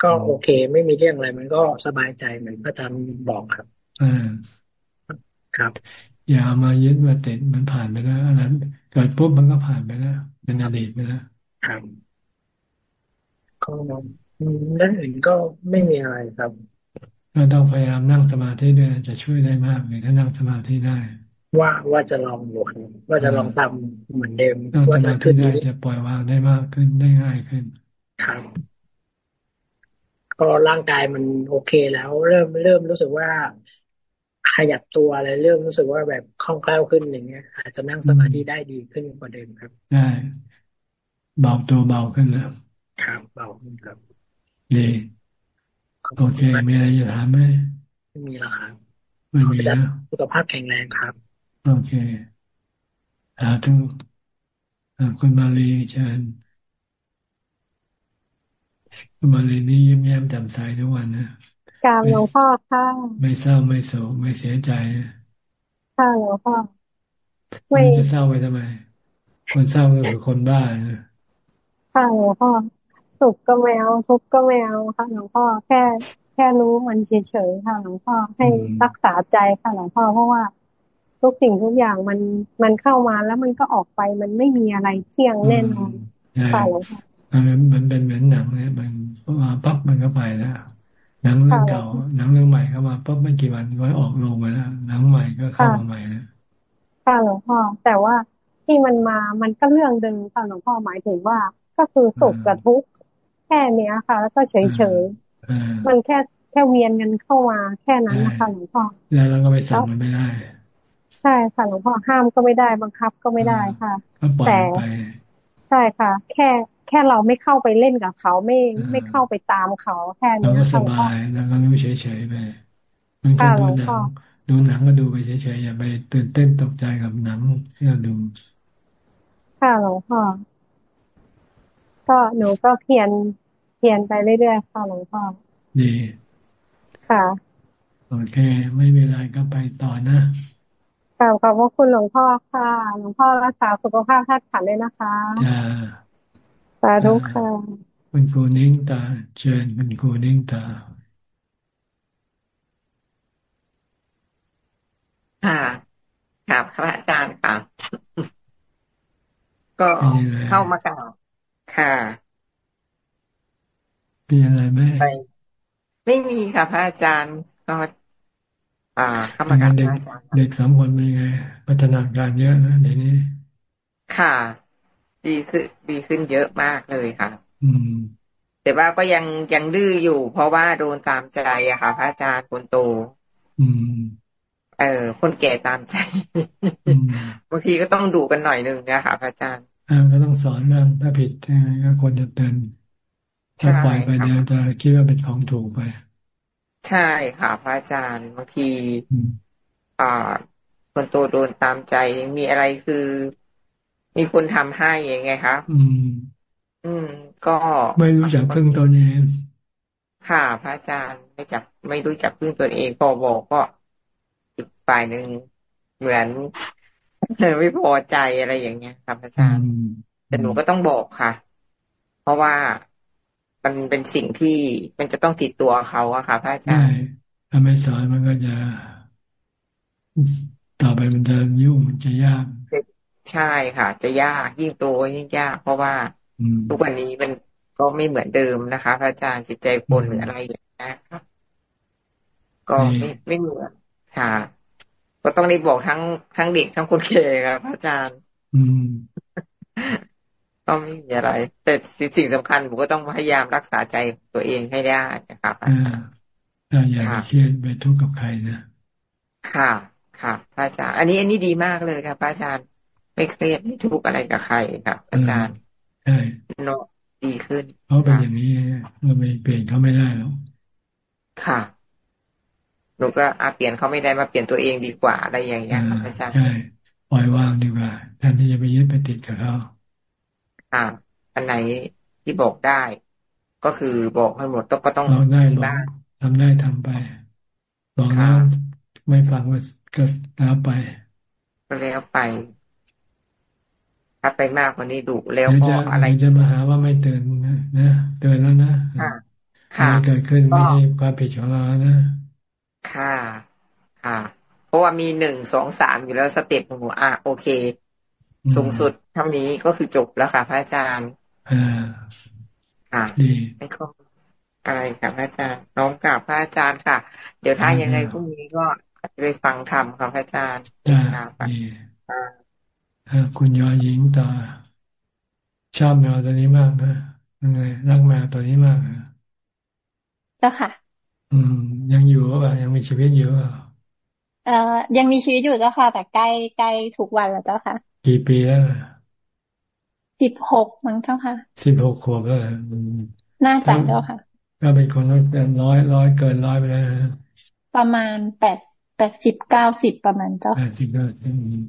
ก็โอเค ไม่มีเรื่องอะไร มันก็สบายใจเหมือนพระอาจารย์บอกครับอ่าครับ อย่ามายึดมาติดมันผ่านไปแล้วอันนั้นเกิดปุ๊บมันก็ผ่านไปแล้วเป็นอดีตไปแล้วครับ ก็เรื่องอื่นก็ไม่มีอะไรครับก็ต้องพยายามนั่งสมาธิด้วยจะช่วยได้มากเลยถ้านั่งสมาธิได้ ว่าว่าจะลองดูครับว่าจะลองทำเหมือนเดิมนั่งสมาธิได้จะปล่อยวางได้มากขึ้นได้ง่ายขึ้นครับก็ร่างกายมันโอเคแล้ว เริ่มเริ่มรู้สึกว่าขยับตัวอะไรเริ่มรู้สึกว่าแบบคล่องแคล่วขึ้นอย่างเงี้ย อาจจะนั่งสมาธิได้ดีขึ้นกว่าเดิมครับได้เบาตัวเบาขึ้นแล้ว ครับเบาขึ้นครับดีโอเคมีอะไรจะถามไหมไม่มีแล้วครับไม่มีแล้วสุขภาพแข็งแรงครับ โอเคอาทุกคุณมาลีเชิญมาเลยนี่ยิ้มแย้มแจ่มใสทุกวันนะกราบหลวงพ่อค่ะไม่เศร้าไม่โศกไม่เสียใจค่ะหลวงพ่อไม่จะเศร้าไปทำไม คนเศร้าก็คือคนบ้านะค่ะหลวงพ่อ สุขก็ไม่เอาทุกข์ก็ไม่เอาค่ะหลวงพ่อแค่แค่รู้มันเฉยๆค่ะหลวงพ่อให้รักษาใจค่ะหลวงพ่อเพราะว่าทุกสิ่งทุกอย่างมันมันเข้ามาแล้วมันก็ออกไปมันไม่มีอะไรเที่ยงแน่นอนค่ะหลวงพ่อมันมันเป็นเหมือนหนังเนี่ยมันมาปั๊บมันก็ไปแล้วหนังเรื่องเก่าหนังเรื่องใหม่เข้ามาปั๊บไม่กี่วันก็ออกลงไปแล้วหนังใหม่ก็เข้ามาใหม่แล้วค่ะหลวงพ่อแต่ว่าที่มันมามันก็เรื่องเดิมค่ะหลวงพ่อหมายถึงว่าก็คือสุขกับทุกข์ แค่เนี้ยค่ะ แล้วก็เฉยเฉยมันแค่แค่เวียนกันเข้ามาแค่นั้นนะคะหลวงพ่อแล้วเราก็ไปสั่งมันไม่ได้ ใช่ค่ะหลวงพ่อห้ามก็ไม่ได้บังคับก็ไม่ได้ค่ะ แต่ใช่ค่ะ แค่แค่เราไม่เข้าไปเล่นกับเขาไม่ไม่เข้าไปตามเขาแค่นี้เราก็สบายแล้วก็รู้เฉยๆไปมันก็ดูหนังดูหนังก็ดูไปเฉยๆอย่าไปตื่นเต้นตกใจกับหนังที่เราดูค่ะหลวงพ่อ ก็หนูก็เพียนเพียนไปเรื่อยๆค่ะหลวงพ่อดีค่ะ โอเค ไม่มีอะไรก็ไปต่อนะกล่าวขอบพระคุณหลวงพ่อค่ะ หลวงพ่อรักษาสุขภาพท่านขันเลยนะคะจ้าสาธุค่ะคุณครูนิ่งตา เชิญคุณครูนิ่งตาค่ะครับพระอาจารย์ค่ะ ก็เข้ามากล่าว ค่ะ มีอะไรไหมไม่มีค่ะพระอาจารย์ก็อ่าเข้ามากล่าวเด็กเด็กสองคนเป็นไง พัฒนาการเยอะนะเดี๋ยวนี้ ค่ะ ดีขึ้นดีขึ้นเยอะมากเลยค่ะ อืม แต่ว่าก็ยังยังดื้ออยู่ เพราะว่าโดนตามใจอะค่ะ พระอาจารย์คนโต อืมเออคนแก่ตามใจบางทีก็ต้องดูกันหน่อยนึงนะคะพระอาจารย์อ่า ก็ต้องสอนบ้างถ้าผิดก็ควรจะเตือนถ้าปล่อยไปเดี๋ยวจะคิดว่าเป็นของถูกไป ใช่ค่ะพระอาจารย์บางทีอ่าคนโตโดนตามใจมีอะไรคือ มีคนทำให้ยังไงคะอืม อืม ก็ไม่รู้จักพึ่งตัวเองค่ะพระอาจารย์ไม่จับไม่รู้จักพึ่งตัวเองพอบอกก็อีกฝ่ายหนึ่งเหมือน ไม่พอใจอะไรอย่างเงี้ยครับอาจารย์แต่หนูก็ต้องบอกค่ะ เพราะว่ามันเป็นสิ่งที่มันจะต้องติดตัวเขาอะค่ะพระอาจารย์ถ้าไม่สอนมันก็จะ ต่อไปมันจะยุ่งมันจะยากใช่ค่ะ จะยากยิ่งโตยิ่งยาก เพราะว่าทุกวันนี้มันก็ไม่เหมือนเดิมนะคะ พระอาจารย์จิตใจคนหรืออะไรอย่างนี้ครับก็ไม่ไม่เหมือนค่ะ ก็ต้องรีบบอกทั้งทั้งเด็กทั้งคนแก่ครับพระอาจารย์ อืมก็ไม่มีอะไร แต่สิ่งสำคัญผมก็ต้องพยายามรักษาใจตัวเองให้ได้นะครับอ่าอย่าเครียดไปทุกข์กับใครนะค่ะ ค่ะพระอาจารย์ อันนี้อันนี้ดีมากเลยครับพระอาจารย์ไม่เครียดไม่ทุกข์อะไรกับใครครับอาจารย์ใช่โนดีขึ้นเขาเป็นอย่างนี้เราไม่เปลี่ยนเขาไม่ได้หรอกค่ะ หนูก็อาเปลี่ยนเขาไม่ได้มาเปลี่ยนตัวเองดีกว่าอะไรอย่างเงี้ยครับอาจารย์ใช่ปล่อยวางดีกว่าแทนที่จะไปยึดไปติดกับเขาอ่า อันไหนที่บอกได้ ก็คือบอกให้หมดต้องก็ต้องได้บ้างทำได้ทำไป บอกแล้วไม่ฟังก็ก็แล้วไป ก็แล้วไป ถ้าไปมากกว่านี้ดุแล้วก็อะไรจะมาหาว่าไม่เตือนนะนะเตือนแล้วนะค่ะเกิดขึ้นไม่ใช่ความผิดของเรานะ ค่ะ ค่ะ เพราะว่ามีหนึ่งสองสามอยู่แล้วสเต็ปหนูอะโอเค สูงสุดเท่านี้ก็คือจบแล้วค่ะ พระอาจารย์อ่าค่ะดีไม่ก็อะไรค่ะพระอาจารย์ น้องกราบพระอาจารย์ค่ะ เดี๋ยวถ้ายังไงพรุ่งนี้ก็จะไปฟังธรรมค่ะพระอาจารย์จ้าดีคุณยอหญิงต่อชอบแมวตัวนี้มากนะยังไงรักแมวตัวนี้มากเจ้าค่ะ อืม ยังอยู่หรือเปล่ายังมีชีวิตอยู่หรือเปล่าเอ่อยังมีชีวิตอยู่เจ้าค่ะ แต่ใกล้ใกล้ทุกวันแล้วเจ้าค่ะ กี่ปีแล้วสิบหกมั้งเจ้าค่ะสิบหกขวบแล้วน่าจะเจ้าค่ะ ก็เป็นคนเป็นร้อยร้อยเกินร้อยไปแล้วประมาณแปดแปดสิบเก้าสิบประมาณเจ้าแปดสิบเก้าสิบ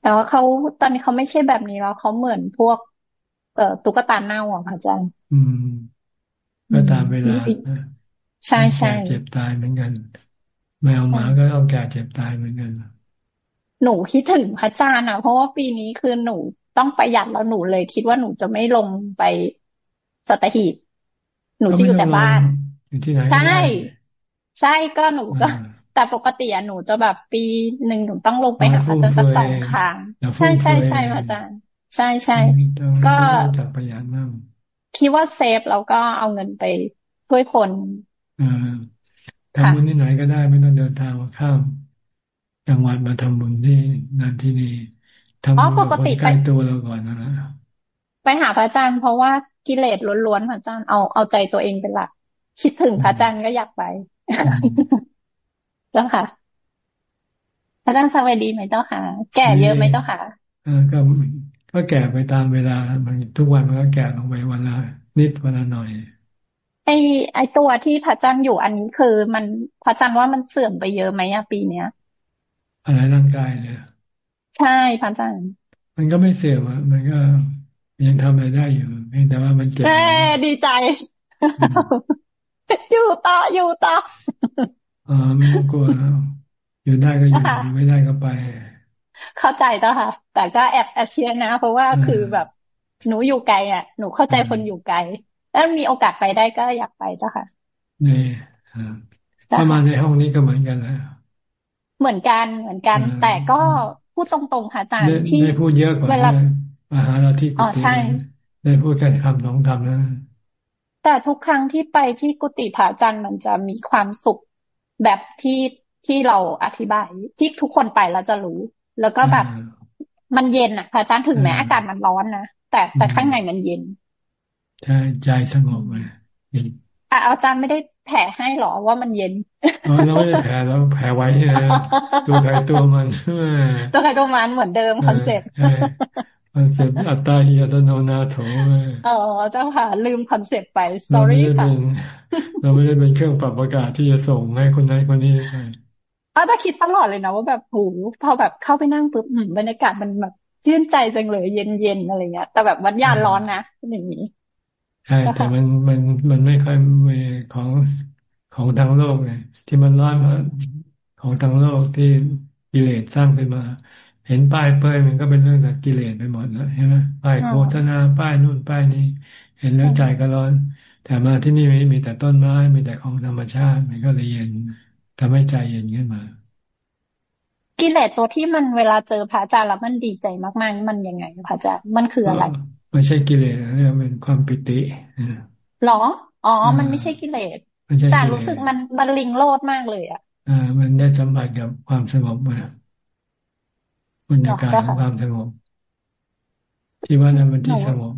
แต่ว่าเขาตอนนี้เขาไม่ใช่แบบนี้แล้วเขาเหมือนพวก เอ่อตุ๊กตาเน่าอะพระอาจารย์อืมก็ตามเวลา ใช่ใช่เจ็บตายเหมือนกัน แมวหมาก็ต้องแก่เจ็บตายเหมือนกันหนูคิดถึงพระอาจารย์อะ เพราะว่าปีนี้คือหนูต้องประหยัดแล้วหนูเลยคิดว่าหนูจะไม่ลงไปสตหีบหนูจะอยู่แต่บ้านใช่ ใช่ก็หนูก็ แต่ปกติอะหนูจะแบบปีหนึ่งหนูต้องลงไปหาพระอาจารย์สักสองครั้งใช่ใช่ใช่พระอาจารย์ ใช่ใช่ก็จับประหยัดมากคิดว่าเซฟแล้วก็เอาเงินไปช่วยคน ทำบุญที่ไหนก็ได้ไม่ต้องเดินทางมาข้ามจังหวัดมาทำบุญที่นั่นที่นี่ทำบุญกับคนใกล้ตัวเราก่อนนะไปหาพระอาจารย์เพราะว่ากิเลสล้วนๆพระอาจารย์เอาเอาใจตัวเองเป็นหลัก คิดถึงพระอาจารย์ก็อยากไปเจ้าค่ะพระอาจารย์สวัสดีไหมเจ้าค่ะ แก่เยอะไหมเจ้าค่ะอ่าก็ก็แก่ไปตามเวลามันทุกวันมันก็แก่ลงไปวันละนิดวันละหน่อย ไอไอตัวที่พระจันทร์อยู่อันนี้คือ มันพระจันทร์ว่ามันเสื่อมไปเยอะไหมอะปีเนี้ยอะไรร่างกายเนี่ยใช่พระจันทร์มันก็ไม่เสื่อมอะมันก็ยังทำอะไรได้อยู่เพียงแต่ว่ามันเจ็บแม่ดีใจ อยู่ต่ออยู่ต่ออ๋อไม่ต้องกลัวอยู่ได้ก็อยู่ไม่ได้ก็ไป เข้าใจเจ้าค่ะ แต่ก็แอบแอบเชียร์นะ เพราะว่าคือแบบหนูอยู่ไกลอะ หนูเข้าใจคนอยู่ไกล ถ้ามีโอกาสไปได้ก็อยากไปเจ้าค่ะนี่ถ้ามาในห้องนี้ก็เหมือนกันแล้วเหมือนกันเหมือนกัน แต่ก็พูดตรงๆค่ะอาจารย์ที่ได้พูดเยอะกว่าเวลามาหาเราที่กุฏิได้พูดแค่คำสองคำนะแต่ทุกครั้งที่ไปที่กุฏิผาจันมันจะมีความสุขแบบที่ที่เราอธิบายที่ทุกคนไปแล้วจะรู้ แล้วก็แบบมันเย็นอะพระอาจารย์ถึงแม้อากาศมันร้อนนะแต่แต่ข้างในมันเย็น ใช่ใจสงบเลยอะอาจารย์ไม่ได้แผ่ให้หรอว่ามันเย็นอ๋อเราไม่ได้แผ่แล้วแผ่ไว้ตัวใครตัวมันตัวใครตัวมันเหมือนเดิมคอนเซ็ปต์คอนเซ็ปต์อัตตาหิอัตโนนาโถอ๋อเจ้าค่ะ ลืมคอนเซ็ปต์ไป sorry ค่ะเราไม่ได้เป็นเครื่องปรับอากาศที่จะส่งให้คนนั้นคนนี้ใช่อ๋อแต่คิดตลอดเลยนะว่าแบบหูพอแบบเข้าไปนั่งปุ๊บบรรยากาศมันแบบชื่นใจจังเลยเย็นๆอะไรเงี้ยแต่แบบวันยานร้อนนะอย่างนี้ ใช่ แต่มันมันมันไม่ค่อยมีของของทางโลกไงที่มันร้อนเพราะของทางโลกที่กิเลสสร้างขึ้นมา เห็นป้ายเป้ยมันก็เป็นเรื่องจากกิเลสไปหมดแล้วใช่ไหมป้ายโฆษณาป้ายนู่นป้ายนี้ เห็นแล้วใจก็ร้อน แต่มาที่นี่มีมีแต่ต้นไม้มีแต่ของธรรมชาติมันก็เลยเย็นทำให้ใจเย็นขึ้นมา กิเลสตัวที่มันเวลาเจอพระอาจารย์แล้วมันดีใจมาก ๆ มันยังไงพระอาจารย์มันคืออะไร ไม่ใช่กิเลสเรียกเป็นความปิติหรอ อ๋อ มันไม่ใช่กิเลสแต่รู้สึกมันมันลิงโลดมากเลยอะอ่ามันได้สัมผัสกับความสงบมาบรรยากาศของความสงบที่ว่านั้นมันที่สงบ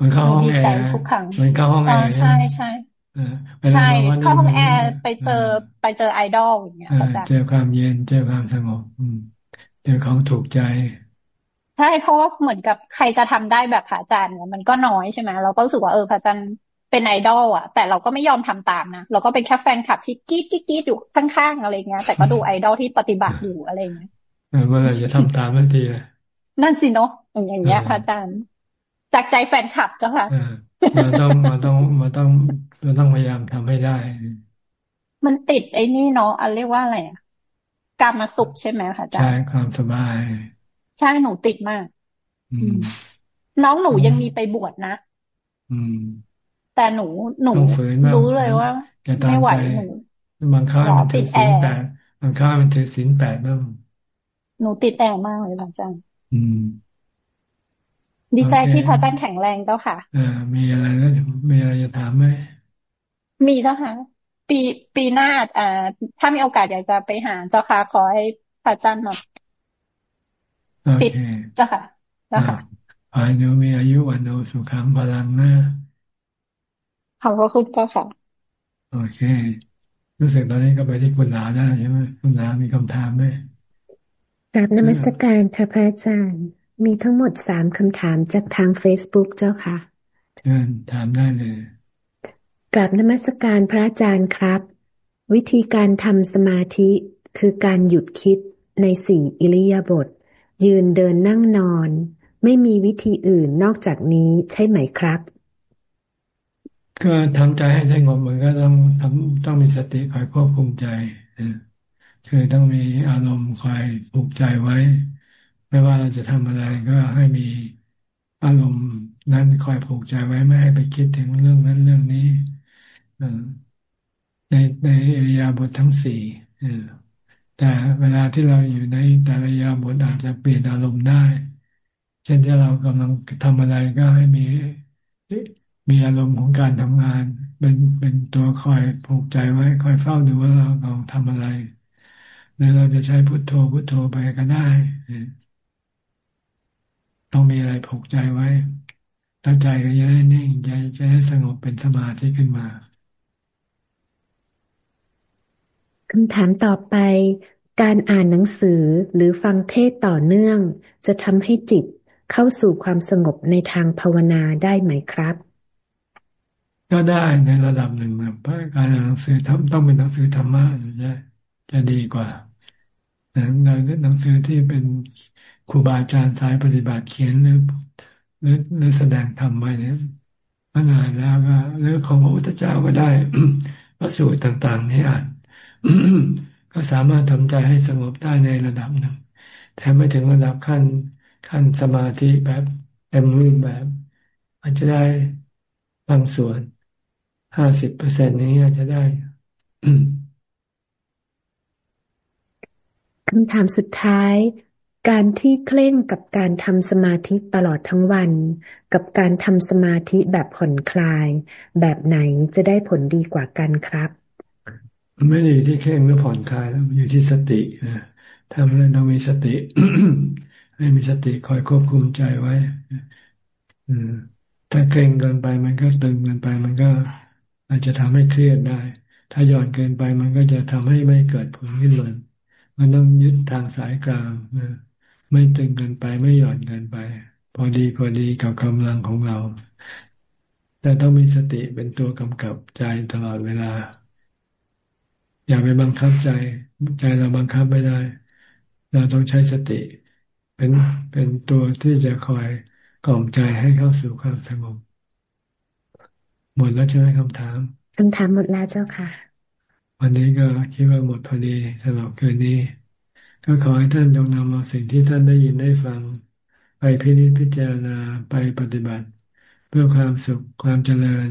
มันเข้าห้องแอร์มันเข้าห้องแอร์ใช่ใช่ใช่เข้าห้องแอร์ไปเจอไปเจอไอดอลอย่างเงี้ยเจอความเย็นเจอความสงบเจอของถูกใจ ใช่เพราะว่าเหมือนกับใครจะทำได้แบบพระอาจารย์เนี่ยมันก็น้อยใช่ไหมเราก็รู้สึกว่าเออพระอาจารย์เป็นไอดอลอะ แต่เราก็ไม่ยอมทำตามนะเราก็เป็นแค่แฟนคลับที่กีดกีดกีดอยู่ข้างๆอะไรเงี้ย แต่ก็ดูไอดอลที่ปฏิบัติอยู่อะไรเงี้ยเมื่อไรจะทำตามทันทีเลยนั่นสิเนาะอย่างเงี้ยพระอาจารย์จากใจแฟนคลับเจ้าค่ะมันต้องมันต้องมันต้องเราต้องพยายามทำให้ได้ มันติดไอ้นี่เนาะอันเรียกว่าอะไรอะการมาสุขใช่ไหมคะอาจารย์ใช่ความสบาย ใช่หนูติดมากน้องหนูยังมีไปบวชนะแต่หนูหนูรู้เลยว่าไม่ไหวหนูบางครั้งมันถือศีลแปดบางครั้งมันถือศีลแปดบ้างหนูติดแอร์มากเลยพระอาจารย์ดีใจที่พระอาจารย์แข็งแรงเจ้าค่ะอ่ามีอะไรแล้วมีอะไรจะถามไหมมีเจ้าค่ะ ปีปีหน้าอ่าถ้ามีโอกาสอยากจะไปหาเจ้าค่ะขอให้พระอาจารย์มา ปิดเจ้าค่ะเจ้าค่ะขอให้หนูมีอายุวันโนสุขังพลังนะขอบพระคุณเจ้าค่ะ โอเค รู้สึกตอนนี้ก็ไปที่คุณหลาได้ใช่ไหมคุณหลามีคำถามไหมกราบนมัสการค่ะพระอาจารย์ มีทั้งหมดสามคำถามจากทางเฟซบุ๊กเจ้าค่ะเชิญถามได้เลยกราบนมัสการพระอาจารย์ครับ วิธีการทำสมาธิคือการหยุดคิดในสี่อิริยาบถ ยืนเดินนั่งนอน ไม่มีวิธีอื่นนอกจากนี้ใช่ไหมครับ ก็ทำใจให้สงบมันก็ต้องทำต้องมีสติคอยควบคุมใจคือต้องมีอารมณ์คอยผูกใจไว้ ไม่ว่าเราจะทำอะไรก็ให้มีอารมณ์นั้นคอยผูกใจไว้ไม่ให้ไปคิดถึงเรื่องนั้นเรื่องนี้ในในอริยาบททั้งสี่ แต่เวลาที่เราอยู่ในแต่ละยาบทอาจจะเปลี่ยนอารมณ์ได้ เช่นที่เรากำลังทำอะไรก็ให้มีมีอารมณ์ของการทำงาน เป็นเป็นตัวคอยผูกใจไว้ คอยเฝ้าดูว่าเรากำลังทำอะไรหรือเราจะใช้พุทโธพุทโธไปก็ได้ต้องมีอะไรผูกใจไว้ตั้งใจก็จะได้นิ่งใจจะได้สงบเป็นสมาธิขึ้นมา คำถามต่อไป การอ่านหนังสือหรือฟังเทศต่อเนื่อง จะทำให้จิตเข้าสู่ความสงบในทางภาวนาได้ไหมครับ ก็ได้ในระดับหนึ่งนะเพราะการอ่านหนังสือต้องเป็นหนังสือธรรมะจะจะดีกว่าหนังหนังสือที่เป็นครูบาอาจารย์สายปฏิบัติเขียนหรือหรือหรือแสดงธรรมไว้เนี่ยมันอ่านแล้วก็หรือของพระพุทธเจ้าก็ได้พระสูตรต่าง ๆ นี้อ่าน ก็สามารถทำใจให้สงบได้ในระดับหนึ่งแต่ไม่ถึงระดับขั้นขั้นสมาธิแบบเต็มรูปแบบอาจจะได้บางส่วนห้าสิบเปอร์เซ็นต์นี้อาจจะได้คำถามสุดท้าย การที่เคร่งกับการทำสมาธิตลอดทั้งวัน กับการทำสมาธิแบบผ่อนคลาย แบบไหนจะได้ผลดีกว่ากันครับ ไม่ได้ที่เคร่งหรือผ่อนคลายแล้วอยู่ที่สตินะทำแล้วเรามีสติ ให้มีสติคอยควบคุมใจไว้ถ้าเคร่งเกินไปมันก็ตึงเกินไป มันก็อาจจะทำให้เครียดได้ ถ้าหย่อนเกินไปมันก็จะทำให้ไม่เกิดผลขึ้นมามันต้องยึดทางสายกลางไม่ตึงเกินไปไม่หย่อนเกินไป พอดีพอดีกับกำลังของเรา แต่ต้องมีสติเป็นตัวกำกับใจตลอดเวลา อย่าไปบังคับใจ ใจเราบังคับไม่ได้ เราต้องใช้สติ เป็นเป็นตัวที่จะคอยกล่อมใจให้เข้าสู่ความสงบหมดแล้วใช่ไหมคำถามคำถามหมดแล้วเจ้าค่ะ วันนี้ก็คิดว่าหมดพอดีสำหรับคืนนี้ ก็ขอให้ท่านจงนำเอาสิ่งที่ท่านได้ยินได้ฟัง ไปพิจิตพิจารณาไปปฏิบัติ เพื่อความสุขความเจริญ